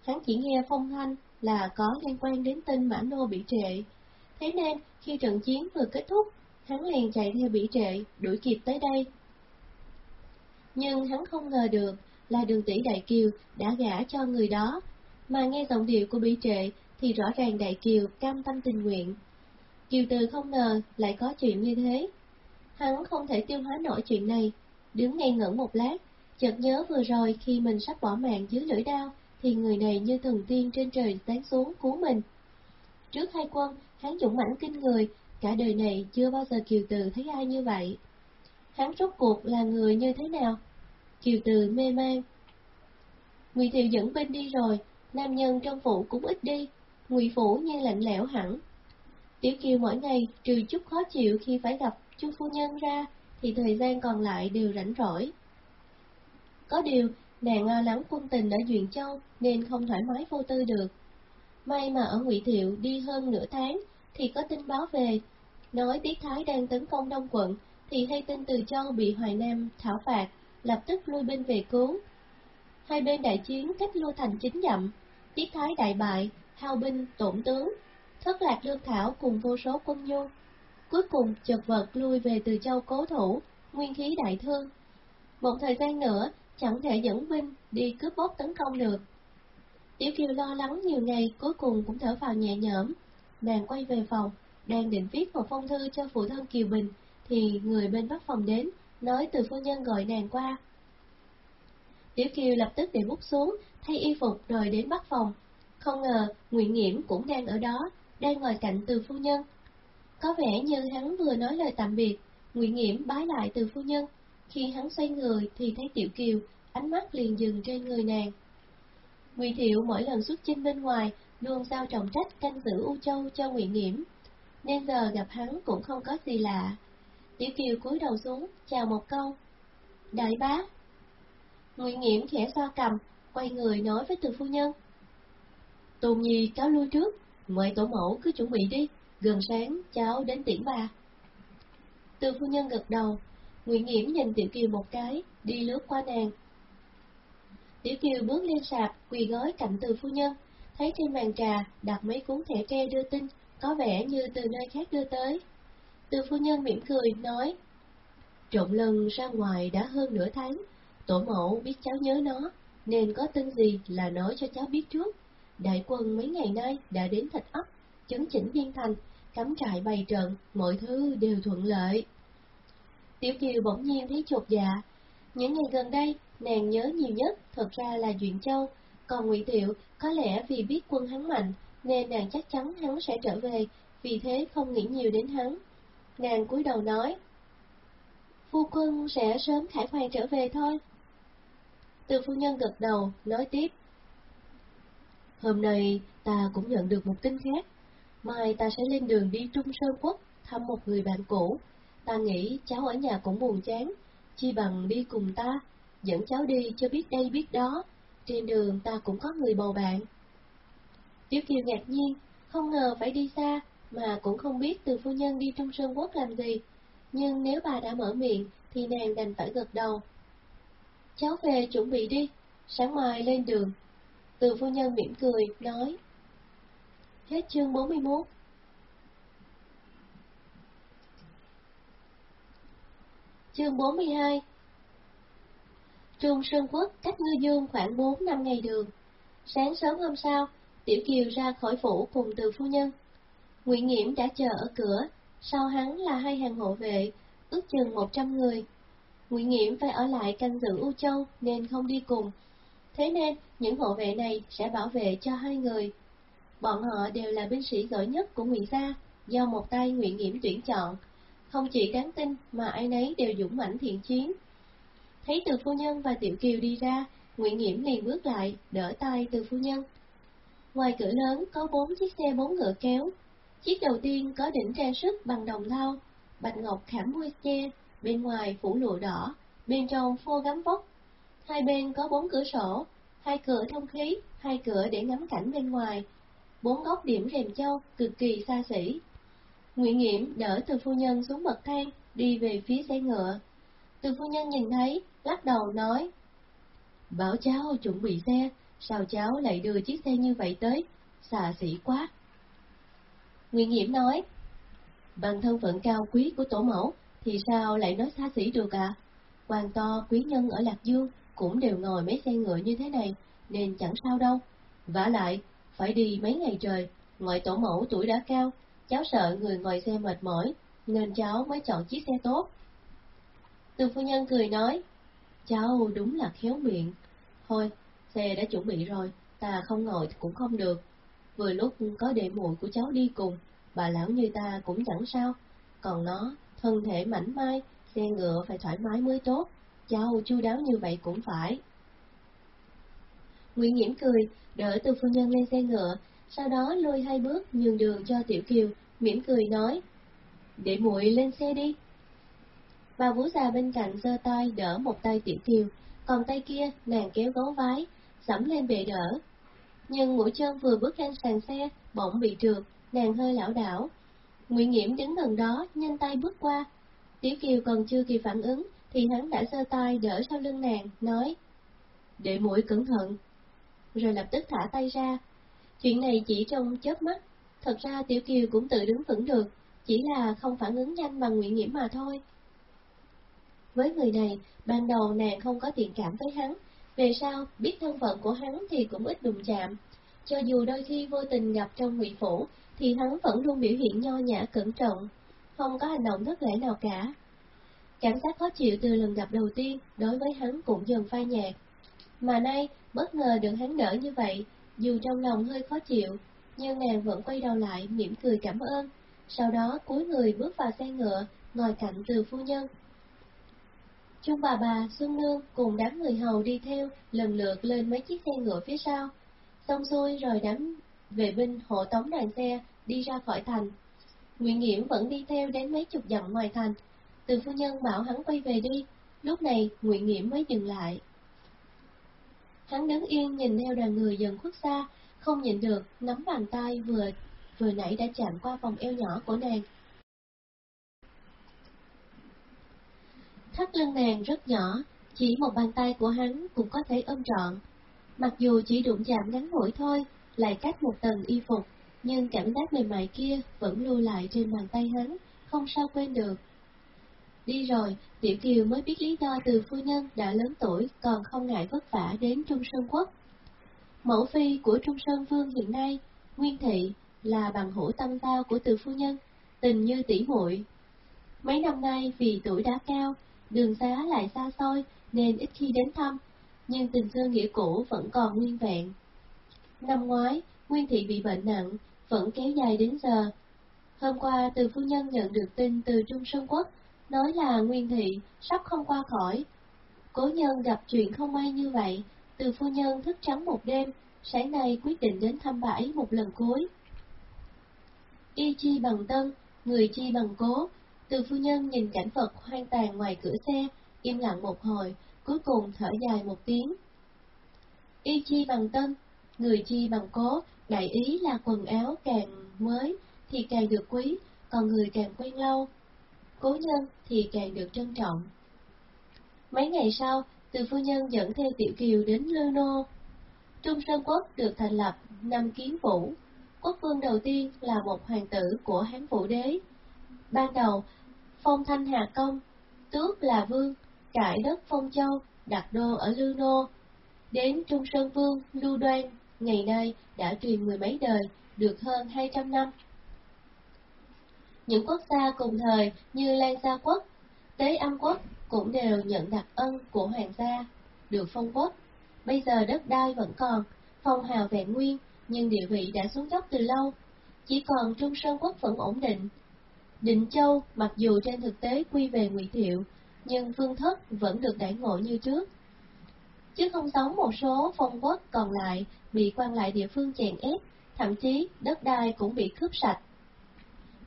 Hắn chỉ nghe phong thanh là có liên quan đến tin Mã Nô bị trệ. Thế nên, khi trận chiến vừa kết thúc, hắn liền chạy theo bị trệ, đuổi kịp tới đây. Nhưng hắn không ngờ được là đường tỷ Đại Kiều đã gả cho người đó, mà nghe giọng điệu của bị trệ thì rõ ràng Đại Kiều cam tâm tình nguyện. Kiều Từ không ngờ lại có chuyện như thế. Hắn không thể tiêu hóa nổi chuyện này, đứng ngay ngẩn một lát, chợt nhớ vừa rồi khi mình sắp bỏ mạng dưới lưỡi đao, thì người này như thần tiên trên trời tán xuống cứu mình. Trước hai quân, hắn dũng mãnh kinh người, cả đời này chưa bao giờ Kiều Từ thấy ai như vậy. Hắn rốt cuộc là người như thế nào? Kiều Từ mê man. Ngụy Thiệu dẫn binh đi rồi, nam nhân trong phủ cũng ít đi, Ngụy phủ nghe lạnh lẽo hẳn. Tiểu Kiều mỗi ngày trừ chút khó chịu khi phải gặp chu phu nhân ra, thì thời gian còn lại đều rảnh rỗi. Có điều, nàng lo lắng quân tình ở Duyện Châu nên không thoải mái vô tư được. May mà ở Ngụy Thiệu đi hơn nửa tháng thì có tin báo về, nói Tiết Thái đang tấn công Đông quận, thì hay tin từ Châu bị Hoài Nam thảo phạt, lập tức lui binh về cứu. Hai bên đại chiến cách lưu thành chính dặm, Tiết Thái đại bại, hao binh, tổn tướng, thất lạc lương thảo cùng vô số quân nhu. Cuối cùng chật vật lui về từ châu cố thủ, nguyên khí đại thương. Một thời gian nữa, chẳng thể dẫn binh đi cướp bóc tấn công được. Tiểu Kiều lo lắng nhiều ngày cuối cùng cũng thở vào nhẹ nhõm. Nàng quay về phòng, đang định viết một phong thư cho phụ thân Kiều Bình, thì người bên bắc phòng đến, nói từ phu nhân gọi nàng qua. Tiểu Kiều lập tức để bút xuống, thay y phục rồi đến bắc phòng. Không ngờ, Nguyễn Nghiễm cũng đang ở đó, đang ngồi cạnh từ phu nhân. Có vẻ như hắn vừa nói lời tạm biệt, Nguyễn Nghiễm bái lại từ phu nhân. Khi hắn xoay người thì thấy Tiểu Kiều, ánh mắt liền dừng trên người nàng. Ngụy Thiệu mỗi lần xuất chinh bên ngoài luôn giao trọng trách canh giữ U Châu cho Nguyễn Nghiễm, nên giờ gặp hắn cũng không có gì lạ. Tiểu Kiều cúi đầu xuống, chào một câu. Đại bá. Nguyễn Nghiễm khẽ xoa cầm, quay người nói với từ phu nhân. Tôn Nhi cáo lui trước, mời tổ mẫu cứ chuẩn bị đi, gần sáng cháu đến tiễn bà. Từ phu nhân gật đầu, Nguyễn Nghiễm nhìn Tiểu Kiều một cái, đi lướt qua nàng. Tiểu Kiều bước lên sạp, quỳ gói cạnh từ phu nhân, thấy trên bàn trà đặt mấy cuốn thẻ tre đưa tin, có vẻ như từ nơi khác đưa tới. Từ phu nhân mỉm cười, nói, Trộn lần ra ngoài đã hơn nửa tháng, tổ mẫu biết cháu nhớ nó, nên có tin gì là nói cho cháu biết trước. Đại quân mấy ngày nay đã đến thạch ấp, chấn chỉnh biên thành, cắm trại bày trận, mọi thứ đều thuận lợi. Tiểu Kiều bỗng nhiên thấy chột dạ. Những ngày gần đây, nàng nhớ nhiều nhất thật ra là Duyện Châu, còn Ngụy Thiệu có lẽ vì biết quân hắn mạnh, nên nàng chắc chắn hắn sẽ trở về, vì thế không nghĩ nhiều đến hắn. Nàng cúi đầu nói, Phu quân sẽ sớm khải hoàn trở về thôi. Từ phu nhân gật đầu, nói tiếp, Hôm nay ta cũng nhận được một tin khác. Mai ta sẽ lên đường đi Trung Sơn Quốc thăm một người bạn cũ. Ta nghĩ cháu ở nhà cũng buồn chán, chi bằng đi cùng ta, dẫn cháu đi cho biết đây biết đó. Trên đường ta cũng có người bầu bạn. Tiểu Kiều ngạc nhiên, không ngờ phải đi xa, mà cũng không biết từ phu nhân đi Trung Sơn Quốc làm gì. Nhưng nếu bà đã mở miệng, thì nàng đành phải gật đầu. Cháu về chuẩn bị đi, sáng mai lên đường, từ phu nhân mỉm cười, nói. Hết chương 41 Chương 42 Trung Sơn Quốc cách Ngư Dương khoảng 4 năm ngày đường. Sáng sớm hôm sau, Tiểu Kiều ra khỏi phủ cùng từ phu nhân. Nguyễn Nghiễm đã chờ ở cửa, sau hắn là hai hàng hộ vệ, ước chừng 100 người. Nguyễn Nghiễm phải ở lại canh giữ U Châu nên không đi cùng. Thế nên, những hộ vệ này sẽ bảo vệ cho hai người. Bọn họ đều là binh sĩ giỏi nhất của Nguyễn Gia, do một tay Nguyễn Nghiễm tuyển chọn. Không chỉ đáng tin mà ai nấy đều dũng mãnh thiện chiến. Thấy từ phu nhân và Tiểu Kiều đi ra, Nguyễn Nghiễm liền bước lại, đỡ tay từ phu nhân. Ngoài cửa lớn có bốn chiếc xe bốn ngựa kéo. Chiếc đầu tiên có đỉnh trang sức bằng đồng lau, bạch ngọc khảm môi che, bên ngoài phủ lụa đỏ, bên trong phô gắm vóc. Hai bên có bốn cửa sổ, hai cửa thông khí, hai cửa để ngắm cảnh bên ngoài. Bốn góc điểm rèm châu cực kỳ xa xỉ. Nguyễn Nghiễm đỡ từ phu nhân xuống bậc thang, đi về phía xe ngựa. Từ phu nhân nhìn thấy, lắc đầu nói, Bảo cháu chuẩn bị xe, sao cháu lại đưa chiếc xe như vậy tới, xà xỉ quá. Nguyễn Nghiễm nói, bằng thân phận cao quý của tổ mẫu, thì sao lại nói xa xỉ được à? Quan to quý nhân ở Lạc Dương cũng đều ngồi mấy xe ngựa như thế này, nên chẳng sao đâu. vả lại, phải đi mấy ngày trời, ngoại tổ mẫu tuổi đã cao, cháu sợ người ngồi xe mệt mỏi, nên cháu mới chọn chiếc xe tốt. Từ phu nhân cười nói, cháu đúng là khéo miệng. Thôi, xe đã chuẩn bị rồi, ta không ngồi cũng không được. Vừa lúc có đệ muội của cháu đi cùng, bà lão như ta cũng chẳng sao. Còn nó, thân thể mảnh mai, xe ngựa phải thoải mái mới tốt, cháu chu đáo như vậy cũng phải. Nguyễn Nhiễm cười, đỡ từ phu nhân lên xe ngựa, sau đó lôi hai bước nhường đường cho Tiểu Kiều, mỉm cười nói, để muội lên xe đi. Bà vú già bên cạnh giơ tay đỡ một tay Tiểu Kiều, còn tay kia nàng kéo gấu vái, sẫm lên bệ đỡ. Nhưng mũi chân vừa bước lên sàn xe, bỗng bị trượt, nàng hơi lảo đảo. Nguyễn Nghiễm đứng gần đó, nhanh tay bước qua. Tiểu Kiều còn chưa kịp phản ứng, thì hắn đã giơ tay đỡ sau lưng nàng, nói, để mũi cẩn thận. Rồi lập tức thả tay ra. Chuyện này chỉ trong chớp mắt, thật ra Tiểu Kiều cũng tự đứng vững được, chỉ là không phản ứng nhanh bằng Nguyễn Nghiễm mà thôi. Với người này, ban đầu nàng không có thiện cảm với hắn, về sau biết thân phận của hắn thì cũng ít đụng chạm. Cho dù đôi khi vô tình gặp trong ngụy phủ, thì hắn vẫn luôn biểu hiện nho nhã cẩn trọng, không có hành động thất lễ nào cả. Cảm giác khó chịu từ lần gặp đầu tiên đối với hắn cũng dần phai nhạt. Mà nay, bất ngờ được hắn đỡ như vậy, dù trong lòng hơi khó chịu, nhưng nàng vẫn quay đầu lại mỉm cười cảm ơn, sau đó cúi người bước vào xe ngựa, ngồi cạnh từ phu nhân. Trung bà bà, Xuân Nương cùng đám người hầu đi theo, lần lượt lên mấy chiếc xe ngựa phía sau. Xong xuôi rồi đám vệ binh hộ tống đoàn xe đi ra khỏi thành. Nguyễn Nghiễm vẫn đi theo đến mấy chục dặm ngoài thành. Từ phu nhân bảo hắn quay về đi, lúc này Nguyễn Nghiễm mới dừng lại. Hắn đứng yên nhìn theo đoàn người dần khuất xa, không nhìn được, nắm bàn tay vừa vừa nãy đã chạm qua vòng eo nhỏ của nàng. Thắt lưng nàng rất nhỏ, chỉ một bàn tay của hắn cũng có thể ôm trọn. Mặc dù chỉ đụng chạm ngắn ngủi thôi, lại cách một tầng y phục, nhưng cảm giác mềm mại kia vẫn lưu lại trên bàn tay hắn, không sao quên được. Đi rồi, Tiểu Kiều mới biết lý do từ phu nhân đã lớn tuổi còn không ngại vất vả đến Trung Sơn Quốc. Mẫu phi của Trung Sơn Vương hiện nay, Nguyên Thị, là bằng hữu tâm giao của từ phu nhân, tình như tỷ muội. Mấy năm nay vì tuổi đã cao, đường xá lại xa xôi nên ít khi đến thăm, nhưng tình xưa nghĩa cũ vẫn còn nguyên vẹn. Năm ngoái, Nguyên Thị bị bệnh nặng, vẫn kéo dài đến giờ. Hôm qua, từ phu nhân nhận được tin từ Trung Sơn Quốc, nói là Nguyên Thị sắp không qua khỏi. Cố nhân gặp chuyện không may như vậy, từ phu nhân thức trắng một đêm, sáng nay quyết định đến thăm bãi một lần cuối. Y chi bằng tân, người chi bằng cố, từ phu nhân nhìn cảnh vật hoang tàn ngoài cửa xe, im lặng một hồi, cuối cùng thở dài một tiếng. Y chi bằng tân, người chi bằng cố, đại ý là quần áo càng mới thì càng được quý, còn người càng quen lâu. Cố nhân thì càng được trân trọng. Mấy ngày sau, từ phu nhân dẫn theo Tiểu Kiều đến Lư Nô. Trung Sơn Quốc được thành lập năm kiến vũ. Quốc vương đầu tiên là một hoàng tử của Hán Vũ Đế. Ban đầu, phong thanh Hà Công, tước là vương, cải đất Phong Châu, đặt đô ở Lư Nô. Đến Trung Sơn Vương, Lưu Đoan, ngày nay đã truyền mười mấy đời, được hơn hai trăm năm. Những quốc gia cùng thời như Lan Sa Quốc, Tế Âm Quốc, cũng đều nhận đặc ân của hoàng gia, được phong quốc. Bây giờ đất đai vẫn còn, phong hào vẹn nguyên, nhưng địa vị đã xuống dốc từ lâu. Chỉ còn Trung Sơn Quốc vẫn ổn định. Định Châu, mặc dù trên thực tế quy về Ngụy Thiệu, nhưng Vương Thất vẫn được đãi ngộ như trước. Chứ không giống một số phong quốc còn lại bị quan lại địa phương chèn ép, thậm chí đất đai cũng bị cướp sạch.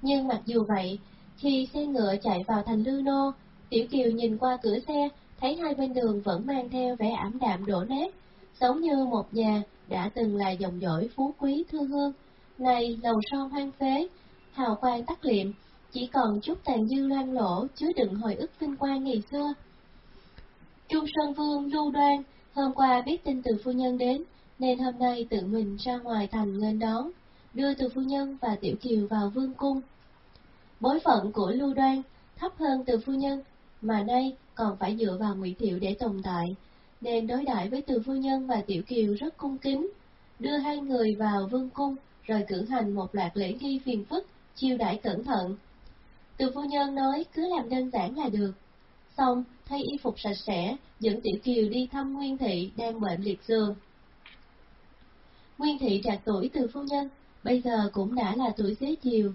Nhưng mặc dù vậy, khi xe ngựa chạy vào thành Lư Nô, Tiểu Kiều nhìn qua cửa xe, thấy hai bên đường vẫn mang theo vẻ ảm đạm đổ nát, giống như một nhà đã từng là dòng dõi phú quý thư hương, nay lầu son hoang phế, hào quang tắt liệm, chỉ còn chút tàn dư loang lỗ chứa đựng hồi ức vinh quang ngày xưa. Trung Sơn Vương Lưu Đoan hôm qua biết tin từ phu nhân đến, nên hôm nay tự mình ra ngoài thành nghênh đón, đưa từ phu nhân và Tiểu Kiều vào vương cung. Bối phận của Lưu Đoan thấp hơn từ phu nhân, mà nay còn phải dựa vào Ngụy Thiệu để tồn tại, nên đối đãi với từ phu nhân và Tiểu Kiều rất cung kính, đưa hai người vào vương cung, rồi cử hành một loạt lễ nghi phiền phức, chiêu đãi cẩn thận. Từ phu nhân nói cứ làm đơn giản là được. Xong, thay y phục sạch sẽ, dẫn Tiểu Kiều đi thăm Nguyên Thị đang bệnh liệt giường. Nguyên Thị trạc tuổi từ phu nhân, bây giờ cũng đã là tuổi xế chiều.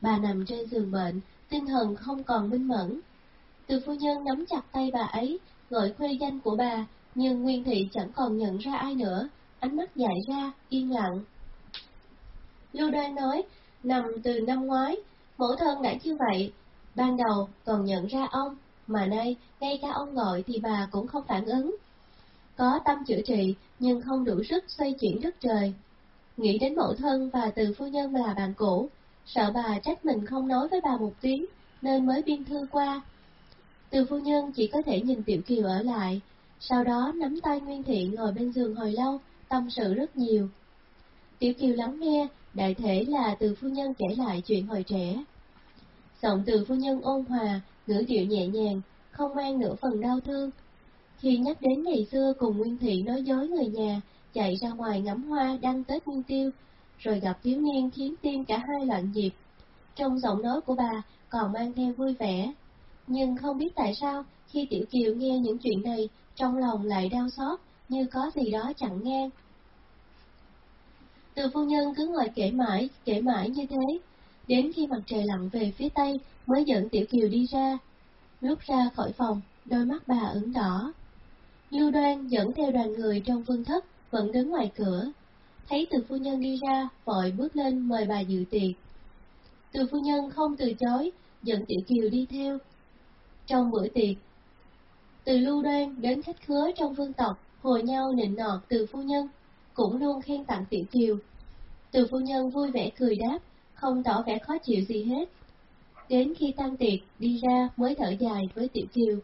Bà nằm trên giường bệnh, tinh thần không còn minh mẫn. Từ phu nhân nắm chặt tay bà ấy, gọi khuê danh của bà, nhưng Nguyên Thị chẳng còn nhận ra ai nữa, ánh mắt dại ra, yên lặng. Lưu Đoan nói, nằm từ năm ngoái, mẫu thân đã như vậy, ban đầu còn nhận ra ông, mà nay ngay cả ông gọi thì bà cũng không phản ứng. Có tâm chữa trị, nhưng không đủ sức xoay chuyển đất trời. Nghĩ đến mẫu thân và từ phu nhân là bạn cũ, sợ bà trách mình không nói với bà một tiếng, nên mới biên thư qua. Từ phu nhân chỉ có thể nhìn Tiểu Kiều ở lại, sau đó nắm tay Nguyên Thiện ngồi bên giường hồi lâu, tâm sự rất nhiều. Tiểu Kiều lắng nghe, đại thể là từ phu nhân kể lại chuyện hồi trẻ. Giọng từ phu nhân ôn hòa, ngữ điệu nhẹ nhàng, không mang nửa phần đau thương. Khi nhắc đến ngày xưa cùng Nguyên Thị nói dối người nhà, chạy ra ngoài ngắm hoa đăng Tết Nguyên Tiêu, rồi gặp thiếu niên khiến tim cả hai loạn nhịp. Trong giọng nói của bà còn mang theo vui vẻ. Nhưng không biết tại sao, khi Tiểu Kiều nghe những chuyện này, trong lòng lại đau xót, như có gì đó chặn ngang. Từ phu nhân cứ ngồi kể mãi, kể mãi như thế, đến khi mặt trời lặn về phía tây mới dẫn Tiểu Kiều đi ra. Lúc ra khỏi phòng, đôi mắt bà ửng đỏ. Lưu Đoan dẫn theo đoàn người trong vương thất, vẫn đứng ngoài cửa. Thấy từ phu nhân đi ra, vội bước lên mời bà dự tiệc. Từ phu nhân không từ chối, dẫn Tiểu Kiều đi theo. Trong bữa tiệc, từ Lưu Đoan đến khách khứa trong vương tộc, hồi nhau nịnh nọt từ phu nhân, cũng luôn khen tặng Tiểu Kiều. Từ phu nhân vui vẻ cười đáp, không tỏ vẻ khó chịu gì hết. Đến khi tan tiệc, đi ra mới thở dài với Tiểu Kiều.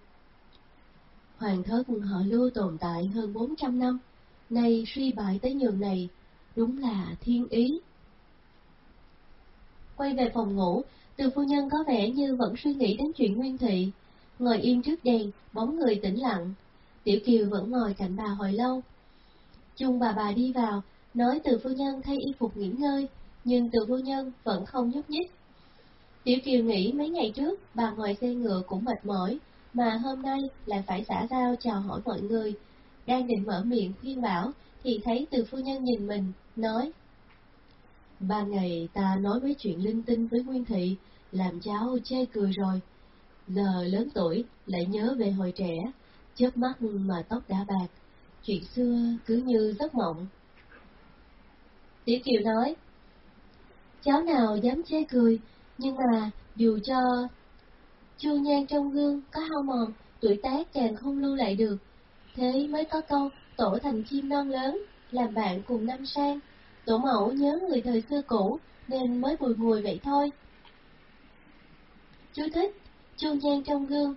Hoàng thất họ lưu tồn tại hơn 400 năm, nay suy bại tới nhường này, đúng là thiên ý. Quay về phòng ngủ, từ phu nhân có vẻ như vẫn suy nghĩ đến chuyện nguyên thị, ngồi yên trước đèn, bóng người tĩnh lặng. Tiểu Kiều vẫn ngồi cạnh bà hồi lâu. Chung bà bà đi vào, nói từ phu nhân thay y phục nghỉ ngơi, nhưng từ phu nhân vẫn không nhúc nhích. Tiểu Kiều nghĩ mấy ngày trước bà ngồi xe ngựa cũng mệt mỏi, mà hôm nay lại phải xả rau chào hỏi mọi người. Đang định mở miệng khuyên bảo, thì thấy từ phu nhân nhìn mình, nói Ba ngày ta nói mấy chuyện linh tinh với Nguyên Thị, làm cháu chê cười rồi. Giờ lớn tuổi, lại nhớ về hồi trẻ, chớp mắt mà tóc đã bạc, chuyện xưa cứ như giấc mộng. Tiểu Kiều nói, cháu nào dám chê cười, nhưng mà dù cho chu nhan trong gương có hao mòn, tuổi tác chàng không lưu lại được, thế mới có câu tổ thành chim non lớn, làm bạn cùng năm sang. Tổ mẫu nhớ người thời xưa cũ, nên mới bùi ngùi vậy thôi. Chú thích, chuông nhang trong gương,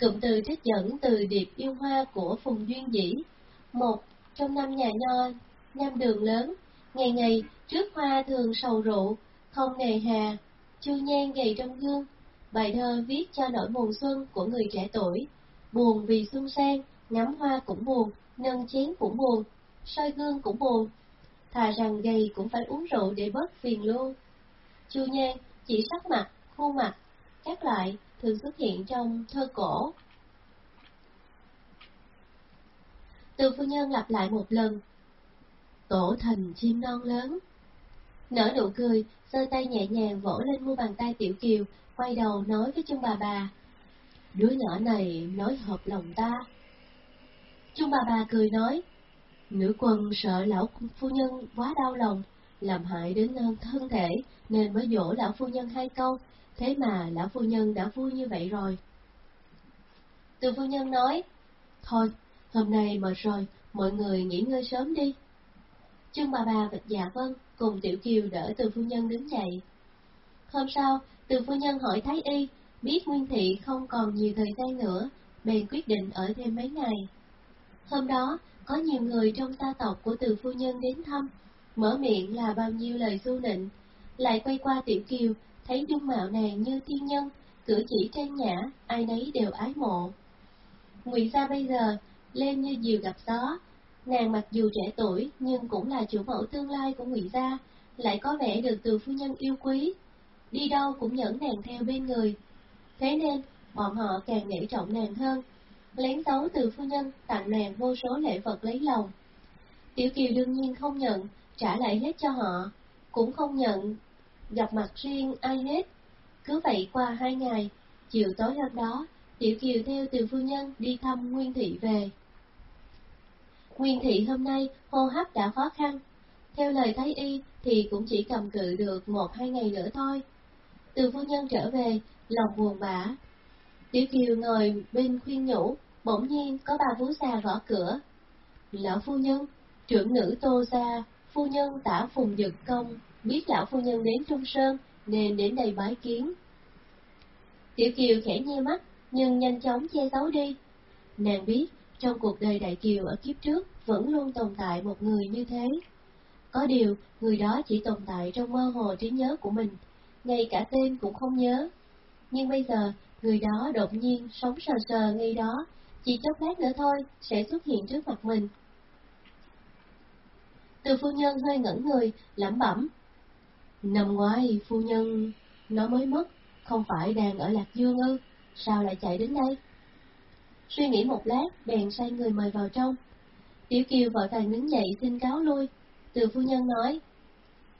cụm từ trích dẫn từ điệp yêu hoa của Phùng Duyên Dĩ. Một, trong năm nhà nho, năm đường lớn, ngày ngày trước hoa thường sầu rượu, không nề hà, chu nhan gầy trong gương. Bài thơ viết cho nỗi buồn xuân của người trẻ tuổi, buồn vì xuân sang, ngắm hoa cũng buồn, nâng chén cũng buồn, soi gương cũng buồn, thà rằng gầy cũng phải uống rượu để bớt phiền luôn. Chu nhan chỉ sắc mặt, khuôn mặt, các loại thường xuất hiện trong thơ cổ. Từ phu nhân lặp lại một lần. Tổ thành chim non lớn. Nở nụ cười, giơ tay nhẹ nhàng vỗ lên mu bàn tay Tiểu Kiều, quay đầu nói với chung bà bà. Đứa nhỏ này nói hợp lòng ta. Chung bà bà cười nói, nữ quân sợ lão phu nhân quá đau lòng, làm hại đến thân thể nên mới dỗ lão phu nhân hai câu, thế mà lão phu nhân đã vui như vậy rồi. Từ phu nhân nói, thôi, hôm nay mệt rồi, mọi người nghỉ ngơi sớm đi. Trương bà bà vịt dạ vân, cùng Tiểu Kiều đỡ từ phu nhân đứng dậy. Hôm sau, từ phu nhân hỏi Thái Y, biết Nguyên Thị không còn nhiều thời gian nữa, bèn quyết định ở thêm mấy ngày. Hôm đó, có nhiều người trong gia tộc của từ phu nhân đến thăm, mở miệng là bao nhiêu lời du nịnh, lại quay qua Tiểu Kiều, thấy dung mạo nàng như thiên nhân, cử chỉ trang nhã, ai nấy đều ái mộ. Ngụy gia bây giờ lên như diều gặp gió, nàng mặc dù trẻ tuổi nhưng cũng là chủ mẫu tương lai của Ngụy gia, lại có vẻ được từ phu nhân yêu quý, đi đâu cũng dẫn nàng theo bên người. Thế nên, bọn họ càng nể trọng nàng hơn, lén tấu từ phu nhân tặng nàng vô số lễ vật lấy lòng. Tiểu Kiều đương nhiên không nhận, trả lại hết cho họ, cũng không nhận gặp mặt riêng ai hết. Cứ vậy qua hai ngày, chiều tối hôm đó, Tiểu Kiều theo từ phu nhân đi thăm Nguyên Thị về. Nguyên Thị hôm nay hô hấp đã khó khăn, theo lời Thái Y thì cũng chỉ cầm cự được một hai ngày nữa thôi. Từ phu nhân trở về, lòng buồn bã. Tiểu Kiều ngồi bên khuyên nhủ, bỗng nhiên có bà vú già gõ cửa. Lão phu nhân, trưởng nữ Tô ra phu nhân tả phùng dực công, biết lão phu nhân đến Trung Sơn, nên đến đây bái kiến. Tiểu Kiều khẽ nhe mắt, nhưng nhanh chóng che giấu đi. Nàng biết, trong cuộc đời Đại Kiều ở kiếp trước vẫn luôn tồn tại một người như thế. Có điều, người đó chỉ tồn tại trong mơ hồ trí nhớ của mình, ngay cả tên cũng không nhớ. Nhưng bây giờ, người đó đột nhiên sống sờ sờ ngay đó, chỉ chốc lát nữa thôi sẽ xuất hiện trước mặt mình. Từ phu nhân hơi ngẩn người, lẩm bẩm. Năm ngoái, phu nhân, nó mới mất, không phải đang ở Lạc Dương ư, sao lại chạy đến đây? Suy nghĩ một lát, bèn sai người mời vào trong. Tiểu Kiều vội vàng đứng dậy xin cáo lui. Từ phu nhân nói,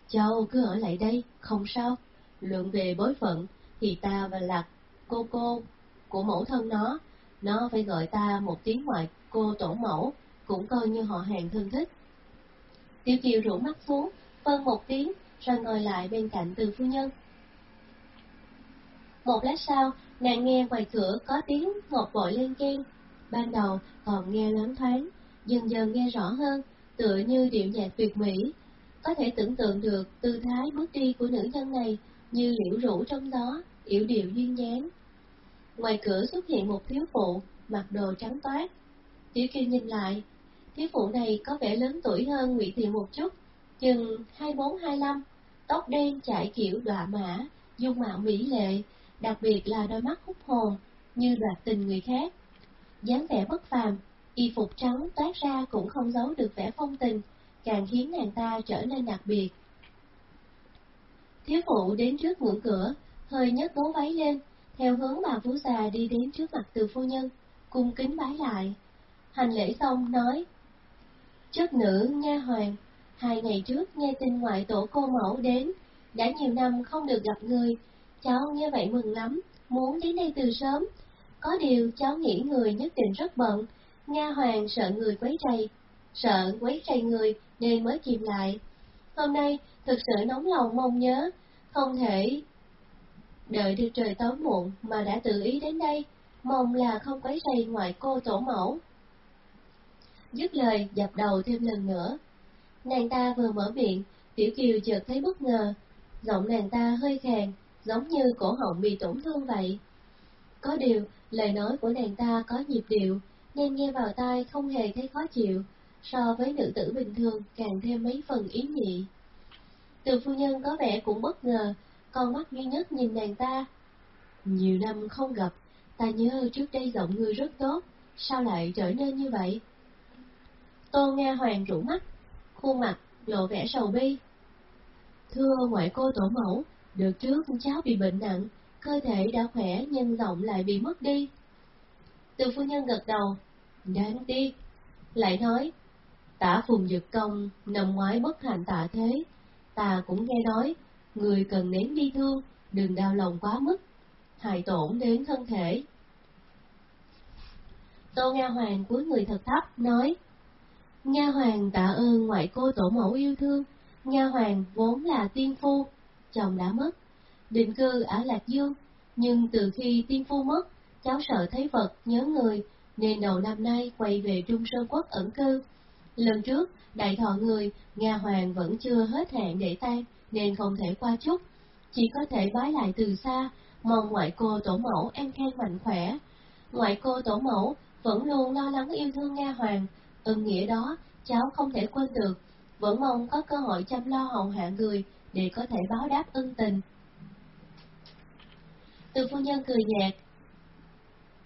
Cháu cứ ở lại đây, không sao. luận về bối phận, thì ta và Lạc, cô cô của mẫu thân nó, nó phải gọi ta một tiếng ngoại cô tổ mẫu, cũng coi như họ hàng thân thích. Tiểu Kiều rủ mắt xuống, vâng một tiếng, rồi ngồi lại bên cạnh từ phu nhân. Một lát sau, nàng nghe ngoài cửa có tiếng ngột bội lên keng. Ban đầu còn nghe loáng thoáng, dần dần nghe rõ hơn, tựa như điệu nhạc tuyệt mỹ. Có thể tưởng tượng được tư thái bước đi của nữ nhân này như liễu rũ trong gió, yểu điệu duyên dáng. Ngoài cửa xuất hiện một thiếu phụ, mặc đồ trắng toát. Tiểu Kiều nhìn lại, thiếu phụ này có vẻ lớn tuổi hơn Ngụy Thị một chút, chừng 24-25, tóc đen chải kiểu đọa mã, dung mạo mỹ lệ, đặc biệt là đôi mắt hút hồn, như đoạt tình người khác. dáng vẻ bất phàm, y phục trắng toát ra cũng không giấu được vẻ phong tình, càng khiến nàng ta trở nên đặc biệt. Thiếu phụ đến trước ngưỡng cửa, hơi nhấc gấu váy lên, theo hướng bà Phú già đi đến trước mặt từ phu nhân, cung kính bái lại. Hành lễ xong nói, Chất nữ nha hoàng, hai ngày trước nghe tin ngoại tổ cô mẫu đến, đã nhiều năm không được gặp người, cháu nghe vậy mừng lắm, muốn đến đây từ sớm. Có điều cháu nghĩ người nhất định rất bận, Nga Hoàng sợ người quấy rầy, sợ quấy rầy người nên mới kìm lại. Hôm nay thực sự nóng lòng mong nhớ, không thể đợi được trời tối muộn mà đã tự ý đến đây, mong là không quấy rầy ngoại cô tổ mẫu. Dứt lời dập đầu thêm lần nữa. Nàng ta vừa mở miệng, Tiểu Kiều chợt thấy bất ngờ, giọng nàng ta hơi khàn, giống như cổ họng bị tổn thương vậy. Có điều, lời nói của nàng ta có nhịp điệu, nên nghe vào tai không hề thấy khó chịu, so với nữ tử bình thường càng thêm mấy phần ý nhị. Từ phu nhân có vẻ cũng bất ngờ, con mắt duy nhất nhìn nàng ta. Nhiều năm không gặp, ta nhớ trước đây giọng người rất tốt, sao lại trở nên như vậy? Tô Nga Hoàng rủ mắt, khuôn mặt lộ vẻ sầu bi. Thưa ngoại cô tổ mẫu, được trước cháu bị bệnh nặng, cơ thể đã khỏe nhưng giọng lại bị mất đi. Từ phu nhân gật đầu, đáng tiếc, lại nói, tả phùng dực công năm ngoái bất hạnh tạ thế, ta cũng nghe nói, người cần nén bi thương, đừng đau lòng quá mức, hại tổn đến thân thể. Tô Nga Hoàng cúi người thật thấp, nói, Nga Hoàng tạ ơn ngoại cô tổ mẫu yêu thương, Nga Hoàng vốn là tiên phu, chồng đã mất, định cư ở Lạc Dương, nhưng từ khi tiên phu mất, cháu sợ thấy vật, nhớ người, nên đầu năm nay quay về Trung Sơn Quốc ẩn cư. Lần trước, đại thọ người, Nga Hoàng vẫn chưa hết hạn để tan, nên không thể qua chúc, chỉ có thể bái lại từ xa, mong ngoại cô tổ mẫu an khang mạnh khỏe. Ngoại cô tổ mẫu vẫn luôn lo lắng yêu thương Nga Hoàng, ơn nghĩa đó cháu không thể quên được, vẫn mong có cơ hội chăm lo hầu hạ người để có thể báo đáp ân tình. Từ phu nhân cười nhạt,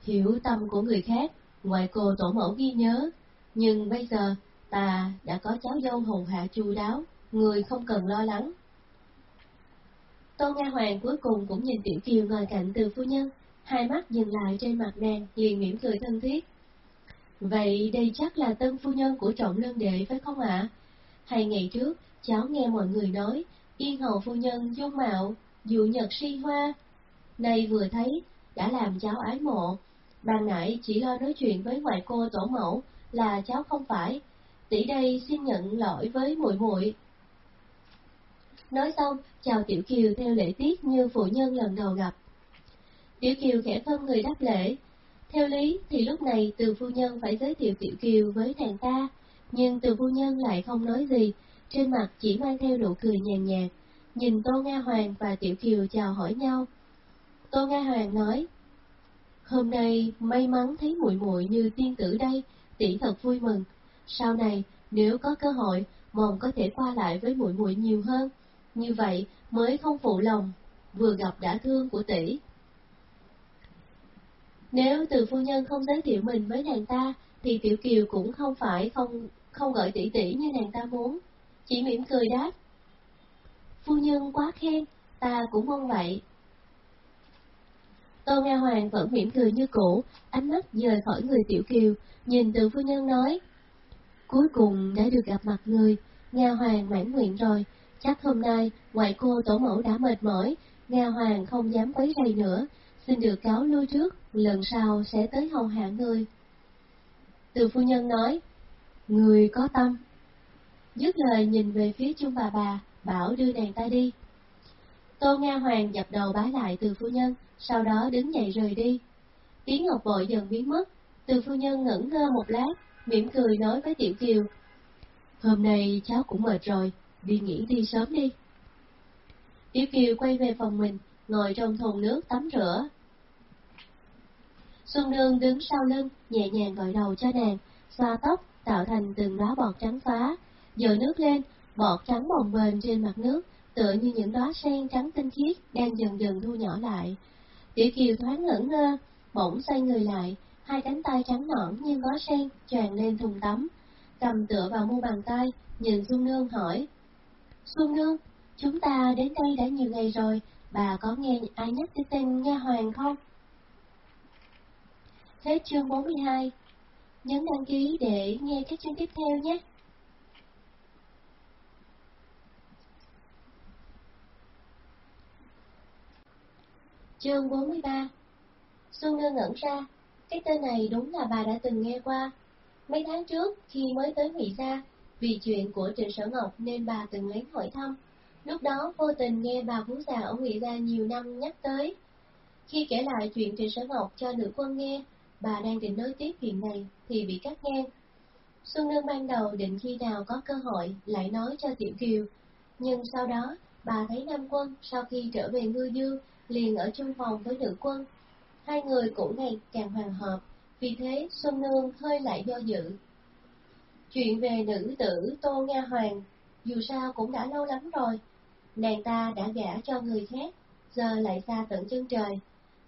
hiểu tâm của người khác, ngoại cô tổ mẫu ghi nhớ, nhưng bây giờ ta đã có cháu dâu hầu hạ chu đáo, người không cần lo lắng. Tô Nga Hoàng cuối cùng cũng nhìn Tiểu Kiều ngồi cạnh từ phu nhân, hai mắt dừng lại trên mặt nàng, liền mỉm cười thân thiết. Vậy đây chắc là tân phu nhân của trọng lân đệ phải không ạ? Hai ngày trước, cháu nghe mọi người nói, yên hầu phu nhân dung mạo, dụ nhật si hoa. Nay vừa thấy, đã làm cháu ái mộ. Ban nãy chỉ lo nói chuyện với ngoại cô tổ mẫu là cháu không phải. Tỷ đây xin nhận lỗi với muội muội. Nói xong, chào Tiểu Kiều theo lễ tiết như phụ nhân lần đầu gặp. Tiểu Kiều khẽ không người đáp lễ. Theo lý thì lúc này từ phu nhân phải giới thiệu Tiểu Kiều với nàng ta, nhưng từ phu nhân lại không nói gì, trên mặt chỉ mang theo nụ cười nhàn nhạt, nhìn Tô Nga Hoàng và Tiểu Kiều chào hỏi nhau. Tô Nga Hoàng nói, Hôm nay may mắn thấy muội muội như tiên tử đây, tỷ thật vui mừng. Sau này, nếu có cơ hội, mong có thể qua lại với muội muội nhiều hơn, như vậy mới không phụ lòng, vừa gặp đã thương của tỷ. Nếu từ phu nhân không giới thiệu mình với nàng ta, thì Tiểu Kiều cũng không phải không không gọi tỷ tỷ như nàng ta muốn, chỉ mỉm cười đáp. Phu nhân quá khen, ta cũng mong vậy. Tô Nga Hoàng vẫn mỉm cười như cũ, ánh mắt rời khỏi người Tiểu Kiều, nhìn từ phu nhân nói. Cuối cùng đã được gặp mặt người, Nga Hoàng mãn nguyện rồi, chắc hôm nay ngoại cô tổ mẫu đã mệt mỏi, Nga Hoàng không dám quấy rầy nữa, xin được cáo lui trước, lần sau sẽ tới hầu hạ người. Từ phu nhân nói, người có tâm. Dứt lời nhìn về phía chung bà bà, bảo đưa nàng ta đi. Tô Nga Hoàng dập đầu bái lại từ phu nhân, sau đó đứng dậy rời đi. Tiếng ngọc bội dần biến mất, từ phu nhân ngẩn ngơ một lát, mỉm cười nói với Tiểu Kiều. Hôm nay cháu cũng mệt rồi, đi nghỉ đi sớm đi. Tiểu Kiều quay về phòng mình, ngồi trong thùng nước tắm rửa. Xuân Nương đứng sau lưng, nhẹ nhàng gội đầu cho nàng, xoa tóc, tạo thành từng đóa bọt trắng phá, dội nước lên, bọt trắng bồng bềnh trên mặt nước, tựa như những đóa sen trắng tinh khiết đang dần dần thu nhỏ lại. Tiểu Kiều thoáng ngẩn ngơ, bỗng xoay người lại, hai cánh tay trắng nõn như ngó sen tràn lên thùng tắm, cầm tựa vào mu bàn tay, nhìn Xuân Nương hỏi. Xuân Nương, chúng ta đến đây đã nhiều ngày rồi, bà có nghe ai nhắc tới tên Nha Hoàng không? Hết chương 42. Nhấn đăng ký để nghe các chương tiếp theo nhé. Chương 43 Xuân Nương ngẩn ra, cái tên này đúng là bà đã từng nghe qua. Mấy tháng trước, khi mới tới Mỹ Gia, vì chuyện của Trịnh Sở Ngọc nên bà từng lén hỏi thăm. Lúc đó vô tình nghe bà Phú già ở ngụy Gia nhiều năm nhắc tới. Khi kể lại chuyện Trịnh Sở Ngọc cho nữ quân nghe, bà đang định nói tiếp chuyện này thì bị cắt ngang. Xuân Nương ban đầu định khi nào có cơ hội lại nói cho Tiểu Kiều, nhưng sau đó bà thấy Nam Quân sau khi trở về ngư dương liền ở chung phòng với nữ quân. Hai người cũng ngày càng hoàn hợp, vì thế Xuân Nương hơi lại do dự. Chuyện về nữ tử Tô Nga Hoàng, dù sao cũng đã lâu lắm rồi, nàng ta đã gả cho người khác, giờ lại xa tận chân trời.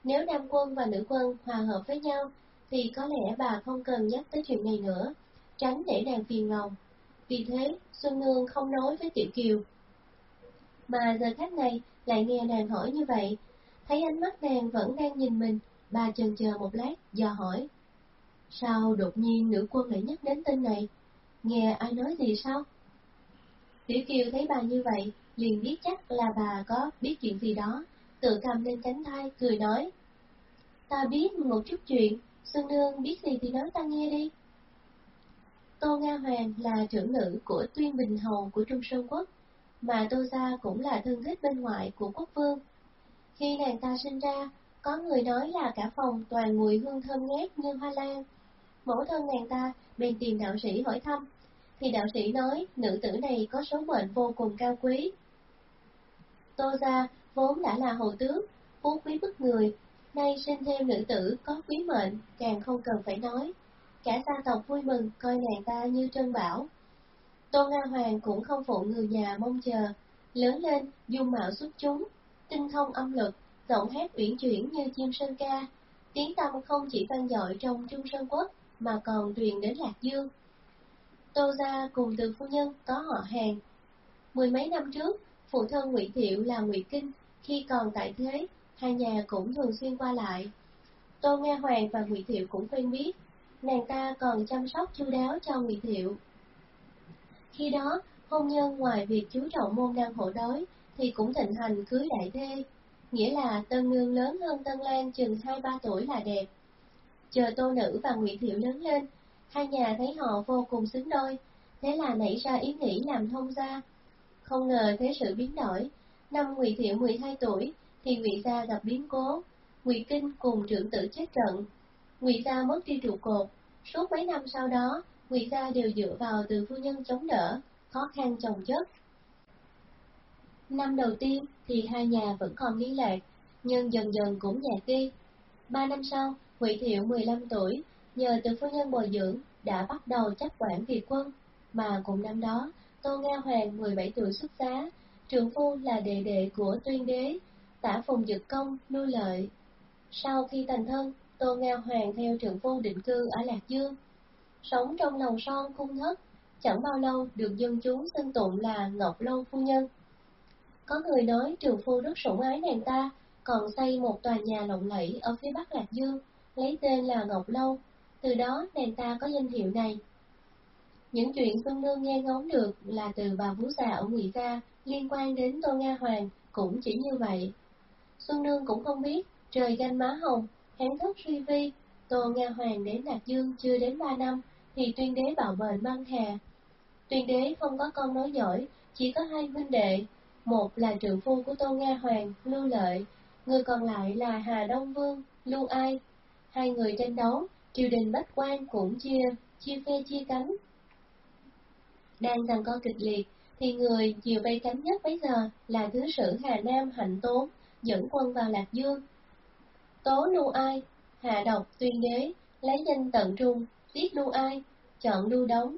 Nếu nam quân và nữ quân hòa hợp với nhau, thì có lẽ bà không cần nhắc tới chuyện này nữa, tránh để nàng phiền lòng. Vì thế, Xuân Nương không nói với Tiểu Kiều. Mà giờ khách này lại nghe nàng hỏi như vậy, thấy ánh mắt nàng vẫn đang nhìn mình, bà chần chờ một lát, dò hỏi. Sao đột nhiên nữ quân lại nhắc đến tên này? Nghe ai nói gì sao? Tiểu Kiều thấy bà như vậy, liền biết chắc là bà có biết chuyện gì đó, tự cầm lên cánh tay, cười nói. Ta biết một chút chuyện, Xuân Nương biết gì thì nói ta nghe đi. Tô Nga Hoàng là trưởng nữ của Tuyên Bình Hầu của Trung Sơn Quốc, mà Tô Gia cũng là thân thích bên ngoại của quốc vương. Khi nàng ta sinh ra, có người nói là cả phòng toàn mùi hương thơm ngát như hoa lan. Mẫu thân nàng ta bèn tìm đạo sĩ hỏi thăm, thì đạo sĩ nói nữ tử này có số mệnh vô cùng cao quý. Tô Gia vốn đã là hầu tước, phú quý bức người, nay sinh thêm nữ tử có quý mệnh, càng không cần phải nói. Cả gia tộc vui mừng coi nàng ta như trân bảo. Tô Nga Hoàng cũng không phụ người nhà mong chờ, lớn lên, dung mạo xuất chúng, tinh thông âm lực, giọng hát uyển chuyển như chim sơn ca, tiếng tâm không chỉ vang dội trong Trung Sơn Quốc mà còn truyền đến Lạc Dương. Tô gia cùng từ phu nhân có họ hàng. Mười mấy năm trước, phụ thân Ngụy Thiệu là Ngụy Kinh, khi còn tại thế, hai nhà cũng thường xuyên qua lại. Tô Nga Hoàng và Ngụy Thiệu cũng quen biết, nàng ta còn chăm sóc chu đáo cho Ngụy Thiệu. Khi đó, hôn nhân ngoài việc chú trọng môn đăng hộ đói, thì cũng thịnh hành cưới đại thê, nghĩa là tân nương lớn hơn tân lan chừng 2-3 tuổi là đẹp. Chờ tô nữ và Ngụy Thiệu lớn lên, hai nhà thấy họ vô cùng xứng đôi, thế là nảy ra ý nghĩ làm thông gia. Không ngờ thế sự biến đổi, năm Ngụy Thiệu 12 tuổi thì Ngụy gia gặp biến cố, Ngụy Kinh cùng trưởng tử chết trận. Ngụy gia mất đi trụ cột, suốt mấy năm sau đó, Ngụy gia đều dựa vào từ phu nhân chống đỡ, khó khăn chồng chất. Năm đầu tiên thì hai nhà vẫn còn liên lạc, nhưng dần dần cũng nhạt đi. Ba năm sau, Ngụy Thiệu 15 tuổi, nhờ từ phu nhân bồi dưỡng, đã bắt đầu chấp quản Việt quân, mà cùng năm đó, Tô Nga Hoàng 17 tuổi xuất giá, trường phu là đệ đệ của tuyên đế, tả phùng dực công, nuôi lợi. Sau khi thành thân, Tô Nga Hoàng theo trường phu định cư ở Lạc Dương, sống trong lầu son cung thất, chẳng bao lâu được dân chúng xưng tụng là Ngọc Lâu Phu Nhân. Có người nói trường phu rất sủng ái nàng ta, còn xây một tòa nhà lộng lẫy ở phía bắc Lạc Dương, lấy tên là Ngọc Lâu, từ đó nàng ta có danh hiệu này. Những chuyện Xuân Nương nghe ngóng được là từ bà Vú già ở Ngụy Gia liên quan đến Tô Nga Hoàng cũng chỉ như vậy. Xuân Nương cũng không biết, trời ganh má hồng, hán thất suy vi, Tô Nga Hoàng đến Lạc Dương chưa đến ba năm, thì tuyên đế bảo bền băng hà. Tuyên đế không có con nói giỏi, chỉ có hai huynh đệ, một là trưởng phu của Tô Nga Hoàng, Lưu Lợi, người còn lại là Hà Đông Vương, Lưu Ai. Hai người tranh đấu, triều đình Bách quan cũng chia, chia phe chia cánh. Đang rằng co kịch liệt, thì người chiều vây cánh nhất bây giờ là thứ sử Hà Nam Hạnh Tốn, dẫn quân vào Lạc Dương. Tố Nu Ai, Hạ Độc tuyên đế, lấy danh tận trung, giết Nu Ai, chọn Lưu Đống.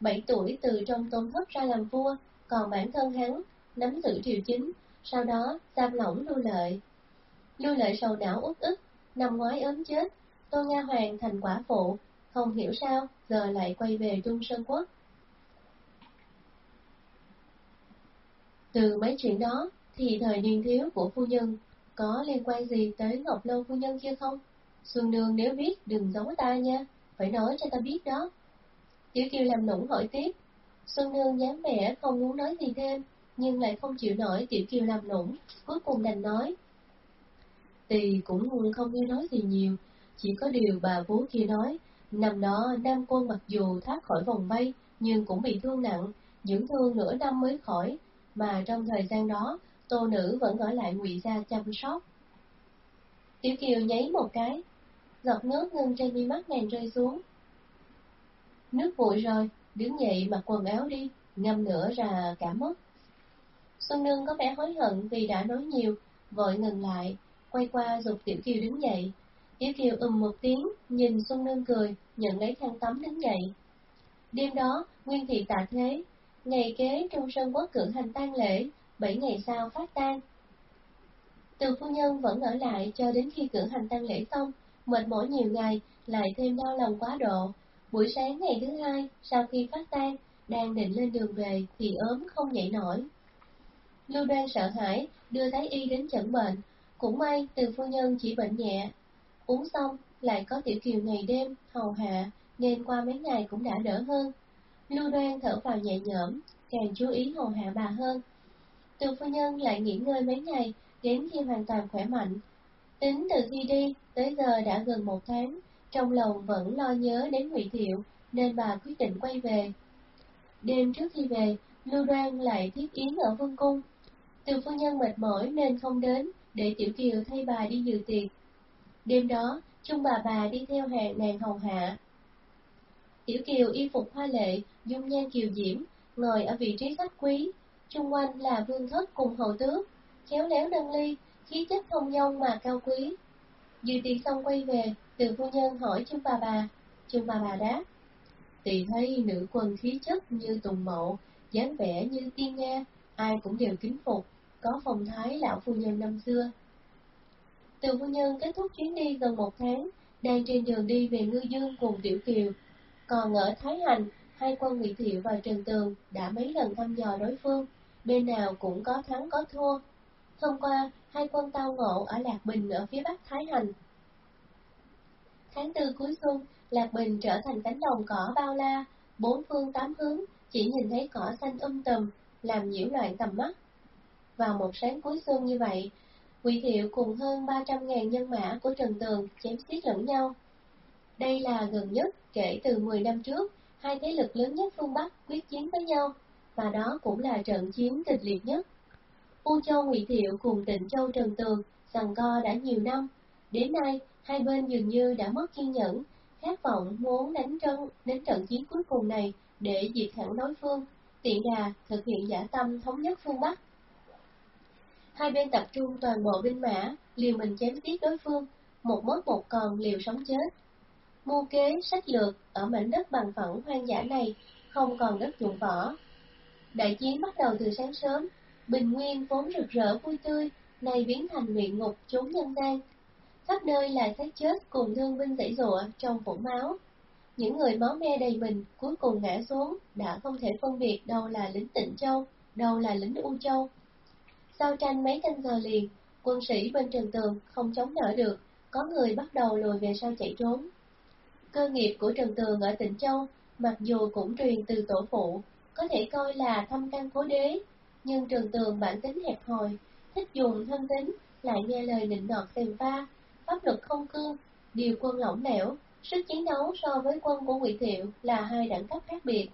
Bảy tuổi từ trong tôn thất ra làm vua, còn bản thân hắn nắm giữ triều chính, sau đó giam lỏng lưu lợi. Lưu lợi sầu não út ức, năm ngoái ốm chết, Tô Nga Hoàng thành quả phụ, không hiểu sao giờ lại quay về Trung Sơn Quốc. Từ mấy chuyện đó thì thời niên thiếu của phu nhân có liên quan gì tới Ngọc Lâu phu nhân kia không? Xuân Nương nếu biết đừng giấu ta nha, phải nói cho ta biết đó. Tiểu Kiều làm nũng hỏi tiếp, Xuân Nương dám vẻ không muốn nói gì thêm, nhưng lại không chịu nổi Tiểu Kiều làm nũng, cuối cùng đành nói. Tì cũng không nghe nói gì nhiều, chỉ có điều bà vú kia nói, năm đó Nam Quân mặc dù thoát khỏi vòng vây, nhưng cũng bị thương nặng, dưỡng thương nửa năm mới khỏi, mà trong thời gian đó, tô nữ vẫn ở lại ngụy gia chăm sóc. Tiểu Kiều nháy một cái, giọt nước ngưng trên mi mắt nàng rơi xuống. Nước vội rồi, đứng dậy mặc quần áo đi, ngâm nữa ra cả mất. Xuân Nương có vẻ hối hận vì đã nói nhiều, vội ngừng lại, quay qua dục Tiểu Kiều đứng dậy. Tiểu Kiều ừm một tiếng, nhìn Xuân Nương cười, nhận lấy khăn tắm đứng dậy. Đêm đó, Nguyên Thị tạ thế, ngày kế trong sân Quốc cử hành tang lễ, bảy ngày sau phát tang. Từ phu nhân vẫn ở lại cho đến khi cử hành tang lễ xong, mệt mỏi nhiều ngày, lại thêm đau lòng quá độ. Buổi sáng ngày thứ hai, sau khi phát tang, đang định lên đường về thì ốm không dậy nổi. Lưu Đoan sợ hãi, đưa Thái Y đến chẩn bệnh. Cũng may từ phu nhân chỉ bệnh nhẹ. Uống xong, lại có tiểu kiều ngày đêm, hầu hạ, nên qua mấy ngày cũng đã đỡ hơn. Lưu đoan thở vào nhẹ nhõm, càng chú ý hầu hạ bà hơn. Từ phu nhân lại nghỉ ngơi mấy ngày, đến khi hoàn toàn khỏe mạnh. Tính từ khi đi, tới giờ đã gần một tháng, trong lòng vẫn lo nhớ đến Ngụy Thiệu, nên bà quyết định quay về. Đêm trước khi về, Lưu Đoan lại thiết yến ở vương cung. Từ phu nhân mệt mỏi nên không đến, để Tiểu Kiều thay bà đi dự tiệc. Đêm đó, chung bà bà đi theo hàng nàng hầu hạ. Tiểu Kiều y phục hoa lệ, dung nhan kiều diễm, ngồi ở vị trí khách quý, chung quanh là vương thất cùng hậu tước, khéo léo nâng ly, khí chất thông dong mà cao quý. Dự tiệc xong quay về, từ phu nhân hỏi chung bà bà, chung bà bà đáp. Tỳ thấy nữ quân khí chất như tùng mậu, dáng vẻ như tiên nga, ai cũng đều kính phục, có phong thái lão phu nhân năm xưa. Từ phu nhân kết thúc chuyến đi gần một tháng, đang trên đường đi về Ngư Dương cùng Tiểu Kiều. Còn ở Thái Hành, hai quân Ngụy Thiệu và Trần Tường đã mấy lần thăm dò đối phương, bên nào cũng có thắng có thua. Hôm qua, hai quân tao ngộ ở Lạc Bình ở phía bắc Thái Hành. Tháng tư cuối xuân, Lạc Bình trở thành cánh đồng cỏ bao la, bốn phương tám hướng, chỉ nhìn thấy cỏ xanh um tùm, làm nhiễu loạn tầm mắt. Vào một sáng cuối xuân như vậy, Quỷ Thiệu cùng hơn 300.000 nhân mã của Trần Tường chém xiết lẫn nhau. Đây là gần nhất kể từ 10 năm trước, hai thế lực lớn nhất phương Bắc quyết chiến với nhau, và đó cũng là trận chiến kịch liệt nhất. U Châu Ngụy Thiệu cùng Tịnh Châu Trần Tường rằng co đã nhiều năm, đến nay hai bên dường như đã mất kiên nhẫn, khát vọng muốn đánh trận đến trận chiến cuối cùng này để diệt hẳn đối phương, tiện đà thực hiện giả tâm thống nhất phương Bắc. Hai bên tập trung toàn bộ binh mã, liều mình chém giết đối phương, một mất một còn liều sống chết. Mưu kế, sách lược ở mảnh đất bằng phẳng hoang dã này không còn đất dụng võ. Đại chiến bắt đầu từ sáng sớm, bình nguyên vốn rực rỡ vui tươi, nay biến thành luyện ngục chốn nhân gian. Khắp nơi là xác chết cùng thương binh dãy dụa trong vũng máu. Những người máu me đầy mình cuối cùng ngã xuống, đã không thể phân biệt đâu là lính Tịnh Châu, đâu là lính U Châu. Sau tranh mấy canh giờ liền, quân sĩ bên trường Tường không chống đỡ được, có người bắt đầu lùi về sau chạy trốn. Cơ nghiệp của trường Tường ở tỉnh Châu, mặc dù cũng truyền từ tổ phụ, có thể coi là thâm căn cố đế, nhưng trường Tường bản tính hẹp hòi, thích dùng thân tính, lại nghe lời nịnh nọt xèm pha, pháp luật không cương, điều quân lỏng lẻo, sức chiến đấu so với quân của Ngụy Thiệu là hai đẳng cấp khác biệt.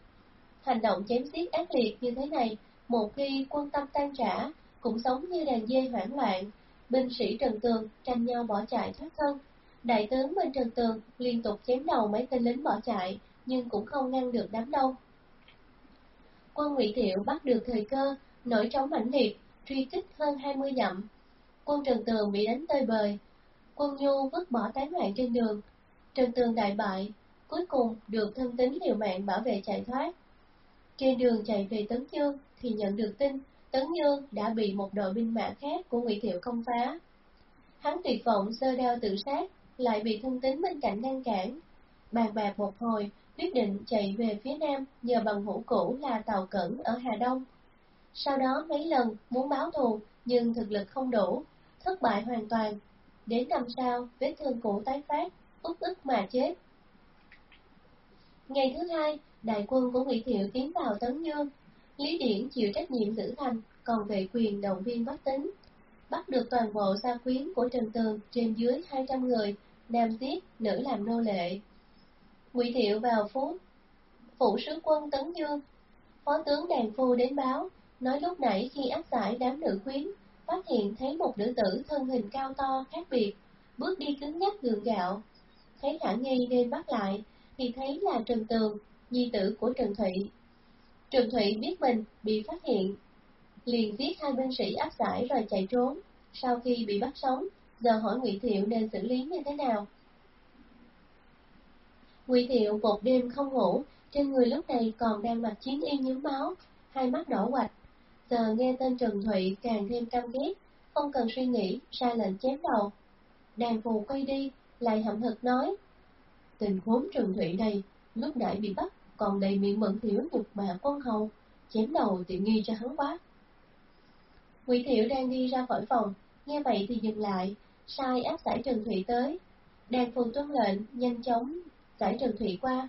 Hành động chém giết ác liệt như thế này, một khi quân tâm tan rã, cũng sống như đàn dê hoảng loạn, binh sĩ Trần Tường tranh nhau bỏ chạy thoát thân. Đại tướng bên Trần Tường liên tục chém đầu mấy tên lính bỏ chạy, nhưng cũng không ngăn được đám đông. Quân Ngụy Thiệu bắt được thời cơ, nổi trống mãnh liệt, truy kích hơn 20 dặm. Quân Trần Tường bị đánh tơi bời, quân Nhu vứt bỏ tán loạn trên đường. Trần Tường đại bại, cuối cùng được thân tín liều mạng bảo vệ chạy thoát. Trên đường chạy về Tấn Dương thì nhận được tin Tấn Dương đã bị một đội binh mã khác của Ngụy Thiệu công phá. Hắn tuyệt vọng sơ đao tự sát, lại bị thân tín bên cạnh ngăn cản. Bàn bạc một hồi, quyết định chạy về phía nam nhờ bằng hữu cũ là Tàu Cẩn ở Hà Đông. Sau đó mấy lần muốn báo thù nhưng thực lực không đủ, thất bại hoàn toàn. Đến năm sau, vết thương cũ tái phát, ức ức mà chết. Ngày thứ hai, đại quân của Ngụy Thiệu tiến vào Tấn Dương, Lý Điển chịu trách nhiệm giữ hành, còn về quyền động viên bất tính. Bắt được toàn bộ gia quyến của Trần Tường trên dưới 200 người, nam giết, nữ làm nô lệ. Ngụy Thiệu vào phút, phụ sứ quân Tấn Dương. Phó tướng Đàn Phu đến báo, nói lúc nãy khi áp giải đám nữ quyến, phát hiện thấy một nữ tử thân hình cao to khác biệt, bước đi cứng nhắc gượng gạo. Thấy khả nghi nên bắt lại, thì thấy là Trần Tường, nhi tử của Trần Thụy, Trường Thụy biết mình bị phát hiện, liền giết hai binh sĩ áp giải rồi chạy trốn. Sau khi bị bắt sống, giờ hỏi Ngụy Thiệu nên xử lý như thế nào. Ngụy Thiệu một đêm không ngủ, trên người lúc này còn đang mặc chiến y nhúm máu, hai mắt đỏ quạch. Giờ nghe tên Trần Thụy càng thêm căm ghét, không cần suy nghĩ, ra lệnh chém đầu. Đàn phù quay đi, lại hậm hực nói. Tình huống Trần Thụy này, lúc nãy bị bắt còn đầy miệng mẫn thiểu nhục mà quân hầu, chém đầu tiện nghi cho hắn quá. Ngụy Thiệu đang đi ra khỏi phòng, nghe vậy thì dừng lại, sai áp giải Trần Thụy tới. Đàn phù tuân lệnh nhanh chóng giải Trần thụy qua.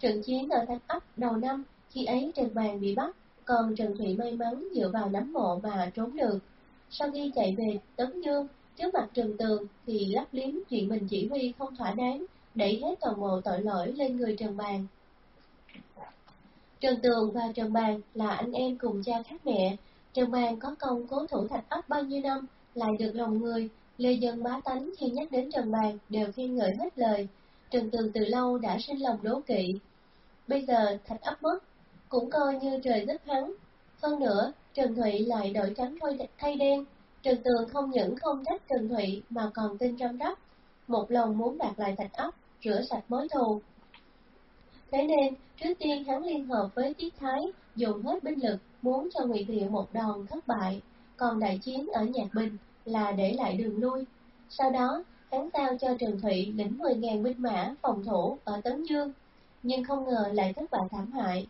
Trận chiến ở Thạch ấp đầu năm, khi ấy Trần Bàn bị bắt, còn Trần thụy may mắn dựa vào nắm mộ mà trốn được. Sau khi chạy về Tấn Dương, trước mặt Trần Tường thì lắp liếm chuyện mình chỉ huy không thỏa đáng, đẩy hết toàn bộ tội lỗi lên người Trần Bàn. Trần Tường và Trần Bàn là anh em cùng cha khác mẹ. Trần Bàn có công cố thủ thạch ấp bao nhiêu năm, lại được lòng người. Lê dân bá tánh khi nhắc đến Trần Bàn đều khen ngợi hết lời. Trần Tường từ lâu đã sinh lòng đố kỵ. Bây giờ thạch ấp mất, cũng coi như trời giúp hắn. Hơn nữa, Trần Thụy lại đổi trắng thôi thay đen. Trần Tường không những không trách Trần Thụy mà còn tin trong đắp, một lòng muốn đạt lại thạch ấp, rửa sạch mối thù. Thế nên, trước tiên hắn liên hợp với Tiết Thái, dùng hết binh lực, muốn cho Ngụy Thiệu một đòn thất bại, còn đại chiến ở Nhạc Bình là để lại đường lui. Sau đó, hắn giao cho Trần Thụy lĩnh 10.000 binh mã phòng thủ ở Tấn Dương, nhưng không ngờ lại thất bại thảm hại.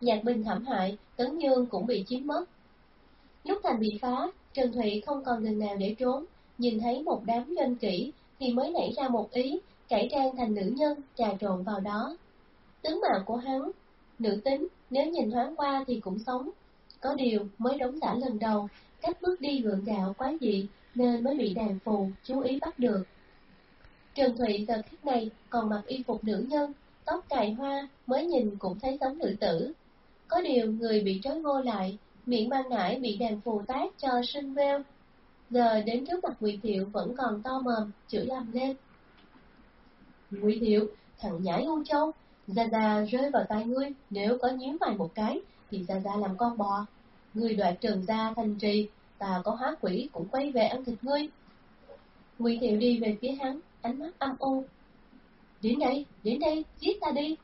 Nhạc Bình thảm hại, Tấn Dương cũng bị chiếm mất. Lúc thành bị phá, Trần Thụy không còn đường nào để trốn, nhìn thấy một đám doanh kỹ thì mới nảy ra một ý, cải trang thành nữ nhân, trà trộn vào đó. Tướng mạo của hắn, nữ tính, nếu nhìn thoáng qua thì cũng sống. Có điều, mới đóng giả lần đầu, cách bước đi gượng gạo quá dị, nên mới bị đàn phù, chú ý bắt được. Trần Thụy giờ khắc này còn mặc y phục nữ nhân, tóc cài hoa, mới nhìn cũng thấy giống nữ tử. Có điều người bị trói ngô lại, miệng ban nải bị đàn phù tác cho sinh veo. Giờ đến trước mặt Ngụy Thiệu vẫn còn to mồm, chửi lầm lên. Nguy Thiệu, thằng nhãi U Châu, Gia Gia rơi vào tay ngươi, nếu có nhíu mày một cái, thì Gia Gia làm con bò. Ngươi đoạt Trường gia thành trì, ta có hóa quỷ cũng quay về ăn thịt ngươi. Nguy Thiệu đi về phía hắn, ánh mắt âm u. Đến đây, đến đây, giết ta đi.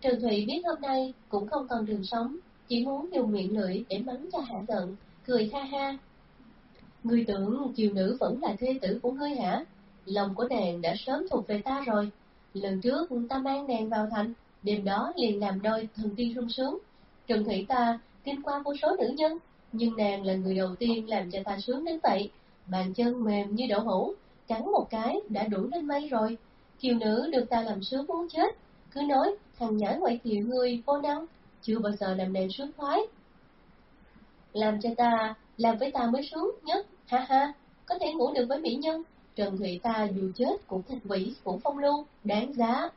Trần Thụy biết hôm nay cũng không còn đường sống, chỉ muốn dùng miệng lưỡi để mắng cho hạ giận, cười ha ha. Ngươi tưởng kiều nữ vẫn là thê tử của ngươi hả? Lòng của nàng đã sớm thuộc về ta rồi. Lần trước ta mang nàng vào thành, đêm đó liền làm đôi thần tiên sung sướng. Trần Thủy ta kinh qua vô số nữ nhân, nhưng nàng là người đầu tiên làm cho ta sướng đến vậy. Bàn chân mềm như đậu hũ, cắn một cái đã đủ lên mây rồi. Kiều nữ được ta làm sướng muốn chết, cứ nói thằng nhã ngoại kiều người vô năng, chưa bao giờ làm nàng sướng khoái. Làm cho ta, làm với ta mới sướng nhất, ha ha, có thể ngủ được với mỹ nhân, Trần Thụy ta dù chết cũng thành quỷ cũng phong lưu, đáng giá.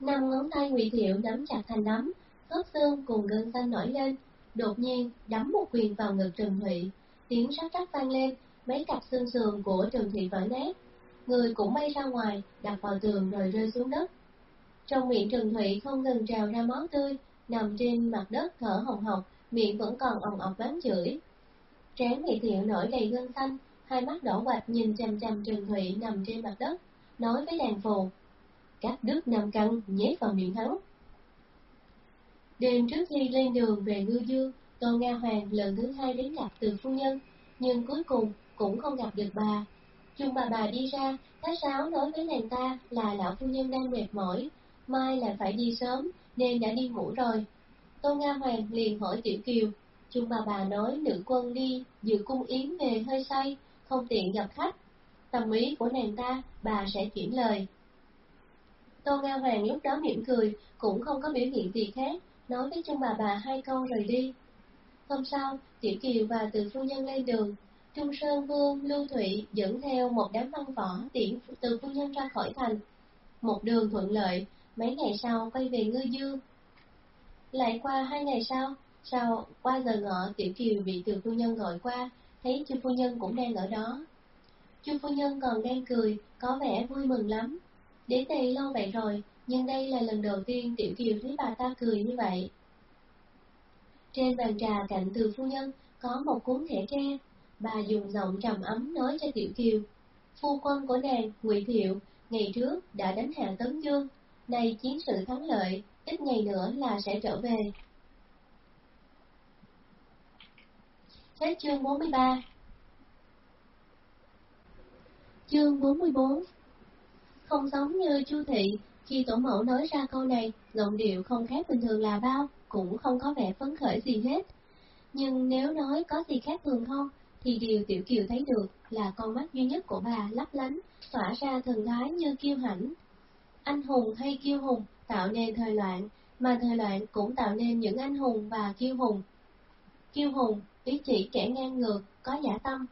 Năm ngón tay Ngụy Thiệu nắm chặt thành nắm, khớp xương cùng gân xanh nổi lên, đột nhiên đấm một quyền vào ngực Trần Thụy, tiếng rắc rắc vang lên, mấy cặp xương sườn của Trần Thụy vỡ nát, người cũng bay ra ngoài, đặt vào tường rồi rơi xuống đất. Trong miệng Trần Thụy không ngừng trào ra máu tươi, nằm trên mặt đất thở hồng hộc, miệng vẫn còn ồng ọc bám chửi. Trán Nghị Thiệu nổi đầy gân xanh, hai mắt đỏ quạch nhìn chằm chằm Trần Thụy nằm trên mặt đất, nói với đàn phù. Cắt đứt năm căn, nhét vào miệng hắn. Đêm trước khi lên đường về Ngư Dương, tôn Nga Hoàng lần thứ hai đến gặp từ phu nhân, nhưng cuối cùng cũng không gặp được bà. Chung bà bà đi ra, khách sáo nói với nàng ta là lão phu nhân đang mệt mỏi, mai là phải đi sớm nên đã đi ngủ rồi. tôn Nga Hoàng liền hỏi Tiểu Kiều, chung bà bà nói nữ quân đi dự cung yến về hơi say, không tiện gặp khách. Tâm ý của nàng ta, bà sẽ chuyển lời. Tô Nga Hoàng lúc đó mỉm cười, cũng không có biểu hiện gì khác, nói với chung bà bà hai câu rồi đi. Hôm sau, Tiểu Kiều và Từ Phu Nhân lên đường, Trung Sơn Vương Lưu Thụy dẫn theo một đám văn võ tiễn Từ Phu Nhân ra khỏi thành. Một đường thuận lợi, mấy ngày sau quay về Ngư Dương. Lại qua hai ngày sau, sau qua giờ ngọ Tiểu Kiều bị Từ Phu Nhân gọi qua, thấy Chu Phu Nhân cũng đang ở đó. Chu Phu Nhân còn đang cười, có vẻ vui mừng lắm. Đến đây lâu vậy rồi, nhưng đây là lần đầu tiên Tiểu Kiều thấy bà ta cười như vậy. Trên bàn trà cạnh từ phu nhân có một cuốn thẻ tre, bà dùng giọng trầm ấm nói cho Tiểu Kiều. Phu quân của nàng, Ngụy Thiệu, ngày trước đã đánh hạ Tấn Dương, nay chiến sự thắng lợi, ít ngày nữa là sẽ trở về. Hết chương 43 Chương 44 Không giống như Chu Thị, khi tổ mẫu nói ra câu này, giọng điệu không khác bình thường là bao, cũng không có vẻ phấn khởi gì hết. Nhưng nếu nói có gì khác thường không, thì điều Tiểu Kiều thấy được là con mắt duy nhất của bà lấp lánh, tỏa ra thần thái như kiêu hãnh. Anh hùng hay kiêu hùng tạo nên thời loạn, mà thời loạn cũng tạo nên những anh hùng và kiêu hùng. Kiêu hùng, ý chỉ kẻ ngang ngược, có giả tâm.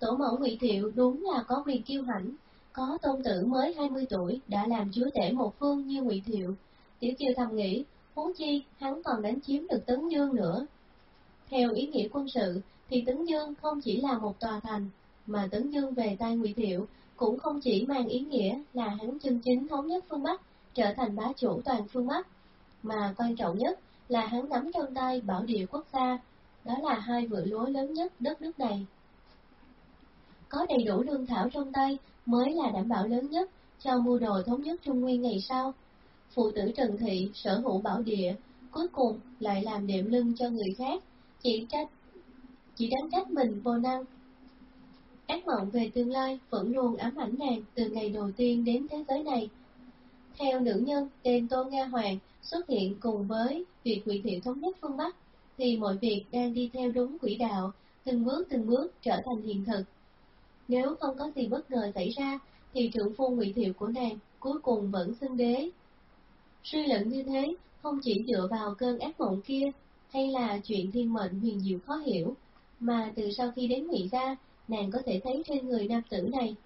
Tổ mẫu Ngụy Thiệu đúng là có quyền kiêu hãnh, có tôn tử mới 20 tuổi đã làm chúa tể một phương như Ngụy Thiệu. Tiểu Kiều thầm nghĩ, huống chi hắn còn đánh chiếm được Tấn Dương nữa. Theo ý nghĩa quân sự, thì Tấn Dương không chỉ là một tòa thành, mà Tấn Dương về tay Ngụy Thiệu cũng không chỉ mang ý nghĩa là hắn chân chính thống nhất phương Bắc, trở thành bá chủ toàn phương Bắc, mà quan trọng nhất là hắn nắm trong tay bảo địa quốc gia, đó là hai vựa lúa lớn nhất đất nước này. Có đầy đủ lương thảo trong tay mới là đảm bảo lớn nhất cho mưu đồ thống nhất Trung Nguyên ngày sau. Phụ tử Trần Thị sở hữu bảo địa, cuối cùng lại làm đệm lưng cho người khác, chỉ trách chỉ đáng trách mình vô năng. Ác mộng về tương lai vẫn luôn ám ảnh nàng từ ngày đầu tiên đến thế giới này. Theo nữ nhân tên Tô Nga Hoàng xuất hiện cùng với việc Ngụy Thiệu thống nhất phương Bắc, thì mọi việc đang đi theo đúng quỹ đạo, từng bước từng bước trở thành hiện thực. Nếu không có gì bất ngờ xảy ra, thì trưởng phu Ngụy Thiệu của nàng cuối cùng vẫn xưng đế. Suy luận như thế không chỉ dựa vào cơn ác mộng kia, hay là chuyện thiên mệnh huyền diệu khó hiểu, mà từ sau khi đến Ngụy gia, nàng có thể thấy trên người nam tử này.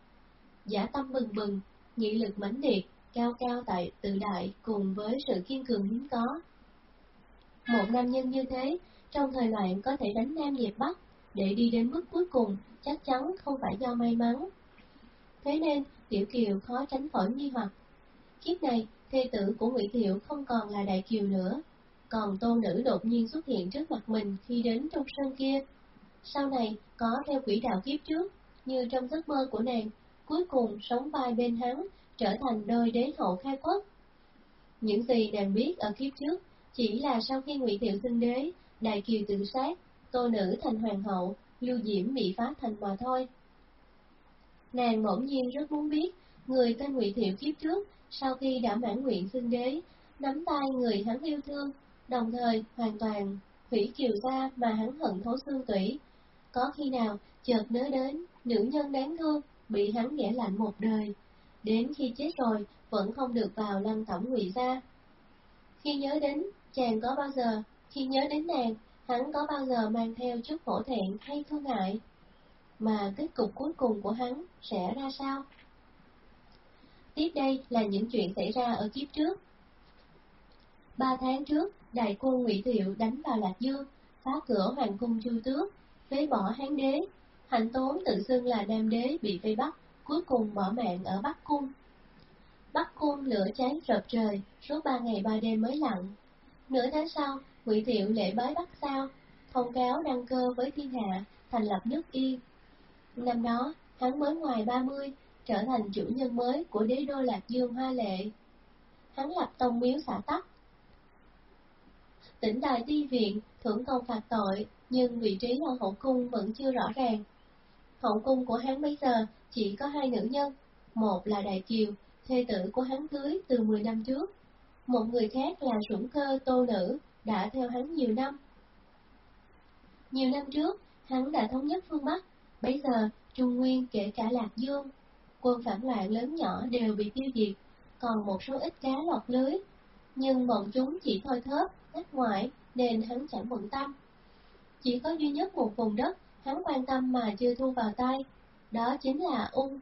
Giả tâm bừng bừng, nghị lực mãnh liệt, cao cao tại tự đại cùng với sự kiên cường hiếm có. Một nam nhân như thế, trong thời loạn có thể đánh nam nghiệp bắc, để đi đến bước cuối cùng chắc chắn không phải do may mắn. Thế nên, Tiểu Kiều khó tránh khỏi nghi hoặc. Kiếp này, thê tử của Ngụy Thiệu không còn là Đại Kiều nữa, còn tôn nữ đột nhiên xuất hiện trước mặt mình khi đến trong sân kia. Sau này, có theo quỹ đạo kiếp trước, như trong giấc mơ của nàng, cuối cùng sống vai bên hắn, trở thành đôi đế hậu khai quốc. Những gì nàng biết ở kiếp trước, chỉ là sau khi Ngụy Thiệu xưng đế, Đại Kiều tự sát, tô nữ thành hoàng hậu, Lưu Diễm bị phá thành mà thôi. Nàng bỗng nhiên rất muốn biết, người tên Ngụy Thiệu kiếp trước, sau khi đã mãn nguyện xưng đế, nắm tay người hắn yêu thương, đồng thời hoàn toàn hủy kiều gia mà hắn hận thấu xương tủy. Có khi nào chợt nhớ đến nữ nhân đáng thương bị hắn ghẻ lạnh một đời, đến khi chết rồi vẫn không được vào lăng tổng ngụy gia. Khi nhớ đến chàng có bao giờ, khi nhớ đến nàng, hắn có bao giờ mang theo chút hổ thẹn hay thương ngại? Mà kết cục cuối cùng của hắn sẽ ra sao? Tiếp đây là những chuyện xảy ra ở kiếp trước. Ba tháng trước, đại quân Ngụy Thiệu đánh vào Lạc Dương, phá cửa hoàng cung Chu Tước, phế bỏ Hán đế. Hạnh Tốn tự xưng là Nam đế bị vây bắt, cuối cùng bỏ mạng ở Bắc cung. Bắc cung lửa cháy rợp trời, suốt ba ngày ba đêm mới lặng. Nửa tháng sau, Ngụy Thiệu lễ bái Bắc sao, thông cáo đăng cơ với thiên hạ, thành lập nước Yên. Năm đó, hắn mới ngoài 30, trở thành chủ nhân mới của đế đô Lạc Dương Hoa Lệ. Hắn lập tông miếu xã tắc, tỉnh đài ti viện, thưởng công phạt tội, nhưng vị trí ở hậu cung vẫn chưa rõ ràng. Hậu cung của hắn bây giờ chỉ có hai nữ nhân, một là Đại Kiều, thê tử của hắn cưới từ 10 năm trước, một người khác là sủng cơ tô nữ, đã theo hắn nhiều năm. Nhiều năm trước, hắn đã thống nhất phương Bắc, bây giờ Trung Nguyên kể cả Lạc Dương, quân phản loạn lớn nhỏ đều bị tiêu diệt, còn một số ít cá lọt lưới, nhưng bọn chúng chỉ thôi thớp, cách ngoại nên hắn chẳng bận tâm. Chỉ có duy nhất một vùng đất hắn quan tâm mà chưa thu vào tay, đó chính là Ung,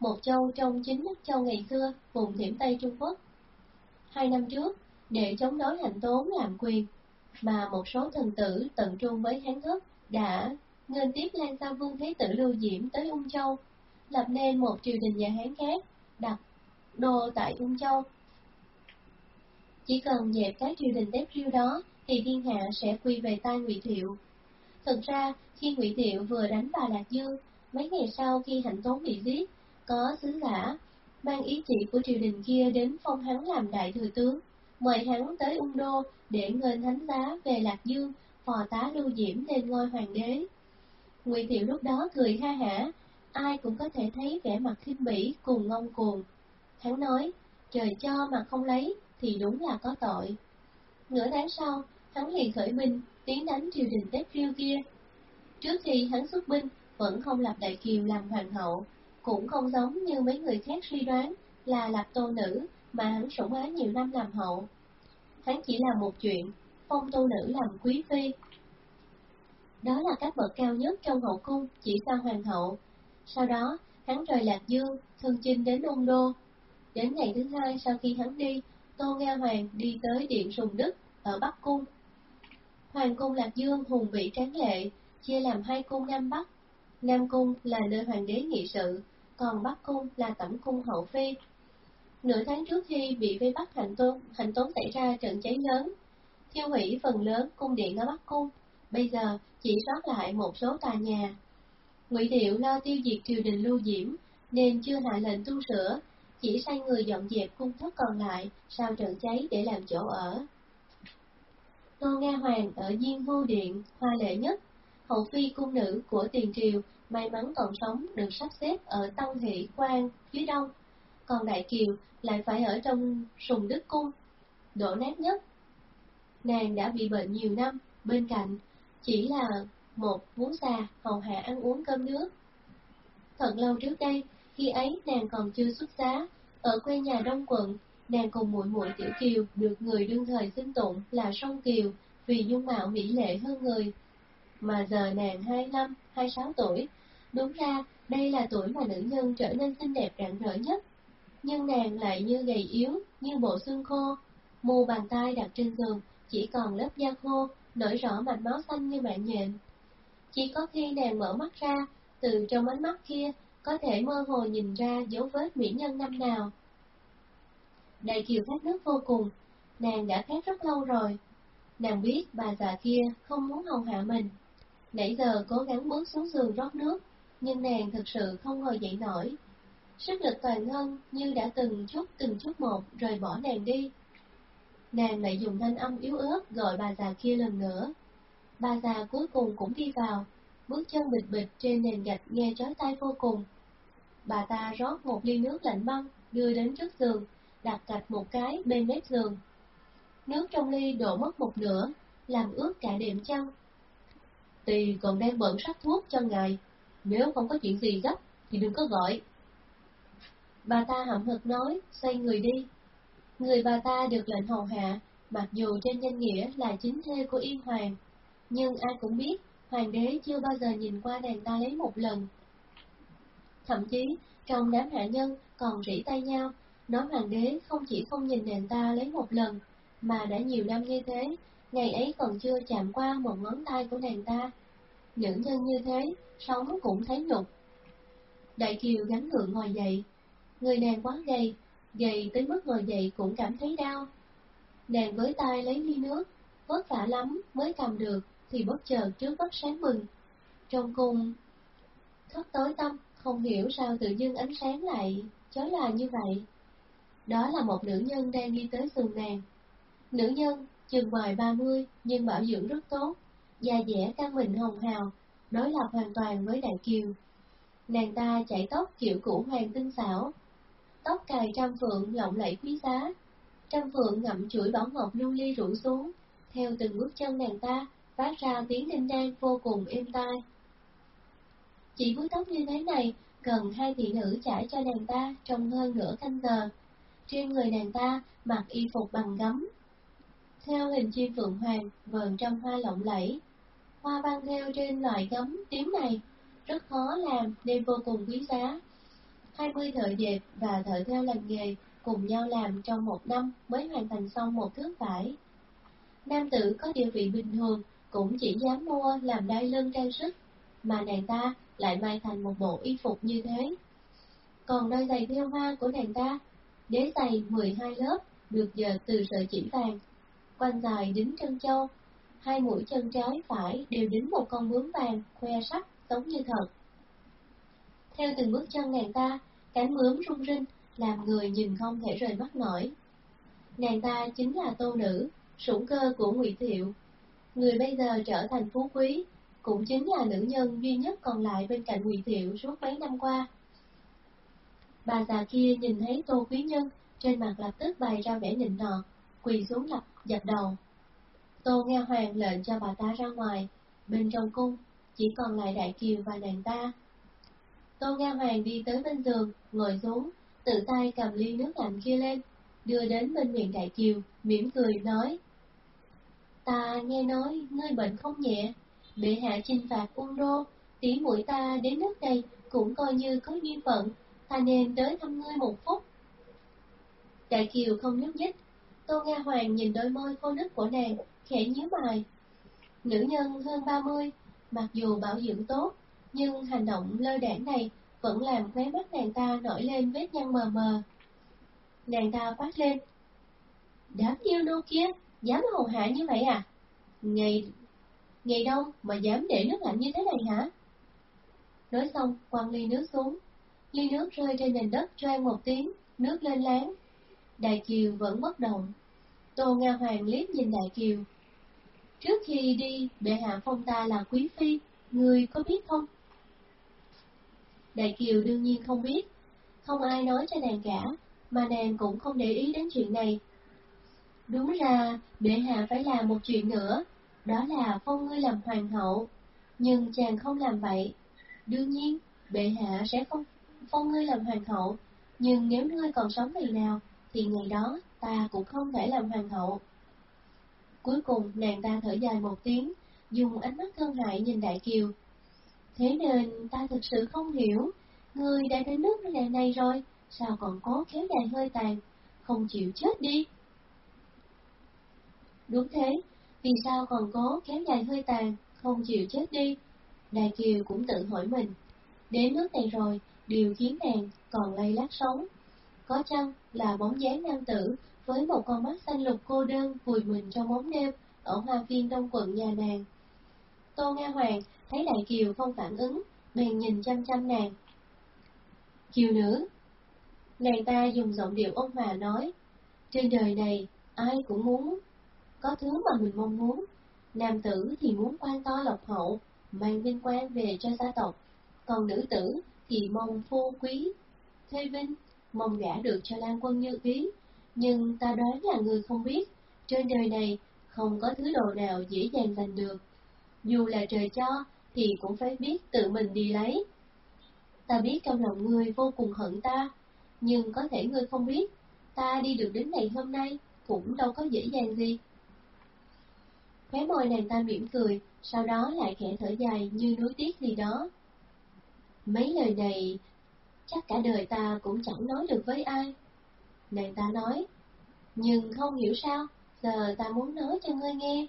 một châu trong chính nước châu ngày xưa, vùng thiểm Tây Trung Quốc. Hai năm trước, để chống đối hành tốn làm quyền, mà một số thần tử tận trung với hán thức đã nên tiếp Lan Sa Vương Thế Tử Lưu Diễm tới Ung Châu, lập nên một triều đình nhà Hán khác, đặt đô tại Ung Châu. Chỉ cần dẹp cái triều đình tép riêu đó, thì thiên hạ sẽ quy về tay Ngụy Thiệu. Thực ra, khi Ngụy Thiệu vừa đánh bà Lạc Dương, mấy ngày sau khi Hạnh Tốn bị giết, có sứ giả mang ý chỉ của triều đình kia đến phong hắn làm đại thừa tướng, mời hắn tới ung đô để ngân thánh giá về Lạc Dương, phò tá lưu diễm lên ngôi hoàng đế. Ngụy Thiệu lúc đó cười ha hả, ai cũng có thể thấy vẻ mặt khinh bỉ cùng ngông cuồng. Hắn nói, trời cho mà không lấy, thì đúng là có tội. Nửa tháng sau, hắn liền khởi binh, tiến đánh triều đình Tết Riêu kia. Trước khi hắn xuất binh, vẫn không lập Đại Kiều làm hoàng hậu, cũng không giống như mấy người khác suy đoán là lập tô nữ mà hắn sủng ái nhiều năm làm hậu. Hắn chỉ làm một chuyện, phong tô nữ làm quý phi. Đó là các bậc cao nhất trong hậu cung chỉ sau hoàng hậu. Sau đó, hắn rời Lạc Dương, thân chinh đến Ung Đô. Đến ngày thứ hai sau khi hắn đi, Tô Nga Hoàng đi tới Điện Sùng Đức ở Bắc Cung. Hoàng cung Lạc Dương hùng vĩ tráng lệ, chia làm hai cung Nam Bắc. Nam cung là nơi hoàng đế nghị sự, còn Bắc cung là tẩm cung hậu phi. Nửa tháng trước khi bị vây bắt hành tôn, hành tốn xảy ra trận cháy lớn, thiêu hủy phần lớn cung điện ở Bắc cung, bây giờ chỉ sót lại một số tòa nhà. Ngụy Điệu lo tiêu diệt triều đình lưu diễm, nên chưa hạ lệnh tu sửa, chỉ sai người dọn dẹp cung thất còn lại sau trận cháy để làm chỗ ở. Tô Nga Hoàng ở Diên Hô Điện, hoa lệ nhất, hậu phi cung nữ của tiền triều may mắn còn sống được sắp xếp ở Tân Thị Quan phía đông, còn Đại Kiều lại phải ở trong Sùng Đức Cung, đổ nát nhất. Nàng đã bị bệnh nhiều năm, bên cạnh chỉ là một vú già hầu hạ ăn uống cơm nước. Thật lâu trước đây, khi ấy nàng còn chưa xuất giá, ở quê nhà Đông quận, nàng cùng muội muội Tiểu Kiều được người đương thời xưng tụng là Song Kiều vì dung mạo mỹ lệ hơn người. Mà giờ nàng 25, 26 tuổi, đúng ra đây là tuổi mà nữ nhân trở nên xinh đẹp rạng rỡ nhất. Nhưng nàng lại như gầy yếu, như bộ xương khô, mù bàn tay đặt trên giường, chỉ còn lớp da khô, nổi rõ mạch máu xanh như mạng nhện. Chỉ có khi nàng mở mắt ra, từ trong ánh mắt kia, có thể mơ hồ nhìn ra dấu vết mỹ nhân năm nào. Đại kiều khát nước vô cùng, nàng đã khát rất lâu rồi. Nàng biết bà già kia không muốn hầu hạ mình. Nãy giờ cố gắng bước xuống giường rót nước, nhưng nàng thực sự không ngồi dậy nổi. Sức lực toàn thân như đã từng chút từng chút một rời bỏ nàng đi. Nàng lại dùng thanh âm yếu ớt gọi bà già kia lần nữa. Bà già cuối cùng cũng đi vào, bước chân bịch bịch trên nền gạch nghe chói tai vô cùng. Bà ta rót một ly nước lạnh băng, đưa đến trước giường, đặt cạch một cái bên mép giường. Nước trong ly đổ mất một nửa, làm ướt cả đệm chăn. Tì còn đang bận sắc thuốc cho ngài, nếu không có chuyện gì gấp thì đừng có gọi. Bà ta hậm hực nói, xoay người đi. Người bà ta được lệnh hầu hạ, mặc dù trên danh nghĩa là chính thê của Yên Hoàng, nhưng ai cũng biết hoàng đế chưa bao giờ nhìn qua nàng ta lấy một lần. Thậm chí, trong đám hạ nhân còn rỉ tay nhau, nói hoàng đế không chỉ không nhìn nàng ta lấy một lần, mà đã nhiều năm như thế, ngày ấy còn chưa chạm qua một ngón tay của nàng ta. Nữ nhân như thế, sống cũng thấy nhục. Đại Kiều gắn ngựa ngồi dậy, người nàng quá gầy, gầy tới mức ngồi dậy cũng cảm thấy đau. Nàng với tay lấy ly nước, vất vả lắm mới cầm được, thì bất chợt trước mắt sáng bừng. Trong cung, thất tối tâm, không hiểu sao tự dưng ánh sáng lại chói là như vậy. Đó là một nữ nhân đang đi tới giường nàng. Nữ nhân, chừng ngoài ba mươi, nhưng bảo dưỡng rất tốt, da dẻ căng mình hồng hào, đối lập hoàn toàn với Đại Kiều. Nàng ta chải tóc kiểu cũ hoàng tinh xảo, tóc cài trăm phượng lộng lẫy quý giá, trăm phượng ngậm chuỗi bảo ngọc lưu ly rủ xuống, theo từng bước chân nàng ta, phát ra tiếng đinh đan vô cùng êm tai. Chỉ búi tóc như thế này, gần hai thị nữ trải cho nàng ta trong hơn nửa canh giờ. Trên người nàng ta mặc y phục bằng gấm. Theo hình chim phượng hoàng, vờn trăm hoa lộng lẫy. Hoa văn theo trên loại gấm tím này, rất khó làm nên vô cùng quý giá. Hai mươi thợ dệt và thợ theo làm nghề cùng nhau làm trong một năm mới hoàn thành xong một thước vải. Nam tử có địa vị bình thường cũng chỉ dám mua làm đai lưng trang sức, mà nàng ta lại may thành một bộ y phục như thế. Còn đôi giày theo hoa của nàng ta, đế giày 12 lớp, được dệt từ sợi chỉ vàng, quanh dài đính chân châu, hai mũi chân trái phải đều đính một con bướm vàng khoe sắc giống như thật. Theo từng bước chân nàng ta, cánh bướm rung rinh, làm người nhìn không thể rời mắt nổi. Nàng ta chính là tô nữ, sủng cơ của Ngụy Thiệu, người bây giờ trở thành phú quý, cũng chính là nữ nhân duy nhất còn lại bên cạnh Ngụy Thiệu suốt mấy năm qua. Bà già kia nhìn thấy Tô Quý Nhân, trên mặt lập tức bày ra vẻ nịnh nọt, quỳ xuống lập dập đầu. Tô nghe hoàng lệnh cho bà ta ra ngoài, bên trong cung, chỉ còn lại Đại Kiều và nàng ta. Tô Nga Hoàng đi tới bên giường, ngồi xuống, tự tay cầm ly nước lạnh kia lên, đưa đến bên miệng Đại Kiều, mỉm cười nói. Ta nghe nói ngươi bệnh không nhẹ, bệ hạ chinh phạt quân đô, tỷ muội ta đến nước này cũng coi như có duyên phận, ta nên tới thăm ngươi một phút. Đại Kiều không nhúc nhích, Tô Nga Hoàng nhìn đôi môi khô nứt của nàng, khẽ nhíu mày. Nữ nhân hơn 30, mặc dù bảo dưỡng tốt, nhưng hành động lơ đảng này vẫn làm khóe mắt nàng ta nổi lên vết nhăn mờ mờ. Nàng ta quát lên. Đám yêu nô kia, dám hầu hạ như vậy à? Ngày ngày đông mà dám để nước lạnh như thế này hả? Nói xong, quăng ly nước xuống. Ly nước rơi trên nền đất choang một tiếng, nước lên láng. Đại Kiều vẫn bất động. Tô Nga Hoàng liếc nhìn Đại Kiều. Trước khi đi, bệ hạ phong ta là quý phi, người có biết không? Đại Kiều đương nhiên không biết, không ai nói cho nàng cả, mà nàng cũng không để ý đến chuyện này. Đúng ra, bệ hạ phải làm một chuyện nữa, đó là phong ngươi làm hoàng hậu, nhưng chàng không làm vậy. Đương nhiên, bệ hạ sẽ không phong ngươi làm hoàng hậu, nhưng nếu ngươi còn sống ngày nào, thì ngày đó ta cũng không thể làm hoàng hậu. Cuối cùng nàng ta thở dài một tiếng, dùng ánh mắt thân hại nhìn Đại Kiều. Thế nên ta thực sự không hiểu, người đã đến nước này này rồi, sao còn cố kéo dài hơi tàn, không chịu chết đi. Đúng thế, vì sao còn cố kéo dài hơi tàn, không chịu chết đi? Đại Kiều cũng tự hỏi mình. Đến nước này rồi, điều khiến nàng còn lay lát sống. Có chăng là bóng dáng nam tử với một con mắt xanh lục cô đơn vùi mình trong bóng đêm ở hoa viên đông quận nhà nàng. Tô Nga Hoàng thấy Đại Kiều không phản ứng, bèn nhìn chăm chăm nàng. Kiều nữ, nàng ta dùng giọng điệu ôn hòa nói, trên đời này ai cũng muốn có thứ mà mình mong muốn. Nam tử thì muốn quan to lộc hậu, mang vinh quang về cho gia tộc, còn nữ tử thì mong phu quý, thê vinh, mong gả được cho Lan Quân như ý. Nhưng ta đoán là người không biết, trên đời này không có thứ đồ nào dễ dàng giành được. Dù là trời cho, thì cũng phải biết tự mình đi lấy. Ta biết trong lòng ngươi vô cùng hận ta, nhưng có thể ngươi không biết, ta đi được đến ngày hôm nay cũng đâu có dễ dàng gì. Khóe môi nàng ta mỉm cười, sau đó lại khẽ thở dài như nuối tiếc gì đó. Mấy lời này, chắc cả đời ta cũng chẳng nói được với ai. Nàng ta nói, nhưng không hiểu sao, giờ ta muốn nói cho ngươi nghe.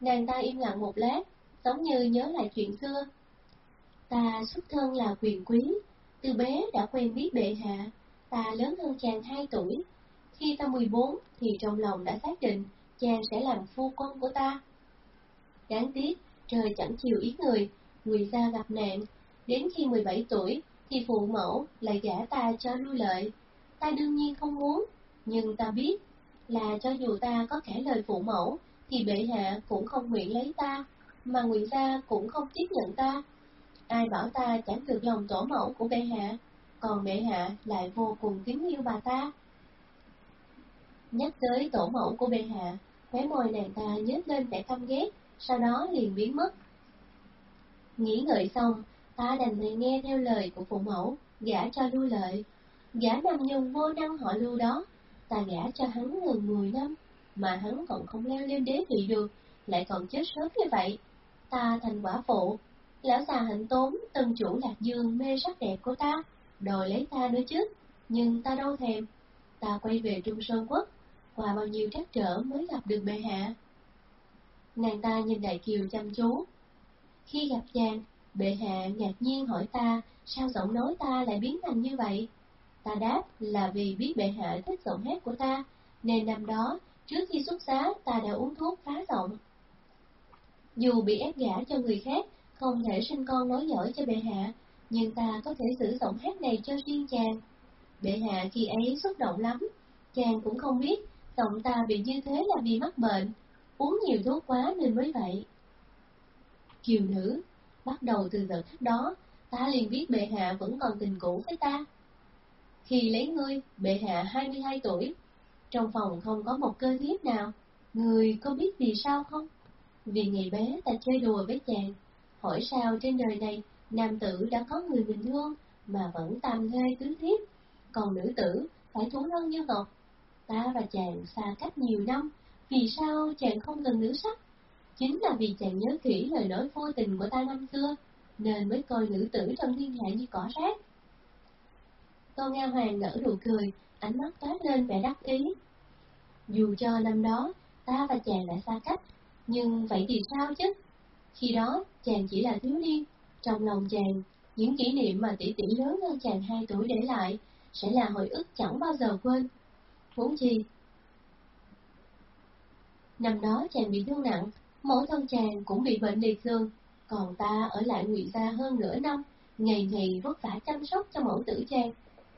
Nàng ta im lặng một lát, giống như nhớ lại chuyện xưa. Ta xuất thân là quyền quý, từ bé đã quen biết bệ hạ, ta lớn hơn chàng 2 tuổi. Khi ta 14 thì trong lòng đã xác định chàng sẽ làm phu quân của ta. Đáng tiếc, trời chẳng chiều ý người, người gia gặp nạn, đến khi 17 tuổi thì phụ mẫu lại gả ta cho lưu lợi. Ta đương nhiên không muốn, nhưng ta biết là cho dù ta có kể lời phụ mẫu thì bệ hạ cũng không nguyện lấy ta, mà nguyện gia cũng không tiếp nhận ta. Ai bảo ta chẳng được lòng tổ mẫu của bệ hạ, còn bệ hạ lại vô cùng kính yêu bà ta. Nhắc tới tổ mẫu của bệ hạ, khóe môi nàng ta nhếch lên vẻ căm ghét, sau đó liền biến mất. Nghĩ ngợi xong, ta đành phải nghe theo lời của phụ mẫu, gả cho lưu lợi. Gã nằm nhung vô năng họ lưu đó, ta gả cho hắn gần 10 năm, mà hắn còn không leo lên đế vị được, lại còn chết sớm như vậy. Ta thành quả phụ, lão già hạnh tốn, tân chủ lạc dương mê sắc đẹp của ta, đòi lấy ta nữa chứ, nhưng ta đâu thèm. Ta quay về Trung Sơn Quốc, qua bao nhiêu trắc trở mới gặp được bệ hạ. Nàng ta nhìn Đại Kiều chăm chú. Khi gặp chàng, bệ hạ ngạc nhiên hỏi ta sao giọng nói ta lại biến thành như vậy. Ta đáp là vì biết bệ hạ thích giọng hát của ta, nên năm đó, trước khi xuất giá ta đã uống thuốc phá giọng. Dù bị ép gả cho người khác, không thể sinh con nói giỏi cho bệ hạ, nhưng ta có thể giữ giọng hát này cho riêng chàng. Bệ hạ khi ấy xúc động lắm, chàng cũng không biết Giọng ta bị như thế là vì mắc bệnh, uống nhiều thuốc quá nên mới vậy. Kiều nữ, bắt đầu từ giờ khắc đó, ta liền biết bệ hạ vẫn còn tình cũ với ta. Khi lấy ngươi, bệ hạ 22 tuổi, trong phòng không có một cơ thiếp nào, người có biết vì sao không? Vì ngày bé ta chơi đùa với chàng, hỏi sao trên đời này nam tử đã có người bình thường mà vẫn tam thê tứ thiếp, còn nữ tử phải thú thân như ngọc. Ta và chàng xa cách nhiều năm, vì sao chàng không cần nữ sắc? Chính là vì chàng nhớ kỹ lời nói vô tình của ta năm xưa, nên mới coi nữ tử trong thiên hạ như cỏ rác. Tô Nga Hoàng nở nụ cười, ánh mắt toát lên vẻ đắc ý. Dù cho năm đó ta và chàng đã xa cách, nhưng vậy thì sao chứ? Khi đó chàng chỉ là thiếu niên, trong lòng chàng, những kỷ niệm mà tỷ tỷ lớn hơn chàng hai tuổi để lại sẽ là hồi ức chẳng bao giờ quên. Huống chi? Năm đó chàng bị thương nặng, mẫu thân chàng cũng bị bệnh liệt dương, còn ta ở lại ngụy gia hơn nửa năm, ngày ngày vất vả chăm sóc cho mẫu tử chàng.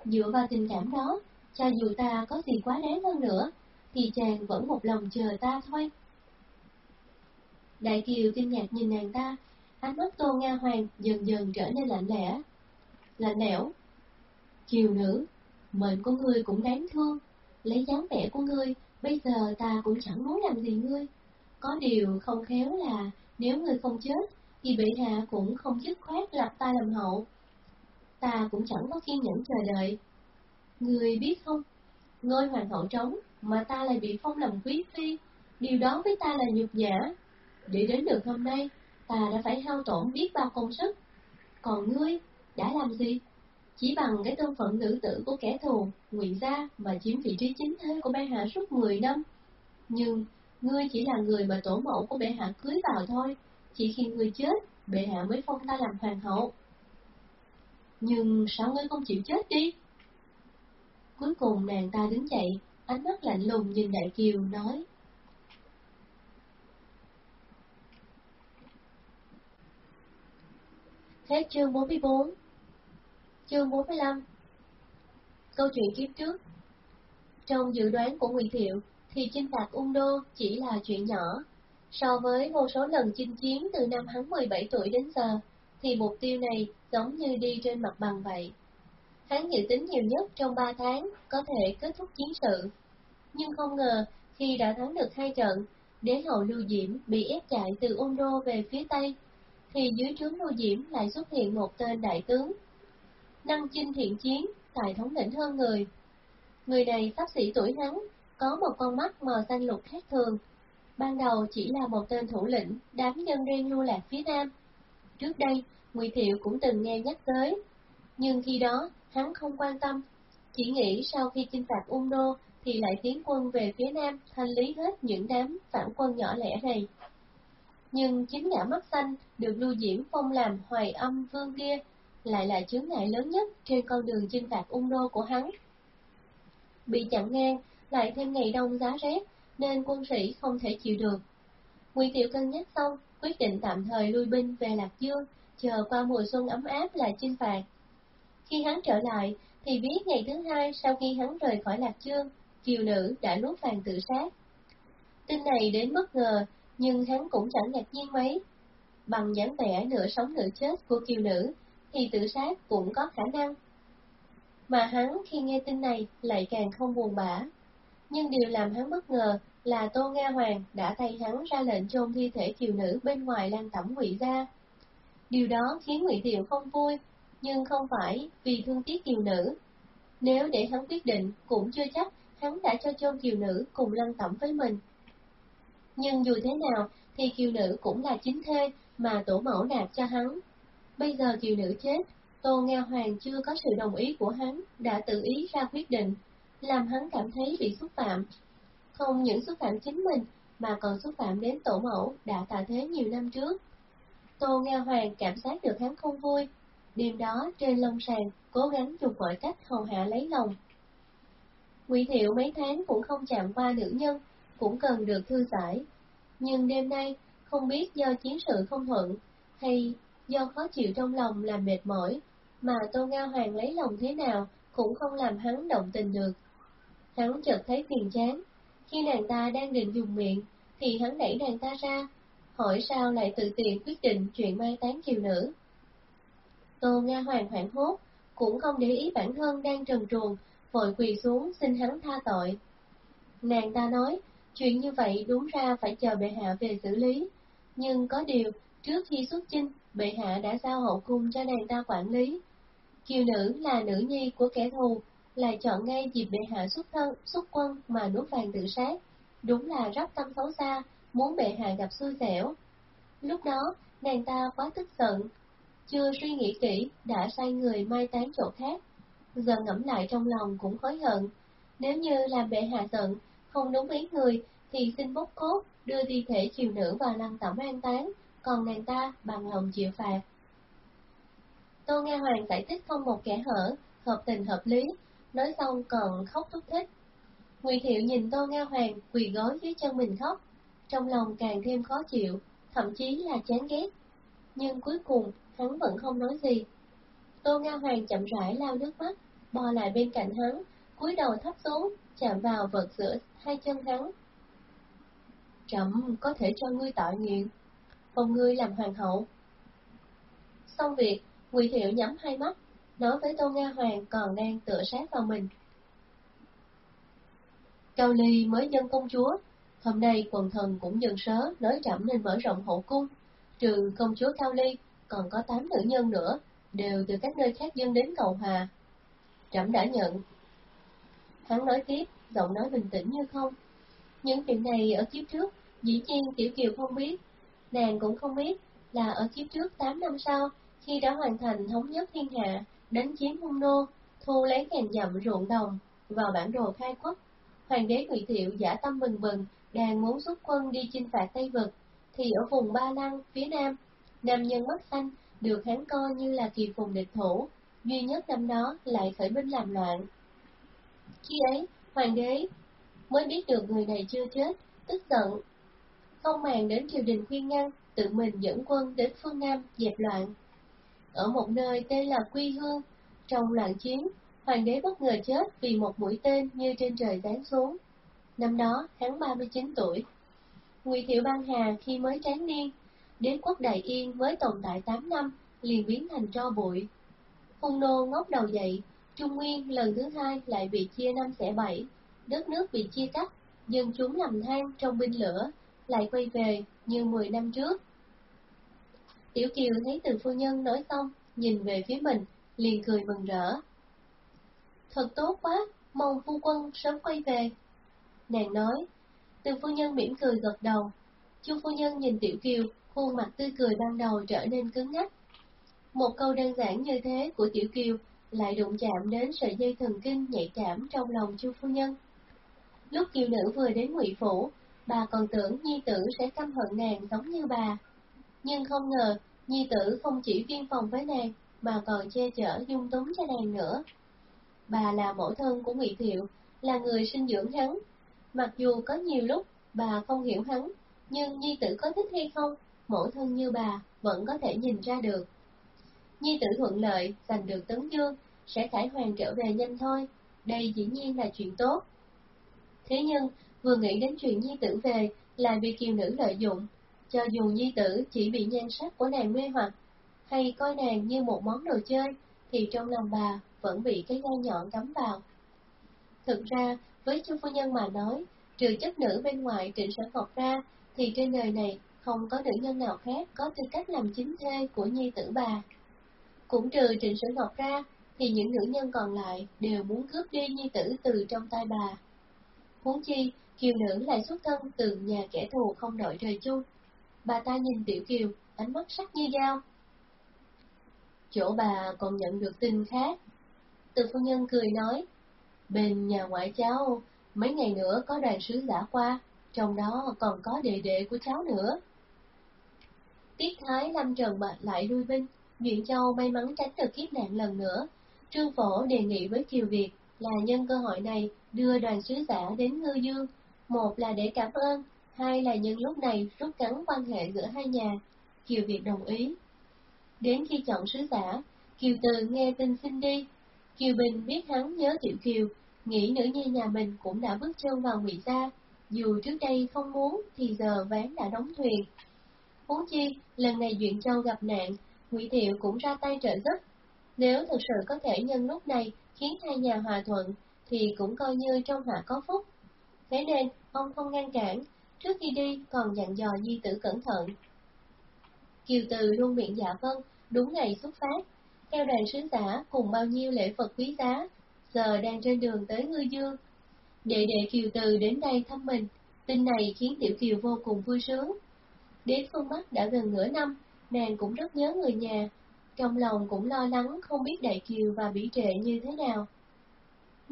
Dựa vào tình cảm đó, cho dù ta có gì quá đáng hơn nữa, thì chàng vẫn một lòng chờ ta thôi. Đại Kiều kinh ngạc nhìn nàng ta, ánh mắt Tô Nga Hoàng dần dần trở nên lạnh lẽ. Lạnh lẽo. Kiều nữ, mệnh của ngươi cũng đáng thương, lấy dáng vẻ của ngươi, bây giờ ta cũng chẳng muốn làm gì ngươi. Có điều không khéo là nếu ngươi không chết, thì bệ hạ cũng không dứt khoát lập ta làm hậu. Ta cũng chẳng có kiên nhẫn chờ đợi. người biết không, ngôi hoàng hậu trống mà ta lại bị phong làm quý phi, điều đó với ta là nhục nhã. Để đến được hôm nay, ta đã phải hao tổn biết bao công sức. Còn ngươi, đã làm gì? Chỉ bằng cái thân phận nữ tử của kẻ thù, ngụy gia mà chiếm vị trí chính thế của bệ hạ suốt 10 năm. Nhưng, ngươi chỉ là người mà tổ mẫu của bệ hạ cưới vào thôi, chỉ khi ngươi chết, bệ hạ mới phong ta làm hoàng hậu. Nhưng sao ngươi không chịu chết đi? Cuối cùng nàng ta đứng dậy, ánh mắt lạnh lùng nhìn Đại Kiều, nói. Hết chương 44 Chương 45 Câu chuyện kiếp trước Trong dự đoán của Ngụy Thiệu, thì chinh phạt Ung Đô chỉ là chuyện nhỏ. So với vô số lần chinh chiến từ năm hắn 17 tuổi đến giờ, thì mục tiêu này giống như đi trên mặt bằng vậy. Hắn dự tính nhiều nhất trong 3 tháng có thể kết thúc chiến sự. Nhưng không ngờ, khi đã thắng được hai trận, đế hậu Lưu Diễm bị ép chạy từ Ung Đô về phía Tây, thì dưới trướng Lưu Diễm lại xuất hiện một tên đại tướng. Năng chinh thiện chiến, tài thống lĩnh hơn người. Người này sắp xỉ tuổi hắn, có một con mắt màu xanh lục khác thường. Ban đầu chỉ là một tên thủ lĩnh, đám nhân riêng lưu lạc phía Nam. Trước đây, Ngụy Thiệu cũng từng nghe nhắc tới, nhưng khi đó hắn không quan tâm, chỉ nghĩ sau khi chinh phạt Ung Đô thì lại tiến quân về phía Nam thanh lý hết những đám phản quân nhỏ lẻ này. Nhưng chính ngã mắt xanh được Lưu Diễm phong làm hoài âm vương kia lại là chướng ngại lớn nhất trên con đường chinh phạt ung đô của hắn. Bị chặn ngang, lại thêm ngày đông giá rét, nên quân sĩ không thể chịu được. Ngụy Thiệu cân nhắc xong, quyết định tạm thời lui binh về Lạc Dương, chờ qua mùa xuân ấm áp là chinh phạt. Khi hắn trở lại, thì biết ngày thứ hai sau khi hắn rời khỏi Lạc Dương, kiều nữ đã nuốt vàng tự sát. Tin này đến bất ngờ, nhưng hắn cũng chẳng ngạc nhiên mấy. Bằng dáng vẻ nửa sống nửa chết của kiều nữ, thì tự sát cũng có khả năng. Mà hắn khi nghe tin này lại càng không buồn bã. Nhưng điều làm hắn bất ngờ là Tô Nga Hoàng đã thay hắn ra lệnh chôn thi thể kiều nữ bên ngoài lan tẩm ngụy gia. Điều đó khiến Ngụy Tiệu không vui, nhưng không phải vì thương tiếc kiều nữ. Nếu để hắn quyết định, cũng chưa chắc hắn đã cho chôn kiều nữ cùng lăn tẩm với mình. Nhưng dù thế nào, thì kiều nữ cũng là chính thê mà tổ mẫu nạp cho hắn. Bây giờ kiều nữ chết, Tô Nga Hoàng chưa có sự đồng ý của hắn, đã tự ý ra quyết định, làm hắn cảm thấy bị xúc phạm. Không những xúc phạm chính mình, mà còn xúc phạm đến tổ mẫu đã tạ thế nhiều năm trước. Tô Nga Hoàng cảm giác được hắn không vui, đêm đó trên lông sàn cố gắng dùng mọi cách hầu hạ lấy lòng. Ngụy Thiệu mấy tháng cũng không chạm qua nữ nhân, cũng cần được thư giải. Nhưng đêm nay, không biết do chiến sự không thuận, hay do khó chịu trong lòng làm mệt mỏi, mà Tô Ngao Hoàng lấy lòng thế nào cũng không làm hắn động tình được. Hắn chợt thấy phiền chán, khi nàng ta đang định dùng miệng, thì hắn đẩy nàng ta ra, hỏi sao lại tự tiện quyết định chuyện mai tán kiều nữ. Tô Nga Hoàng hoảng hốt, cũng không để ý bản thân đang trần truồng, vội quỳ xuống xin hắn tha tội. Nàng ta nói, chuyện như vậy đúng ra phải chờ bệ hạ về xử lý, nhưng có điều, trước khi xuất chinh, bệ hạ đã giao hậu cung cho nàng ta quản lý. Kiều nữ là nữ nhi của kẻ thù, lại chọn ngay dịp bệ hạ xuất thân, xuất quân mà núi vàng tự sát. Đúng là rất tâm xấu xa, muốn bệ hạ gặp xui xẻo. Lúc đó, nàng ta quá tức giận, chưa suy nghĩ kỹ, đã sai người mai tán chỗ khác. Giờ ngẫm lại trong lòng cũng hối hận. Nếu như làm bệ hạ giận, không đúng ý người, thì xin bốc cốt, đưa thi thể chiều nữ vào lăng tẩm an táng, còn nàng ta bằng lòng chịu phạt. Tô Nga Hoàng giải thích không một kẻ hở, hợp tình hợp lý, nói xong còn khóc thúc thích. Ngụy Thiệu nhìn Tô Nga Hoàng quỳ gối dưới chân mình khóc, trong lòng càng thêm khó chịu, thậm chí là chán ghét. Nhưng cuối cùng, hắn vẫn không nói gì. Tô Nga Hoàng chậm rãi lao nước mắt, bò lại bên cạnh hắn, cúi đầu thấp xuống, chạm vào vật giữa hai chân hắn. Trẫm có thể cho ngươi tội nguyện, phòng ngươi làm hoàng hậu. Xong việc, Ngụy Thiệu nhắm hai mắt, nói với Tô Nga Hoàng còn đang tựa sát vào mình. Cao Ly mới dân công chúa, hôm nay quần thần cũng dần sớ nói trẫm nên mở rộng hậu cung, trừ công chúa Cao Ly, còn có tám nữ nhân nữa, đều từ các nơi khác dân đến cầu hòa. Trẫm đã nhận. Hắn nói tiếp, giọng nói bình tĩnh như không. Những chuyện này ở kiếp trước, dĩ nhiên Tiểu Kiều không biết, nàng cũng không biết là ở kiếp trước 8 năm sau, khi đã hoàn thành thống nhất thiên hạ, đánh chiếm hung nô, thu lấy ngàn dặm ruộng đồng vào bản đồ khai quốc. Hoàng đế Ngụy Thiệu giả tâm mừng mừng, đang muốn xuất quân đi chinh phạt Tây Vực, thì ở vùng Ba Lăng, phía nam, nam nhân mắt xanh được hắn coi như là kỳ phùng địch thủ, duy nhất năm đó lại khởi binh làm loạn. Khi ấy, hoàng đế mới biết được người này chưa chết, tức giận, không màng đến triều đình khuyên ngăn, tự mình dẫn quân đến phương Nam dẹp loạn. Ở một nơi tên là Quy Hương, trong loạn chiến, hoàng đế bất ngờ chết vì một mũi tên như trên trời giáng xuống. Năm đó, hắn 39 tuổi. Ngụy Thiệu Ban Hà khi mới tráng niên, đế quốc Đại Yên với tồn tại 8 năm, liền biến thành tro bụi. Hung nô ngóc đầu dậy, Trung Nguyên lần thứ hai lại bị chia năm xẻ bảy, đất nước bị chia cắt, dân chúng nằm than trong binh lửa, lại quay về như 10 năm trước. Tiểu Kiều thấy từ phu nhân nói xong, nhìn về phía mình, liền cười mừng rỡ. Thật tốt quá, mong phu quân sớm quay về. Nàng nói, từ phu nhân mỉm cười gật đầu. Chu phu nhân nhìn Tiểu Kiều, khuôn mặt tươi cười ban đầu trở nên cứng ngắc. Một câu đơn giản như thế của Tiểu Kiều lại đụng chạm đến sợi dây thần kinh nhạy cảm trong lòng Chu phu nhân. Lúc kiều nữ vừa đến Ngụy phủ, bà còn tưởng nhi tử sẽ căm hận nàng giống như bà. Nhưng không ngờ, nhi tử không chỉ viên phòng với nàng, mà còn che chở dung túng cho nàng nữa. Bà là mẫu thân của Ngụy Thiệu, là người sinh dưỡng hắn. Mặc dù có nhiều lúc bà không hiểu hắn, nhưng nhi tử có thích hay không, mẫu thân như bà vẫn có thể nhìn ra được. Nhi tử thuận lợi, giành được tấn dương, sẽ khải hoàn trở về nhanh thôi, đây dĩ nhiên là chuyện tốt. Thế nhưng, vừa nghĩ đến chuyện nhi tử về, lại bị kiều nữ lợi dụng, cho dù nhi tử chỉ bị nhan sắc của nàng mê hoặc, hay coi nàng như một món đồ chơi, thì trong lòng bà vẫn bị cái gai nhọn cắm vào. Thực ra, với chu phu nhân mà nói, trừ chất nữ bên ngoài trịnh sở ngọc ra, thì trên đời này không có nữ nhân nào khác có tư cách làm chính thê của nhi tử bà. Cũng trừ trịnh sở ngọc ra, thì những nữ nhân còn lại đều muốn cướp đi nhi tử từ trong tay bà. Huống chi, kiều nữ lại xuất thân từ nhà kẻ thù không đội trời chung. Bà ta nhìn tiểu kiều, ánh mắt sắc như dao. Chỗ bà còn nhận được tin khác. Từ phu nhân cười nói, bên nhà ngoại cháu, mấy ngày nữa có đoàn sứ giả qua, trong đó còn có đệ đệ của cháu nữa. Tiết Thái Lâm Trần bạch lại lui binh, Nguyễn Châu may mắn tránh được kiếp nạn lần nữa. Trương Phổ đề nghị với Kiều Việt là nhân cơ hội này đưa đoàn sứ giả đến Ngư Dương, một là để cảm ơn, hai là nhân lúc này rút ngắn quan hệ giữa hai nhà. Kiều Việt đồng ý. Đến khi chọn sứ giả, Kiều Từ nghe tin xin đi. Kiều Bình biết hắn nhớ Tiểu Kiều, nghĩ nữ nhi nhà mình cũng đã bước chân vào ngụy gia, dù trước đây không muốn thì giờ ván đã đóng thuyền. Huống chi, lần này Duyện Châu gặp nạn, Ngụy Thiệu cũng ra tay trợ giúp. Nếu thực sự có thể nhân lúc này khiến hai nhà hòa thuận, thì cũng coi như trong họa có phúc. Thế nên, ông không ngăn cản, trước khi đi còn dặn dò Di tử cẩn thận. Kiều Từ luôn miệng dạ vâng, đúng ngày xuất phát, theo đoàn sứ giả cùng bao nhiêu lễ vật quý giá, giờ đang trên đường tới Ngư Dương. Đệ đệ Kiều Từ đến đây thăm mình, tin này khiến Tiểu Kiều vô cùng vui sướng. Đến phương Bắc đã gần nửa năm, nàng cũng rất nhớ người nhà, trong lòng cũng lo lắng không biết Đại Kiều và Bỉ Trệ như thế nào.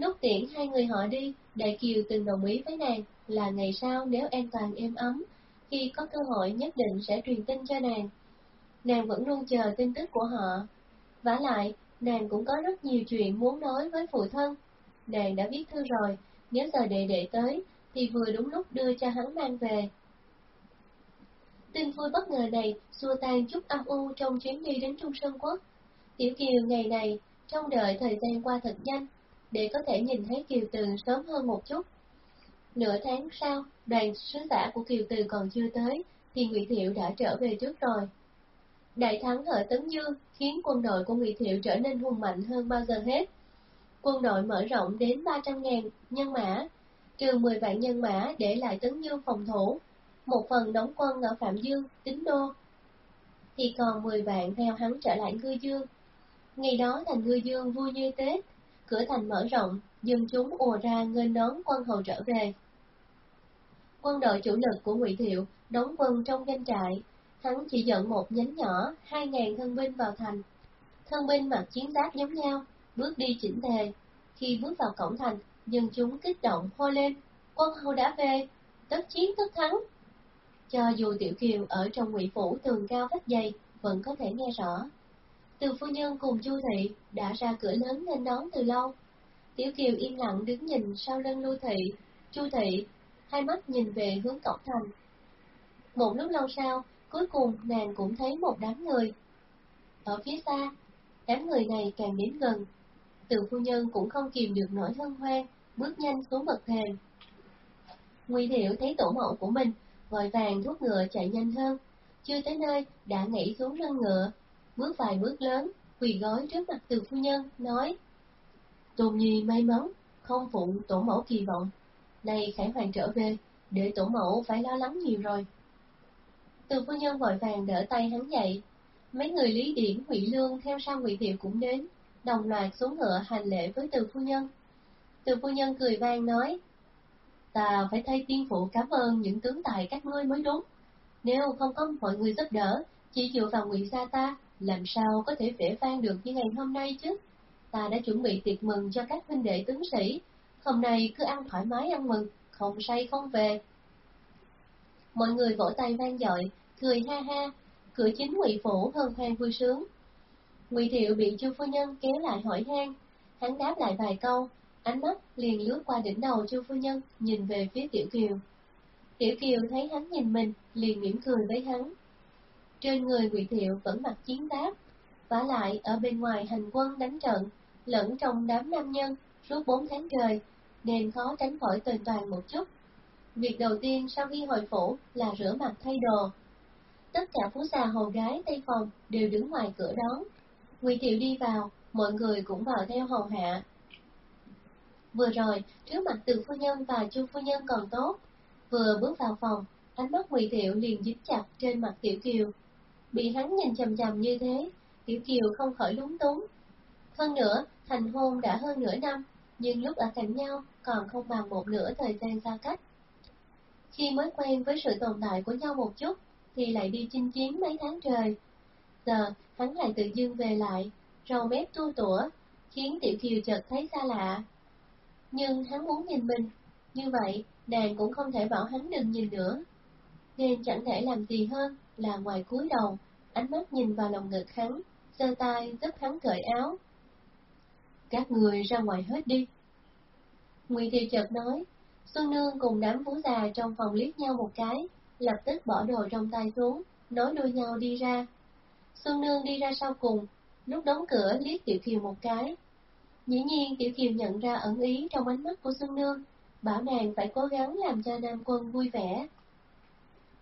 Lúc tiễn hai người họ đi, Đại Kiều từng đồng ý với nàng là ngày sau nếu an toàn êm ấm, khi có cơ hội nhất định sẽ truyền tin cho nàng. Nàng vẫn luôn chờ tin tức của họ. vả lại, nàng cũng có rất nhiều chuyện muốn nói với phụ thân. Nàng đã viết thư rồi, nếu giờ đệ đệ tới, thì vừa đúng lúc đưa cho hắn mang về. Tin vui bất ngờ này xua tan chút âm u trong chuyến đi đến Trung Sơn Quốc. Tiểu Kiều ngày này, trong đợi thời gian qua thật nhanh, để có thể nhìn thấy Kiều Từ sớm hơn một chút. Nửa tháng sau, đoàn sứ giả của Kiều Từ còn chưa tới, thì Ngụy Thiệu đã trở về trước rồi. Đại thắng ở Tấn Dương khiến quân đội của Ngụy Thiệu trở nên hùng mạnh hơn bao giờ hết. Quân đội mở rộng đến 300.000 nhân mã, trừ 10 vạn nhân mã để lại Tấn Dương phòng thủ, một phần đóng quân ở Phạm Dương, Tín Đô, thì còn 10 vạn theo hắn trở lại Ngư Dương. Ngày đó thành Ngư Dương vui như Tết, cửa thành mở rộng, dân chúng ùa ra nghênh đón quân hầu trở về. Quân đội chủ lực của Ngụy Thiệu đóng quân trong doanh trại, hắn chỉ dẫn một nhánh nhỏ, hai ngàn thân binh vào thành. Thân binh mặc chiến giáp giống nhau, bước đi chỉnh tề. Khi bước vào cổng thành, dân chúng kích động hô lên, quân hầu đã về, tất chiến tất thắng. Cho dù Tiểu Kiều ở trong ngụy phủ tường cao vách dày, vẫn có thể nghe rõ. Từ phu nhân cùng Chu Thị đã ra cửa lớn nên đón từ lâu. Tiểu Kiều im lặng đứng nhìn sau lưng Lưu Thị, Chu Thị, hai mắt nhìn về hướng cổng thành. Một lúc lâu sau, cuối cùng nàng cũng thấy một đám người. Ở phía xa, đám người này càng đến gần. Từ phu nhân cũng không kìm được nỗi hân hoan, bước nhanh xuống bậc thềm. Nguy Thiệu thấy tổ mẫu của mình, vội vàng thúc ngựa chạy nhanh hơn. Chưa tới nơi, đã nhảy xuống lưng ngựa, bước vài bước lớn, quỳ gối trước mặt từ phu nhân, nói Tôn Nhi may mắn, không phụ tổ mẫu kỳ vọng. nay Khải Hoàng trở về, để tổ mẫu phải lo lắng nhiều rồi. Từ phu nhân vội vàng đỡ tay hắn dậy. Mấy người Lý Điển, Ngụy Lương theo sau Ngụy Thiệu cũng đến, đồng loạt xuống ngựa hành lễ với từ phu nhân. Từ phu nhân cười vang nói, ta phải thay tiên phụ cảm ơn những tướng tài các ngươi mới đúng. Nếu không có mọi người giúp đỡ, chỉ dựa vào Ngụy gia ta, làm sao có thể vẻ vang được như ngày hôm nay chứ? Ta đã chuẩn bị tiệc mừng cho các huynh đệ tướng sĩ, hôm nay cứ ăn thoải mái ăn mừng, không say không về. Mọi người vỗ tay vang dội, cười ha ha, cửa chính ngụy phủ hơn hoang vui sướng. Ngụy Thiệu bị Chu phu nhân kéo lại hỏi han, hắn đáp lại vài câu, ánh mắt liền lướt qua đỉnh đầu Chu phu nhân, nhìn về phía Tiểu Kiều. Tiểu Kiều thấy hắn nhìn mình, liền mỉm cười với hắn. Trên người Ngụy Thiệu vẫn mặc chiến giáp, vả lại ở bên ngoài hành quân đánh trận, lẫn trong đám nam nhân suốt bốn tháng trời, nên khó tránh khỏi tên toàn một chút. Việc đầu tiên sau khi hồi phủ là rửa mặt thay đồ. Tất cả phú già hầu gái Tây Phòng đều đứng ngoài cửa đón. Ngụy Thiệu đi vào, mọi người cũng vào theo hầu hạ. Vừa rồi, trước mặt từ phu nhân và chu phu nhân còn tốt. Vừa bước vào phòng, ánh mắt Ngụy Thiệu liền dính chặt trên mặt Tiểu Kiều. Bị hắn nhìn chầm chầm như thế, Tiểu Kiều không khỏi lúng túng. Hơn nữa, thành hôn đã hơn nửa năm, nhưng lúc ở cạnh nhau còn không bằng một nửa thời gian xa cách. Khi mới quen với sự tồn tại của nhau một chút, thì lại đi chinh chiến mấy tháng trời. Giờ, hắn lại tự dưng về lại, râu mép tu tủa, khiến Tiểu Kiều chợt thấy xa lạ. Nhưng hắn muốn nhìn mình, như vậy nàng cũng không thể bảo hắn đừng nhìn nữa. Nên chẳng thể làm gì hơn là ngoài cúi đầu, ánh mắt nhìn vào lòng ngực hắn, giơ tay giúp hắn cởi áo. Các người ra ngoài hết đi. Ngụy thiều chợt nói, Xuân Nương cùng đám phú già trong phòng liếc nhau một cái, lập tức bỏ đồ trong tay xuống, nói đôi nhau đi ra. Xuân Nương đi ra sau cùng, lúc đóng cửa liếc Tiểu Kiều một cái. Dĩ nhiên Tiểu Kiều nhận ra ẩn ý trong ánh mắt của Xuân Nương, bảo nàng phải cố gắng làm cho Nam Quân vui vẻ.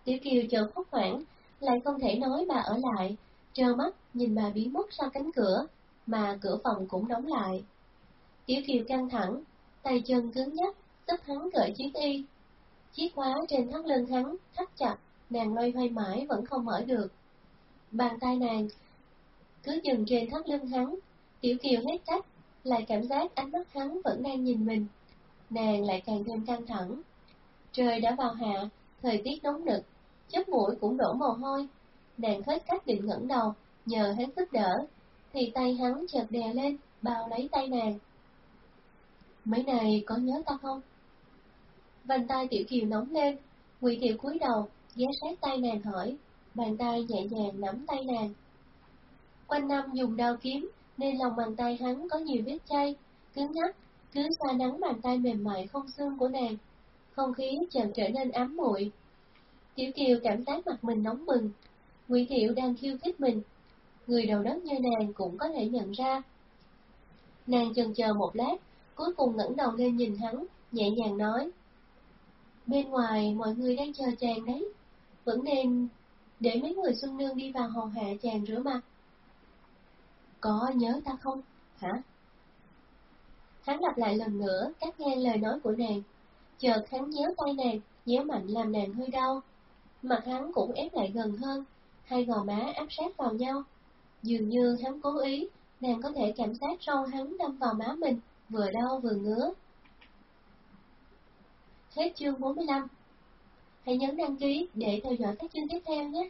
Tiểu Kiều chợt hốt hoảng, lại không thể nói bà ở lại, trơ mắt nhìn bà biến mất sau cánh cửa, mà cửa phòng cũng đóng lại. Tiểu Kiều căng thẳng, tay chân cứng nhắc, giúp hắn gợi chiếc y. Chiếc khóa trên thắt lưng hắn thắt chặt, nàng loay hoay mãi vẫn không mở được. Bàn tay nàng cứ dừng trên thắt lưng hắn, Tiểu Kiều hết cách, lại cảm giác ánh mắt hắn vẫn đang nhìn mình. Nàng lại càng thêm căng thẳng. Trời đã vào hạ, thời tiết nóng nực, chóp mũi cũng đổ mồ hôi. Nàng hết cách định ngẩng đầu, nhờ hắn giúp đỡ, thì tay hắn chợt đè lên, bao lấy tay nàng. Mấy này có nhớ ta không? Vành tay Tiểu Kiều nóng lên, Ngụy Kiều cúi đầu, ghé sát tay nàng hỏi, bàn tay nhẹ nhàng nắm tay nàng. Quanh năm dùng đao kiếm, nên lòng bàn tay hắn có nhiều vết chay, cứng ngắc, cứ xa nắng bàn tay mềm mại không xương của nàng. Không khí chợt trở nên ám muội. Tiểu Kiều cảm giác mặt mình nóng bừng, Ngụy Thiệu đang khiêu khích mình. Người đầu đất như nàng cũng có thể nhận ra. Nàng chần chờ một lát, cuối cùng ngẩng đầu lên nhìn hắn, nhẹ nhàng nói. Bên ngoài mọi người đang chờ chàng đấy, vẫn nên để mấy người xuân nương đi vào hầu hạ chàng rửa mặt. Có nhớ ta không, hả? Hắn lặp lại lần nữa, cắt ngang lời nói của nàng. Chợt hắn nhớ tay nàng, nhéo mạnh làm nàng hơi đau. Mặt hắn cũng ép lại gần hơn, hai gò má áp sát vào nhau. Dường như hắn cố ý, nàng có thể cảm giác râu hắn đâm vào má mình, vừa đau vừa ngứa. Hết chương 45 Hãy nhấn đăng ký để theo dõi các chương tiếp theo nhé.